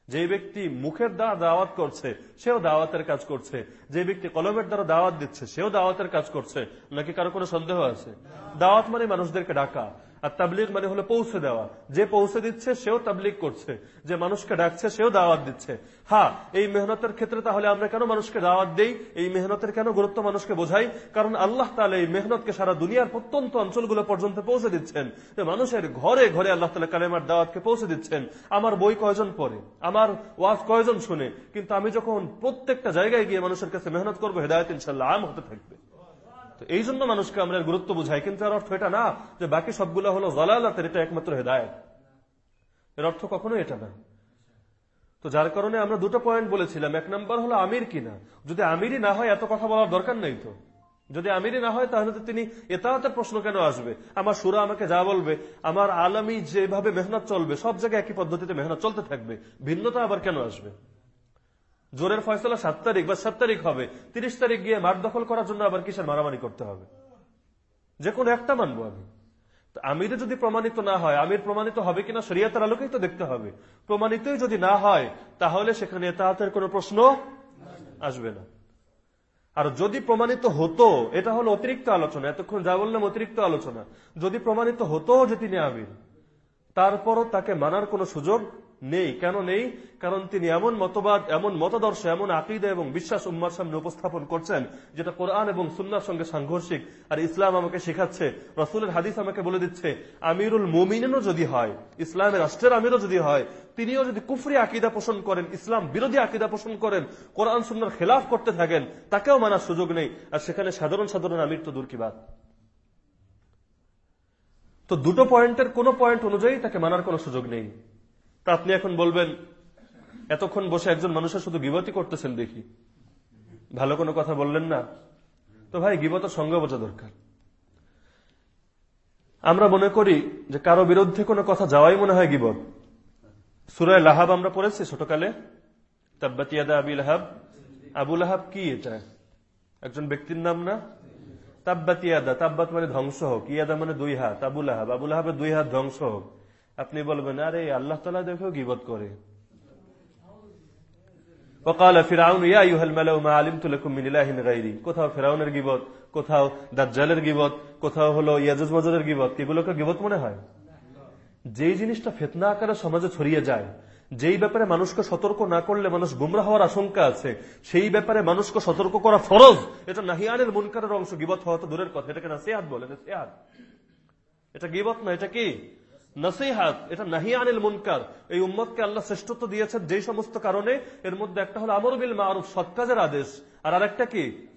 A: যে ব্যক্তি মুখের দ্বারা দাওয়াত করছে, সেও দাওয়াতের কাজ করছে। যে ব্যক্তি কলমের দ্বারা দাওয়াত দিচ্ছে, সেও দাওয়াতের কাজ করছে। নাকি কারও কোনো সন্দেহ আছে? দাওয়াত মানে মানুষদেরকে ডাকা। আর তাবলিগ মানে হলো পৌঁছে দেওয়া। যে পৌঁছে দিচ্ছে, সেও তাবলিগ করছে। যে মানুষকে ডাকছে, সেও দাওয়াত দিচ্ছে। হ্যাঁ এই মেহনতের ক্ষেত্রে তাহলে আমরা কেন মানুষকে দাওয়াত দেই? এই মেহনতের কেন গুরুত্ব মানুষকে বোঝাই? কারণ আল্লাহ তালা এই মেহনতকে সারা দুনিয়ার প্রত্যন্ত অঞ্চলগুলো পর্যন্ত পৌঁছে দিচ্ছেন। মানুষের ঘরে ঘরে আল্লাহ তালা কালেমার দাওয়াতকে পৌঁছে দিচ্ছেন। আমার বই কয়জন পড়ে? আমার ওয়াজ কয়জন শুনে? কিন্তু আমি যখন প্রত্যেকটা জায়গায় গিয়ে মানুষের কাছে মেহনত করব, হেদায়ত ইনশাল্লাহ আম হতে থাকবে। তো এই জন্য মানুষকে আমরা গুরুত্ব বুঝাই। কিন্তু এর অর্থ এটা না যে বাকি সবগুলো হলো জলালাতের এটা একমাত্র হেদায়ত। এর অর্থ কখনো এটা না। তো যার কারণে আমরা দুটো পয়েন্ট বলেছিলাম। এক নম্বর হলো আমির কিনা। যদি আমিরই না হয়, এত কথা বলার দরকার নেই তো। যদি আমিরই না হয়, তাহলে তো তিনি এতাহাতের প্রশ্ন কেন আসবে? আমার সুরা আমাকে যা বলবে, আমার আলামী যেভাবে মেহনত চলবে, সব জায়গায় একই পদ্ধতিতে মেহনত চলতে থাকবে। ভিন্নতা আবার কেন আসবে? জোরের ফয়সলা সাত তারিখ বা সাত তারিখ হবে। তিরিশ তারিখ গিয়ে মাঠ দখল করার জন্য আবার কিসের মারামারি করতে হবে? যে কোনো একটা মানবো আমি। আমিরে যদি প্রমাণিত না হয়, আমির প্রমাণিত হবে কিনা শরিয়াতের আলোকেই তো দেখতে হবে। প্রমাণিতই যদি না হয়, তাহলে সেখানে এতাহাতের কোনো প্রশ্ন আসবে না। আর যদি প্রমাণিত হতো, এটা হলো অতিরিক্ত আলোচনা, এতক্ষণ যা বললাম অতিরিক্ত আলোচনা। যদি প্রমাণিত হতো যে তিনি আমির, তারপরও তাকে মানার কোনো সুযোগ নেই। কেন নেই? কারণ তিনি এমন মতবাদ, এমন মতাদর্শ, এমন আকিদা এবং বিশ্বাস উম্মার সামনে উপস্থাপন করছেন, যেটা কোরআন এবং সুন্নার সঙ্গে সাংঘর্ষিক। আর ইসলাম আমাকে শেখাচ্ছে, রসুলের হাদিস আমাকে বলে দিচ্ছে, আমিরুল মুমিনেনও যদি হয় ইসলামের রাষ্ট্রের আমিরও যদি হয়, তিনিও যদি কুফরি আকিদা পোষণ করেন, ইসলাম বিরোধী আকিদা পোষণ করেন, কোরআন সুন্নার খেলাফ করতে থাকেন, তাকেও মানার সুযোগ নেই। আর সেখানে সাধারণ সাধারণ আমির তো দূর কি বাদ তো দুটো পয়েন্টের কোন পয়েন্ট অনুযায়ী তাকে মানার কোনো সুযোগ নেই। তা আপনি এখন বলবেন, এতক্ষণ বসে একজন মানুষের শুধু গিবতই করতেছেন দেখি। ভালো কোনো কথা বললেন না? তো ভাই গিবতের সঙ্গে বোঝা দরকার। আমরা মনে করি যে কারও বিরুদ্ধে কোনো কথা যাওয়াই মনে হয় গিবত। সুরায় লাহাব আমরা পড়েছি ছোটকালে। তাব্বাতিয়াদা আবিল হাব আবুল আহাব কি এটা? একজন ব্যক্তির নাম না? তাব্বাত ইয়াদা। তাব্বাত মানে ধ্বংস হোক। ইয়াদা মানে দুই হাত। আবুল আহাব আবুল আহাবের দুই হাত ধ্বংস হোক। আপনি বলবেন আরে আল্লাহ তালা দেখেও গিবত করে وقال فرعون يا ايها الملأ ما علمت لكم من اله غيري কোথাও ফেরাউনের গিবত কোথাও দাজ্জালের গিবত কোথাও হলো ইয়াজুজ মাজুজের গিবত এগুলোকে গিবত মনে হয় যেই জিনিসটা ফেতনা আকারে সমাজে ছড়িয়ে যায় যেই ব্যাপারে মানুষকে সতর্ক না করলে মানুষ গুমরা হওয়ার আশঙ্কা আছে সেই ব্যাপারে মানুষকে সতর্ক করা ফরজ এটা নাহিয়ানের মুনকারের অংশ গিবত হওয়া তো দূরের কথা এটাকে নাসিহাত বলে নাসিহাত এটা গিবত না এটা কি নসিহাত, এটা নাহিয়ানিল মুনকার। এই উম্মতকে আল্লাহ শ্রেষ্ঠত্ব দিয়েছেন যেই সমস্ত কারণে। এর মধ্যে একটা হলো আমর বিল মারুফ, সৎ কাজের আদেশ। আর আরেকটা কি?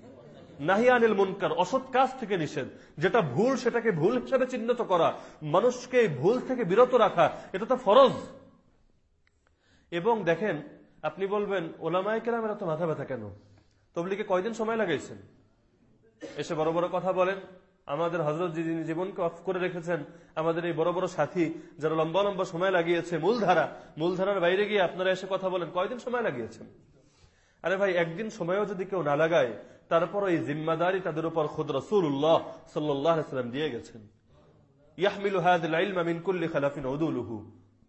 A: নাহিয়ানিল মুনকার, অসৎ কাজ থেকে নিষেধ। যেটা ভুল, সেটাকে ভুল হিসেবে চিহ্নিত করা। মানুষকে ভুল থেকে বিরত রাখা, এটা তো ফরজ। এবং দেখেন, আপনি বলবেন ওলামাই কেরাম এরা তো মাথা ব্যথা কেন? তবলিকে কয়দিন সময় লাগাইছেন? এসে বড় বড় কথা বলেন। আমাদের হজরত যিনি জীবনকে অফ করে রেখেছেন, আমাদের এই বড় বড় সাথী যারা লম্বা লম্বা সময় লাগিয়েছে, মূলধারা, মূলধারার বাইরে গিয়ে আপনারা এসে কথা বলেন, কয়দিন সময় লাগিয়েছেন আরে ভাই, একদিন সময়ও যদি কেউ না লাগায় তারপর এই জিম্মাদারি তাদের উপর খুদ রসুল্লাহ সাল্লাম দিয়ে গেছেন। খালাফিন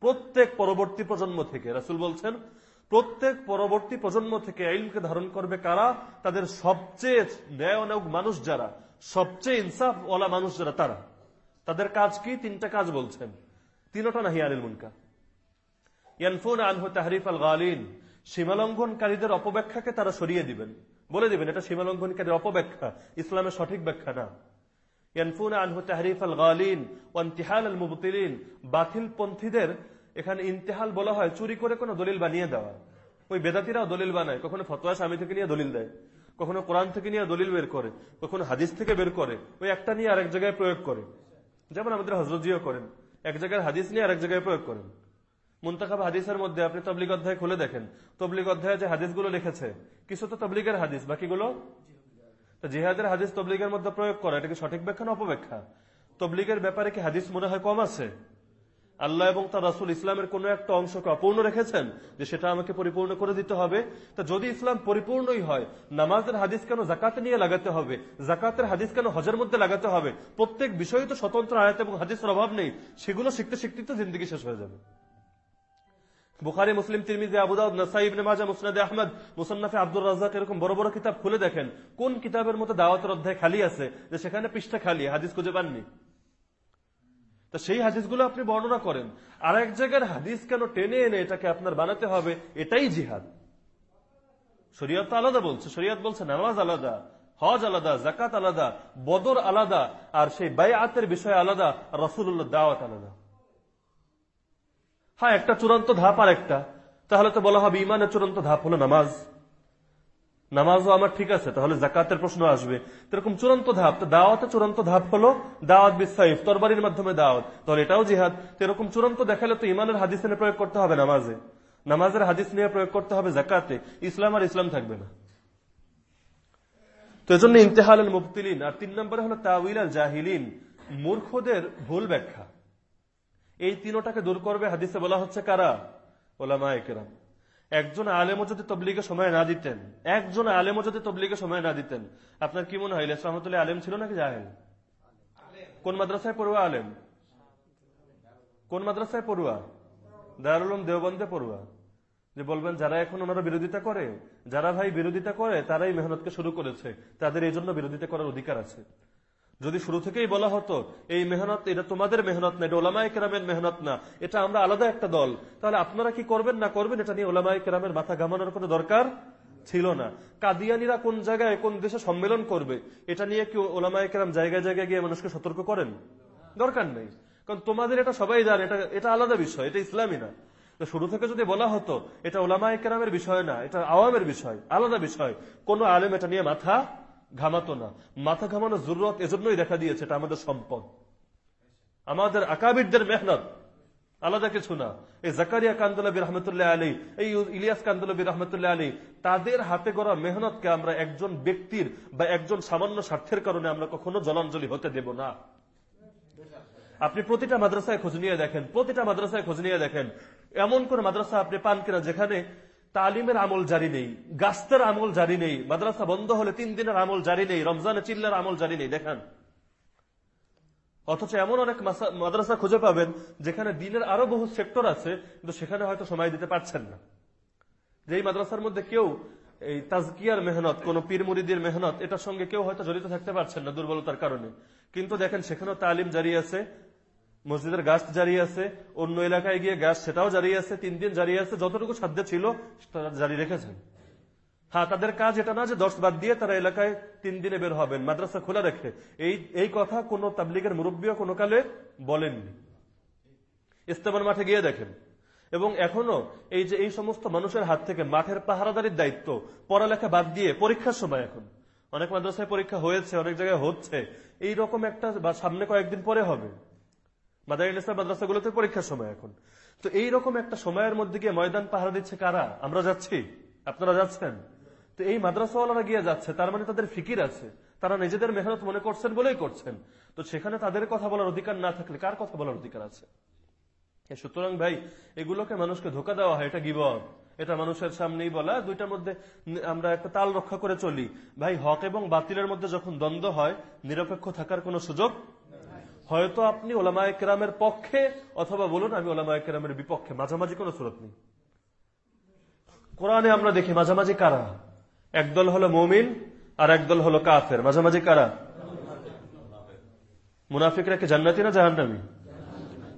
A: প্রত্যেক পরবর্তী প্রজন্ম থেকে, রাসুল বলছেন, প্রত্যেক পরবর্তী প্রজন্ম থেকে ধারণ করবে কারা? তাদের সবচেয়ে ন্যায়নক মানুষ যারা? সবচেয়ে ইনসাফ ওলা মানুষ যারা, তারা। তাদের কাজ কি? তিনটা কাজ বলছেন। তিনটা নাহি আনিল মুনকা ইয়ানফুন আনহু তাহরিফ আল গালিন। সীমালঙ্ঘনকারীদের অপব্যাখ্যাকে তারা সরিয়ে দিবেন। বলে দিবেন, এটা সীমালঙ্ঘনকারীর অপব্যাখ্যা, ইসলামের সঠিক ব্যাখ্যা না। ইয়ানফুন আনহু তাহরিফ আল গালিন ওয়ান্তিহাল আল মুবতিলিন। বাতিল পন্থীদের এখানে ইন্তেহাল বলা হয় চুরি করে কোনো দলিল বানিয়ে দেওয়া। ওই বেদাতিরাও দলিল বানায়, কখনো ফতোয়া স্বামী থেকে নিয়ে দলিল দেয়। কখনো কোরআন থেকে নিয়ে দলিল বের করে, কখনো হাদিস থেকে বের করে, ওই একটা নিয়ে আরেক জায়গায় প্রয়োগ করে। যেমন আমাদের হজরতজিও করেন, এক জায়গায় হাদিস নিয়ে আরেক জায়গায় প্রয়োগ করেন। মুন্তাখাব হাদিসের মধ্যে আপনি তবলিগ অধ্যায় খুলে দেখেন। তবলিগ অধ্যায়ে যে হাদিসগুলো লিখেছে, কিছু তো তবলিগের হাদিস, বাকিগুলো? জিহাদের হাদিস তবলিগের মধ্যে প্রয়োগ করা, এটা কি সঠিক ব্যাখ্যা না অপব্যাখ্যা? তবলিগের ব্যাপারে কি হাদিস মনে হয় কম আছে? আল্লাহ এবং তার রাসুল ইসলামের কোন একটা অংশকে অপূর্ণ রেখেছেন যে সেটা আমাকে পরিপূর্ণ করে দিতে হবে। তা যদি ইসলাম পরিপূর্ণই হয়, নামাজের হাদিস কেন জাকাতে নিয়ে লাগাতে হবে? জাকাতের হাদিস কেন হজের মধ্যে লাগাতে হবে? প্রত্যেক বিষয়ে তো স্বতন্ত্র আয়াত এবং হাদিসের অভাব নেই। সেগুলো শিখতে শিখতে তো জিন্দগি শেষ হয়ে যাবে। বুখারি, মুসলিম, তিরমিজি, আবুদাউদ, নাসাই, ইবনে মাজা মুসনাদে আহমদ, মুসান্নাফে আব্দুর রাজ্জাক এরকম বড় বড় কিতাব খুলে দেখেন কোন কিতাবের মধ্যে দাওয়াতের অধ্যায় খালি আছে যে সেখানে পৃষ্ঠা খালি, হাদিস খুঁজে পাননি। তা সেই হাদিসগুলো আপনি বর্ণনা করেন। আর এক জায়গার হাদিস কেন টেনে এনে এটাকে আপনার বানাতে হবে? এটাই জিহাদ। শরিয়ত আলাদা বলছে। শরিয়ত বলছে নামাজ আলাদা, হজ আলাদা জাকাত আলাদা, বদর আলাদা, আর সেই বায়াতের বিষয় আলাদা রসুল্লাহ দাওয়াত আলাদা। হ্যাঁ একটা চূড়ান্ত ধাপ আর একটা তাহলে তো বলা হবে ইমানের চূড়ান্ত ধাপ হলো নামাজ। নামাজও আমার ঠিক আছে, তাহলে জাকাতের প্রশ্ন আসবে। এরকম চূড়ান্ত ধাপ দাওয়াতে চূড়ান্ত ধাপ হলো দাওয়াত বিসাইফ তরবারির মাধ্যমে দাওয়াত। তাহলে এটাও জিহাদ। এরকম চূড়ান্ত দেখালে তো ইমানের হাদিস নিয়ে প্রয়োগ করতে হবে নামাজে। নামাজের হাদিস নিয়ে প্রয়োগ করতে হবে জাকাতে ইসলাম আর ইসলাম থাকবে না। তো এজন্য ইন্তেহাল আল মুফতিলিন আর তিন নম্বরে হলো তাউইল আল জাহিলিন। মূর্খদের ভুল ব্যাখ্যা। এই তিনোটাকে দূর করবে হাদিসে বলা হচ্ছে কারা? ওলামা একরাম একজন আলেমও যদি তবলিগে সময় না দিতেন, একজন আলেমও যদি তবলিগে সময় না দিতেন, আপনার কি মনে হয় রহমতুল্লাহ আলেম ছিল নাকি জাহেল? কোন মাদ্রাসায় পড়ুয়া আলেম? কোন মাদ্রাসায় পড়ুয়া? দারুলম দেওবন্দে পড়ুয়া। যে বলবেন, যারা এখন ওনারা বিরোধিতা করে, যারা ভাই বিরোধিতা করে, তারাই মেহনতকে শুরু করেছে। তাদের এই জন্য বিরোধিতা করার অধিকার আছে। যদি শুরু থেকেই বলা হতো, এই মেহনত, এটা তোমাদের মেহনত না, এটা ওলামাই কেরামের মেহনত না, এটা আমরা আলাদা একটা দল তাহলে আপনারা কি করবেন না করবেন? এটা নিয়ে ওলামাই কেরামের মাথা ঘামানোর কোনো দরকার ছিল না। কাদিয়ানিরা কোন জায়গায়, কোন দেশে সম্মেলন করবে, এটা নিয়ে কি ওলামাই কেরাম জায়গায় জায়গায় গিয়ে মানুষকে সতর্ক করেন? দরকার নেই। কারণ তোমাদের এটা সবাই জানে, এটা এটা আলাদা বিষয়, এটা ইসলামী না। তো শুরু থেকে যদি বলা হতো, এটা ওলামাই কেরামের বিষয় না, এটা আওয়ামের বিষয়, আলাদা বিষয়, কোন আলেম এটা নিয়ে মাথা ঘামাতো না। মাথা ঘামানোর জরুরত এজন্যই দেখা দিয়েছে, এটা আমাদের সম্পদ। আমাদের আকাবিরদের মেহনত। আলাদা কিছু না। এই জাকারিয়া কান্দুলবী রহমতুল্লাহ আলী এই ইলিয়াস কান্দুলবী রহমতুল্লাহ আলী তাদের হাতে গড়া মেহনতকে আমরা একজন ব্যক্তির বা একজন সামান্য স্বার্থের কারণে আমরা কখনো জলাঞ্জলি হতে দেব না। আপনি প্রতিটা মাদ্রাসায় খোঁজ নিয়ে দেখেন, প্রতিটা মাদ্রাসায় খোঁজ নিয়ে দেখেন। এমন কোন মাদ্রাসা আপনি পান কিনা যেখানে তালিমের আমল জারি নেই গাস্তের আমল জারি নেই, মাদ্রাসা বন্ধ হলে তিন দিনের আমল জারি নেই, রমজানে চিল্লার আমল জারি নেই, দেখান। অথচ এমন অনেক মাদ্রাসা খুঁজে পাবেন যেখানে দিনের আরও বহু সেক্টর আছে, কিন্তু সেখানে হয়তো সময় দিতে পারছেন না। যে মাদ্রাসার মধ্যে কেউ এই তাজকিয়ার মেহনত, কোন পীর মুরিদের মেহনত, এটার সঙ্গে কেউ হয়তো জড়িত থাকতে পারছেন না দুর্বলতার কারণে। কিন্তু দেখেন, সেখানেও তালিম জারি আছে মসজিদের গাছ জারি আছে, অন্য এলাকায় গিয়ে গাছ সেটাও জারি আছে, তিন দিন জারি আছে, যতটুকু সাধ্য ছিল, তারা জারি রেখেছেন। হ্যাঁ তাদের কাজ এটা না যে দশ বাদ দিয়ে তারা এলাকায় তিন দিনে বের হবেন, মাদ্রাসা খোলা রেখে। এই এই কথা কোন তাবলিগের মুরব্বীও কোনো কালে বলেননি। ইস্তেমার মাঠে গিয়ে দেখেন। এবং এখনও এই যে এই সমস্ত মানুষের হাত থেকে মাঠের পাহারাদারির দায়িত্ব, পড়ালেখা বাদ দিয়ে পরীক্ষার সময় এখন। অনেক মাদ্রাসায় পরীক্ষা হয়েছে, অনেক জায়গায় হচ্ছে। এই রকম একটা সামনে কয়েকদিন পরে হবে। মাদারিন ইসলাম মাদ্রাসাগুলোতে পরীক্ষার সময় এখন। তো এই রকম একটা সময়ের মধ্যে গিয়ে ময়দান পাহারা দিচ্ছে কারা? আমরা যাচ্ছি। আপনারা যাচ্ছেন। তো এই মাদ্রাসাওয়ালারা গিয়ে যাচ্ছে, তার মানে তাদের ফিকির আছে। তারা নিজেদের মেহনত মনে করছেন বলেই করছেন। তো সেখানে তাদের কথা বলার অধিকার না থাকলে কার কথা বলার অধিকার আছে? সুতরাং ভাই, এগুলোকে মানুষকে ধোকা দেওয়া হয়, এটা গিবদ এটা মানুষের সামনেই বলা, দুইটার মধ্যে আমরা একটা তাল রক্ষা করে চলি। ভাই, হক এবং বাতিলের মধ্যে যখন দ্বন্দ্ব হয়, নিরপেক্ষ থাকার কোনো সুযোগ হয়তো আপনি ওলামায় কেরামের পক্ষে, অথবা বলুন আমি ওলামায় কেরামের বিপক্ষে, মাঝামাঝি কোনো সুরত নেই। কোরআনে আমরা দেখি মাঝামাঝি কারা? একদল হলো মমিন, আর একদল হলো কাফের। মাঝামাঝি কারা? মুনাফিকরা কি জান্নাতি না জাহান্নামি?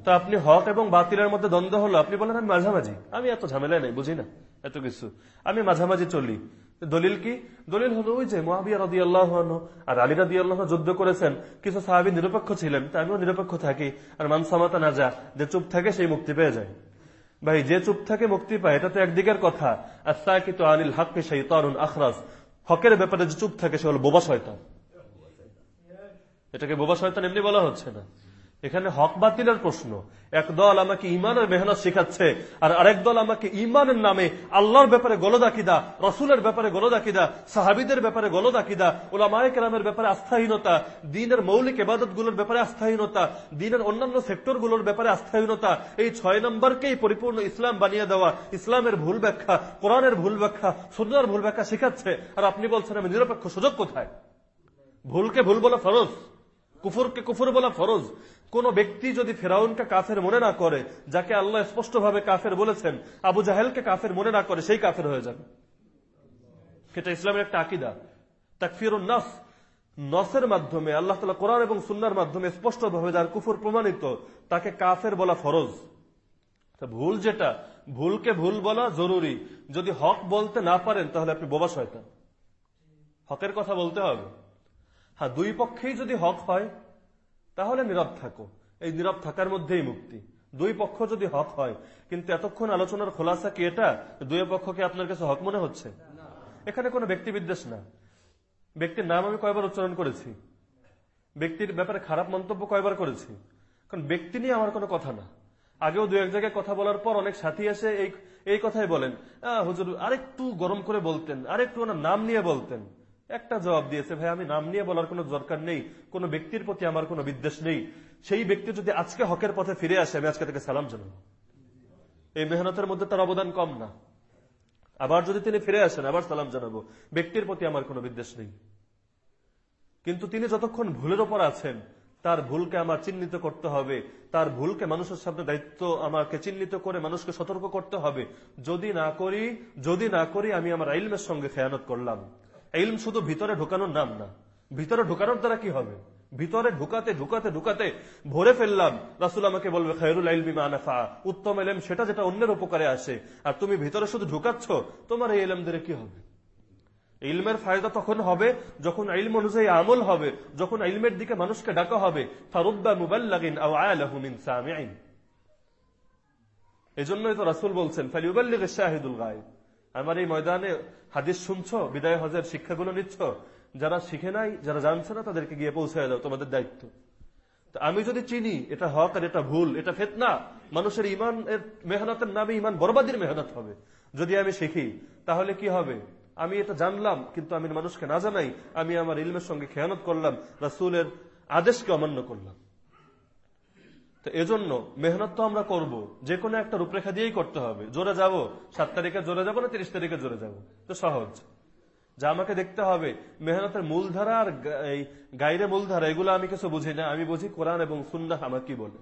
A: তা আপনি হক এবং বাতিলের মধ্যে দ্বন্দ্ব হলো, আপনি বলেন আমি মাঝামাঝি। আমি এত ঝামেলা নাই, বুঝি না। এত কিছু। আমি মাঝামাঝি চলি। দলিল কি? দলিল হলো ওই যে মহাবিয়া রদি আল্লাহ আর আলী রাদি আল্লাহ যুদ্ধ করেছেন। কিছু সাহাবি নিরপেক্ষ ছিলেন, তা আমিও নিরপেক্ষ থাকি। আর মানসামাতা না যা যে চুপ থাকে সেই মুক্তি পেয়ে যায়। ভাই, যে চুপ থাকে মুক্তি পায়, এটা তো একদিকের কথা। আর সাকিত আনিল হাক্কে সেই তরুণ আখরাজ। হকের ব্যাপারে যে চুপ থাকে সে হলো বোবা শয়তান। এটাকে বোবা শয়তান এমনি বলা হচ্ছে না। এখানে হক বাতিলের প্রশ্ন। এক দল আমাকে ইমানের মেহনত শেখাচ্ছে, আর আরেক দল আমাকে ইমানের নামে আল্লাহর ব্যাপারে গলদাকিদা, রসুলের ব্যাপারে গলদাকিদা, সাহাবিদের ব্যাপারে গলদাকিদা ওলামায় কেরামের ব্যাপারে আস্থাহীনতা, দিনের মৌলিক এবাদতগুলোর ব্যাপারে আস্থাহীনতা, দিনের অন্যান্য সেক্টরগুলোর ব্যাপারে আস্থাহীনতা, এই ছয় নম্বরকেই পরিপূর্ণ ইসলাম বানিয়ে দেওয়া, ইসলামের ভুল ব্যাখ্যা, কোরআনের ভুল ব্যাখ্যা সুন্দর ভুল ব্যাখ্যা শেখাচ্ছে। আর আপনি বলছেন, আমি নিরপেক্ষ সুযোগ কোথায়? ভুলকে ভুল বলা ফরজ, কুফুরকে কুফুর বলা ফরজ। কোন ব্যক্তি যদি ফেরাউনকে কাফের মনে না করে, যাকে আল্লাহ স্পষ্টভাবে কাফের বলেছেন, আবু জাহেলকে কাফের মনে না করে, সেই কাফের হয়ে যাবে। এটা ইসলামের একটা আকিদা। তাকফির নাস নসের মাধ্যমে, আল্লাহ তালা কোরআন এবং সুন্নার মাধ্যমে স্পষ্টভাবে যার কুফুর প্রমাণিত, তাকে কাফের বলা ফরজ। ভুল যেটা, ভুলকে ভুল বলা জরুরি। যদি হক বলতে না পারেন, তাহলে আপনি বোবা শয়তান। হকের কথা বলতে হবে। হ্যাঁ দুই পক্ষেই যদি হক হয় তাহলে নীরব থাকো। এই নীরব থাকার মধ্যেই মুক্তি। দুই পক্ষ যদি হক হয়, কিন্তু এতক্ষণ আলোচনার খোলাসা কি এটা? দুই পক্ষকে আপনার কাছে হক মনে হচ্ছে? এখানে কোনো ব্যক্তি বিদ্বেষ না। ব্যক্তির নাম আমি কয়বার উচ্চারণ করেছি? ব্যক্তির ব্যাপারে খারাপ মন্তব্য কয়বার করেছি? কারণ ব্যক্তি নিয়ে আমার কোনো কথা না। আগেও দু এক জায়গায় কথা বলার পর অনেক সাথী এসে এই এই কথাই বলেন। হুজুর, আরেকটু গরম করে বলতেন, আরেকটু ওনার নাম নিয়ে বলতেন। একটা জবাব দিয়েছে, ভাই, আমি নাম নিয়ে বলার কোনো দরকার নেই, কোনো ব্যক্তির প্রতি আমার কোনো বিদ্বেষ নেই। সেই ব্যক্তি যদি আজকে হকের পথে ফিরে আসে, আমি আজকে তাকে সালাম জানাব। এই মেহনতের মধ্যে তার অবদান কম না। আবার যদি তিনি ফিরে আসেন, আবার সালাম জানাব। ব্যক্তির প্রতি আমার কোনো বিদ্বেষ নেই। কিন্তু তিনি যতক্ষণ ভুলের ওপর আছেন, তার ভুলকে আমার চিহ্নিত করতে হবে। তার ভুলকে মানুষের সামনে দায়িত্ব আমাকে চিহ্নিত করে মানুষকে সতর্ক করতে হবে। যদি না করি, যদি না করি, আমি আমার আইলমের সঙ্গে খেয়ানত করলাম। ইলম শুধু ভিতরে ঢোকানোর নাম না। ভিতরে ঢোকানোর দ্বারা কি হবে? ভিতরে ঢুকাতে ঢুকাতে ঢুকাতে ভরে ফেললাম। রাসুল আমাকে বলবে, খায়রুল আইলমি মানাফা উত্তম এলেম, সেটা যেটা অন্যের উপকারে আসে। আর তুমি ভিতরে শুধু ঢুকাচ্ছ, তোমার এই এলেম দিয়ে কি হবে? ইলমের ফায়দা তখন হবে যখন ইলম অনুযায়ী আমল হবে, যখন ইলমের দিকে মানুষকে ডাকা হবে। ফারুদ্দা মুবাল্লাগিন আও আয়ালাহু মিন সামিঈন। এজন্যই তো রাসূল বলছেন ফালিউবাল্লিগ শাহিদুল গায়ব। আমার এই ময়দানে হাদিস শুনছো, বিদায় হজের শিক্ষাগুলো নিচ্ছ, যারা শিখে নাই, যারা জানছে না, তাদেরকে গিয়ে পৌঁছায় দাও, তোমাদের দায়িত্ব। তো আমি যদি চিনি, এটা হক আর এটা ভুল, এটা ফেতনা, মানুষের ইমান মেহনতের নামে ইমান বরবাদির মেহনত হবে। যদি আমি শিখি, তাহলে কি হবে? আমি এটা জানলাম, কিন্তু আমি মানুষকে না জানাই, আমি আমার ইলমের সঙ্গে খেয়ানত করলাম, রাসুলের আদেশকে অমান্য করলাম। তো এজন্য মেহনত তো আমরা করব। যে কোনো একটা রূপরেখা দিয়েই করতে হবে। জোরে যাব, সাত তারিখে জোরে যাব না তিরিশ তারিখে জোরে যাব? তো সহজ। যা আমাকে দেখতে হবে, মেহনতের মূলধারা আর গাইরে মূলধারা, এগুলো আমি কিছু বুঝি না। আমি বুঝি কোরআন এবং সুন্নাহ আমার কি বলে?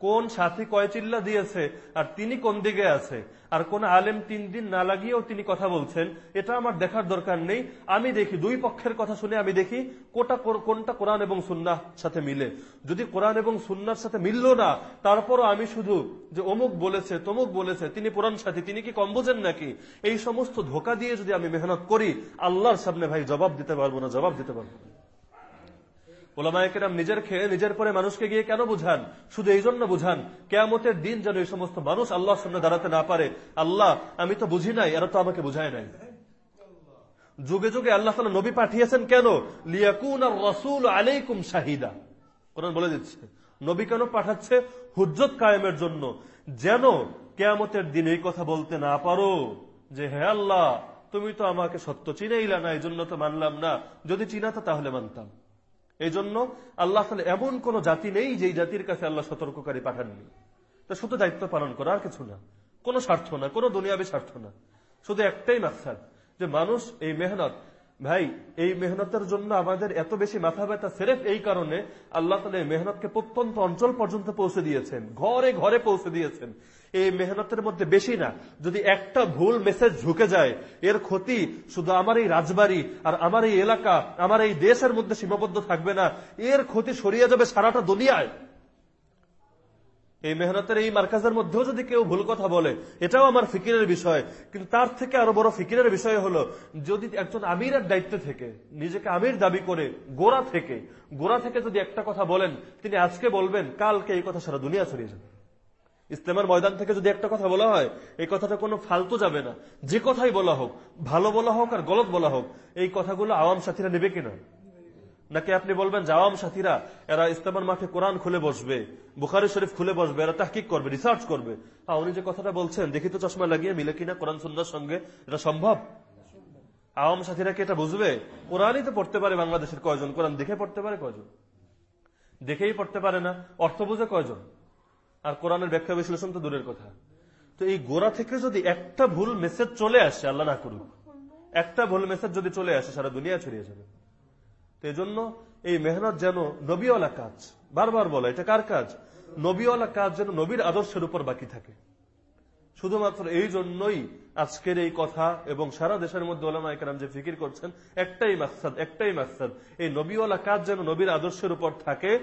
A: কোন সাথী কয় চিল্লা দিয়েছে আর তিনি কোন দিকে আছে? আর কোন আলেম তিন দিন না লাগিয়েও তিনি কথা বলছেন? এটা আমার দেখার দরকার নেই। আমি দেখি, দুই পক্ষের কথা শুনে আমি দেখি কোটা কোনটা কোরআন এবং সুন্নাহ সাথে মিলে। যদি কোরআন এবং সুন্নার সাথে মিলল না, তারপরও আমি শুধু যে অমুক বলেছে, তমুক বলেছে, তিনি পুরান সাথী, তিনি কি কম বোঝেন নাকি? এই সমস্ত ধোকা দিয়ে যদি আমি মেহনত করি, আল্লাহর সামনে ভাই জবাব দিতে পারব না? জবাব দিতে পারব না। ওলামায়কেরাম নিজের খেয়ে নিজের পরে মানুষকে গিয়ে কেন বুঝান? শুধু এই জন্য বুঝান, কেয়ামতের দিন যেন এই সমস্ত মানুষ আল্লাহর সামনে দাঁড়াতে না পারে। আল্লাহ, আমি তো বুঝি নাই, এরা তো আমাকে বুঝায় নাই। যুগে যুগে আল্লাহ তালা নবী পাঠিয়েছেন কেন? লিয়াকুন আর রসুল আলাইকুম শাহিদা। কোরআন বলে দিচ্ছে, নবী কেন পাঠাচ্ছে? হুজ্জত কায়েমের জন্য। যেন কেয়ামতের দিন এই কথা বলতে না পারো যে হে আল্লাহ, তুমি তো আমাকে সত্য চিনাইলা না এই জন্য তো মানলাম না। যদি চিনাতো তাহলে মানতাম। এই জন্য আল্লাহ তাহলে এমন কোন জাতি নেই যেই জাতির কাছে আল্লাহ সতর্ককারী পাঠাননি। তা শুধু দায়িত্ব পালন করা আর কিছু না। কোনো স্বার্থ না, কোনো দুনিয়াবি স্বার্থ না। শুধু একটাই মাকসাদ, যে মানুষ এই মেহনত ভাই, এই মেহনতের জন্য আমাদের এত বেশি মাথা ব্যথা সেরেফ এই কারণে আল্লাহ তালা এই মেহনতকে প্রত্যন্ত অঞ্চল পর্যন্ত পৌঁছে দিয়েছেন, ঘরে ঘরে পৌঁছে দিয়েছেন। এই মেহনতের মধ্যে বেশি না, যদি একটা ভুল মেসেজ ঢুকে যায়, এর ক্ষতি শুধু আমার এই রাজবাড়ি আর আমার এই এলাকা, আমার এই দেশের মধ্যে সীমাবদ্ধ থাকবে না, এর ক্ষতি সরিয়ে যাবে সারাটা দুনিয়ায়। এই মেহনতের এই মার্কাজের মধ্যেও যদি কেউ ভুল কথা বলে, এটাও আমার ফিকিরের বিষয়। কিন্তু তার থেকে আরও বড় ফিকিরের বিষয় হলো, যদি একজন আমিরের দায়িত্ব থেকে, নিজেকে আমির দাবি করে গোড়া থেকে গোড়া থেকে যদি একটা কথা বলেন, তিনি আজকে বলবেন, কালকে এই কথা সারা দুনিয়া ছড়িয়ে যাবে। ইসলামের ময়দান থেকে যদি একটা কথা বলা হয়, এই কথাটা কোনো ফালতু যাবে না। যে কথাই বলা হোক, ভালো বলা হোক আর গলত বলা হোক, এই কথাগুলো আওয়াম সাথীরা নেবে কিনা? নাকি আপনি বলবেন জাওয়াম সাথীরা, এরা ইস্তেমার মাঠে কোরআন খুলে বসবে, বুখারি শরীফ খুলে বসবে, এরা তাহকিক করবে রিসার্চ করবে হ্যাঁ উনি যে কথাটা বলছেন, দেখি তো চশমা লাগিয়ে মিলে কিনা কোরআন সুন্দর সঙ্গে, এটা সম্ভব? আওয়াম সাথীরা কি এটা বুঝবে? কোরআনই তো পড়তে পারে বাংলাদেশের কয়জন? কোরআন দেখে পড়তে পারে কয়জন? দেখেই পড়তে পারে না, অর্থ বুঝে কয়জন? আর কোরআনের ব্যাখ্যা বিশ্লেষণ তো দূরের কথা। তো এই গোড়া থেকে যদি একটা ভুল মেসেজ চলে আসে, আল্লাহ না করুক, একটা ভুল মেসেজ যদি চলে আসে, সারা দুনিয়া ছড়িয়ে যাবে। এই জন্য এই মেহনত যেন নবীওয়ালা কাজ। বারবার বলে, এটা কার কাজ? নবীওয়ালা কাজ যেন নবীর আদর্শের উপর বাকি থাকে। শুধুমাত্র এই জন্যই আজকের এই কথা এবং সারা দেশের মধ্যে ওলামা একরাম যে ফিকির করছেন, একটাই মাকসাদ একটাই মাকসাদ, এই নবীওয়ালা কাজ যেন নবীর আদর্শের উপর থাকে,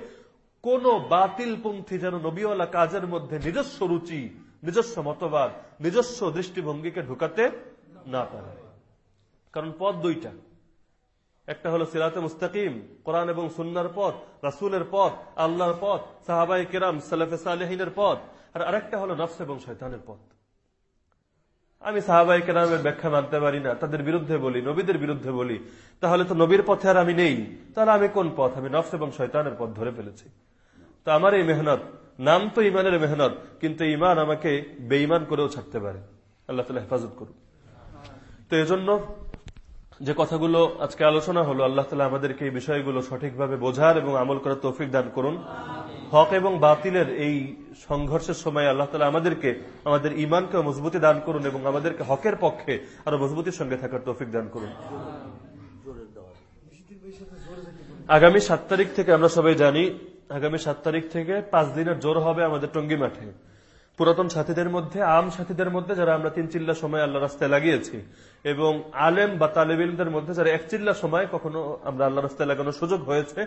A: কোন বাতিল পন্থী যেন নবীওয়ালা কাজের মধ্যে নিজস্ব রুচি, নিজস্ব মতবাদ, নিজস্ব দৃষ্টিভঙ্গিকে ঢুকাতে না পারে। কারণ পথ দুইটা। একটা হলো সিরাতে মুস্তাকিম, কোরআন এবং সুন্নার পথ, রাসুলের পথ, আল্লাহর পথ সাহাবাই কেরাম, সালেফে সালেহিনের পথ, আর আরেকটা হলো নফস এবং শৈতানের পথ। আমি সাহাবাই কেরামের ব্যাখ্যা মানতে পারি না, তাদের বিরুদ্ধে বলি, নবীদের বিরুদ্ধে বলি, তাহলে তো নবীর পথে আর আমি নেই, তাহলে আমি কোন পথ? আমি নফস এবং শৈতানের পথ ধরে ফেলেছি। তো আমার এই মেহনত, নাম তো ইমানের মেহনত, কিন্তু ইমান আমাকে বেইমান করেও ছাড়তে পারে। আল্লাহ তালা হেফাজত করুন তো এজন্য যে কথাগুলো আজকে আলোচনা হলো, আল্লাহ তালা আমাদেরকে এই বিষয়গুলো সঠিকভাবে বোঝার এবং আমল করার তৌফিক দান করুন। হক এবং বাতিলের এই সংঘর্ষের সময় আল্লাহ তালা আমাদেরকে, আমাদের ইমানকে মজবুতি দান করুন এবং আমাদেরকে হকের পক্ষে আরও মজবুতির সঙ্গে থাকার তৌফিক দান করুন। আগামী সাত তারিখ থেকে আমরা সবাই জানি, আগামী সাত তারিখ থেকে পাঁচ দিনের জোর হবে আমাদের টঙ্গি মাঠে। পুরাতন সাথীদের মধ্যে, আম সাথীদের মধ্যে যারা আমরা তিন চিল্লা সময় আল্লাহ রাস্তায় লাগিয়েছি, এবং আলেম বা তালেবিনদের মধ্যে যারা এক চিল্লা সময় কখনো আমরা আল্লাহ রাস্তায় লাগানোর সুযোগ হয়েছে,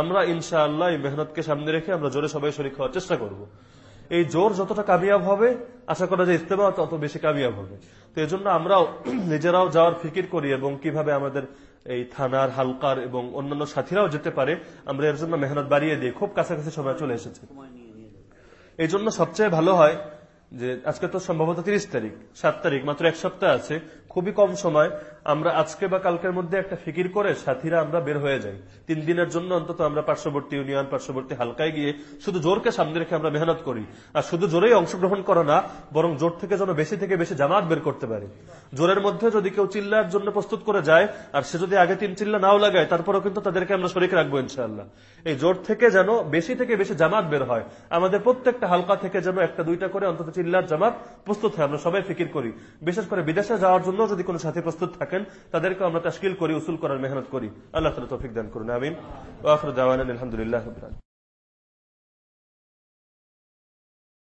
A: আমরা ইনশা আল্লাহ এই মেহনতকে সামনে রেখে আমরা জোরে সবাই শরীর হওয়ার চেষ্টা করব। এই জোর যতটা কামিয়াব হবে, আশা করা যায় ইস্তেমা তত বেশি কামিয়াব হবে। তো এই জন্য আমরাও নিজেরাও যাওয়ার ফিকির করি এবং কীভাবে আমাদের এই থানার, হালকার এবং অন্যান্য সাথীরাও যেতে পারে, আমরা এর জন্য মেহনত বাড়িয়ে দিই খুব কাছাকাছি সময় চলে এসেছে। এই জন্য সবচেয়ে ভালো হয় যে আজকে তো সম্ভবত তিরিশ তারিখ, সাত তারিখ, মাত্র এক সপ্তাহ আছে। খুবই কম সময় আমরা আজকে বা কালকের মধ্যে একটা ফিকির করে সাথীরা আমরা বের হয়ে যাই। তিন দিনের জন্য অন্তত আমরা পার্শ্ববর্তী ইউনিয়ন, পার্শ্ববর্তী হালকায় গিয়ে শুধু জোরকে সামনে রেখে আমরা মেহনত করি। আর শুধু জোরেই অংশগ্রহণ করো না, বরং জোর থেকে যেন বেশি থেকে বেশি জামাত বের করতে পারি। জোরের মধ্যে যদি কেউ চিল্লার জন্য প্রস্তুত করে যায়, আর সে যদি আগে তিন চিল্লা নাও লাগায়, তারপরেও কিন্তু তাদেরকে আমরা শরীর রাখব ইনশাল্লাহ এই জোর থেকে যেন বেশি থেকে বেশি জামাত বের হয়। আমাদের প্রত্যেকটা হালকা থেকে যেন একটা দুইটা করে অন্তত চিল্লার জামাত প্রস্তুত হয়, আমরা সবাই ফিকির করি। বিশেষ করে বিদেশে যাওয়ার জন্য যদি কোনো সাথে প্রস্তুত থাকেন তাদেরকে আমরা তাস্কিল করি, উসুল করার মেহনত করি। আল্লাহ তালা তৌফিক দান করুন, আমিন। আলহামদুলিল্লাহ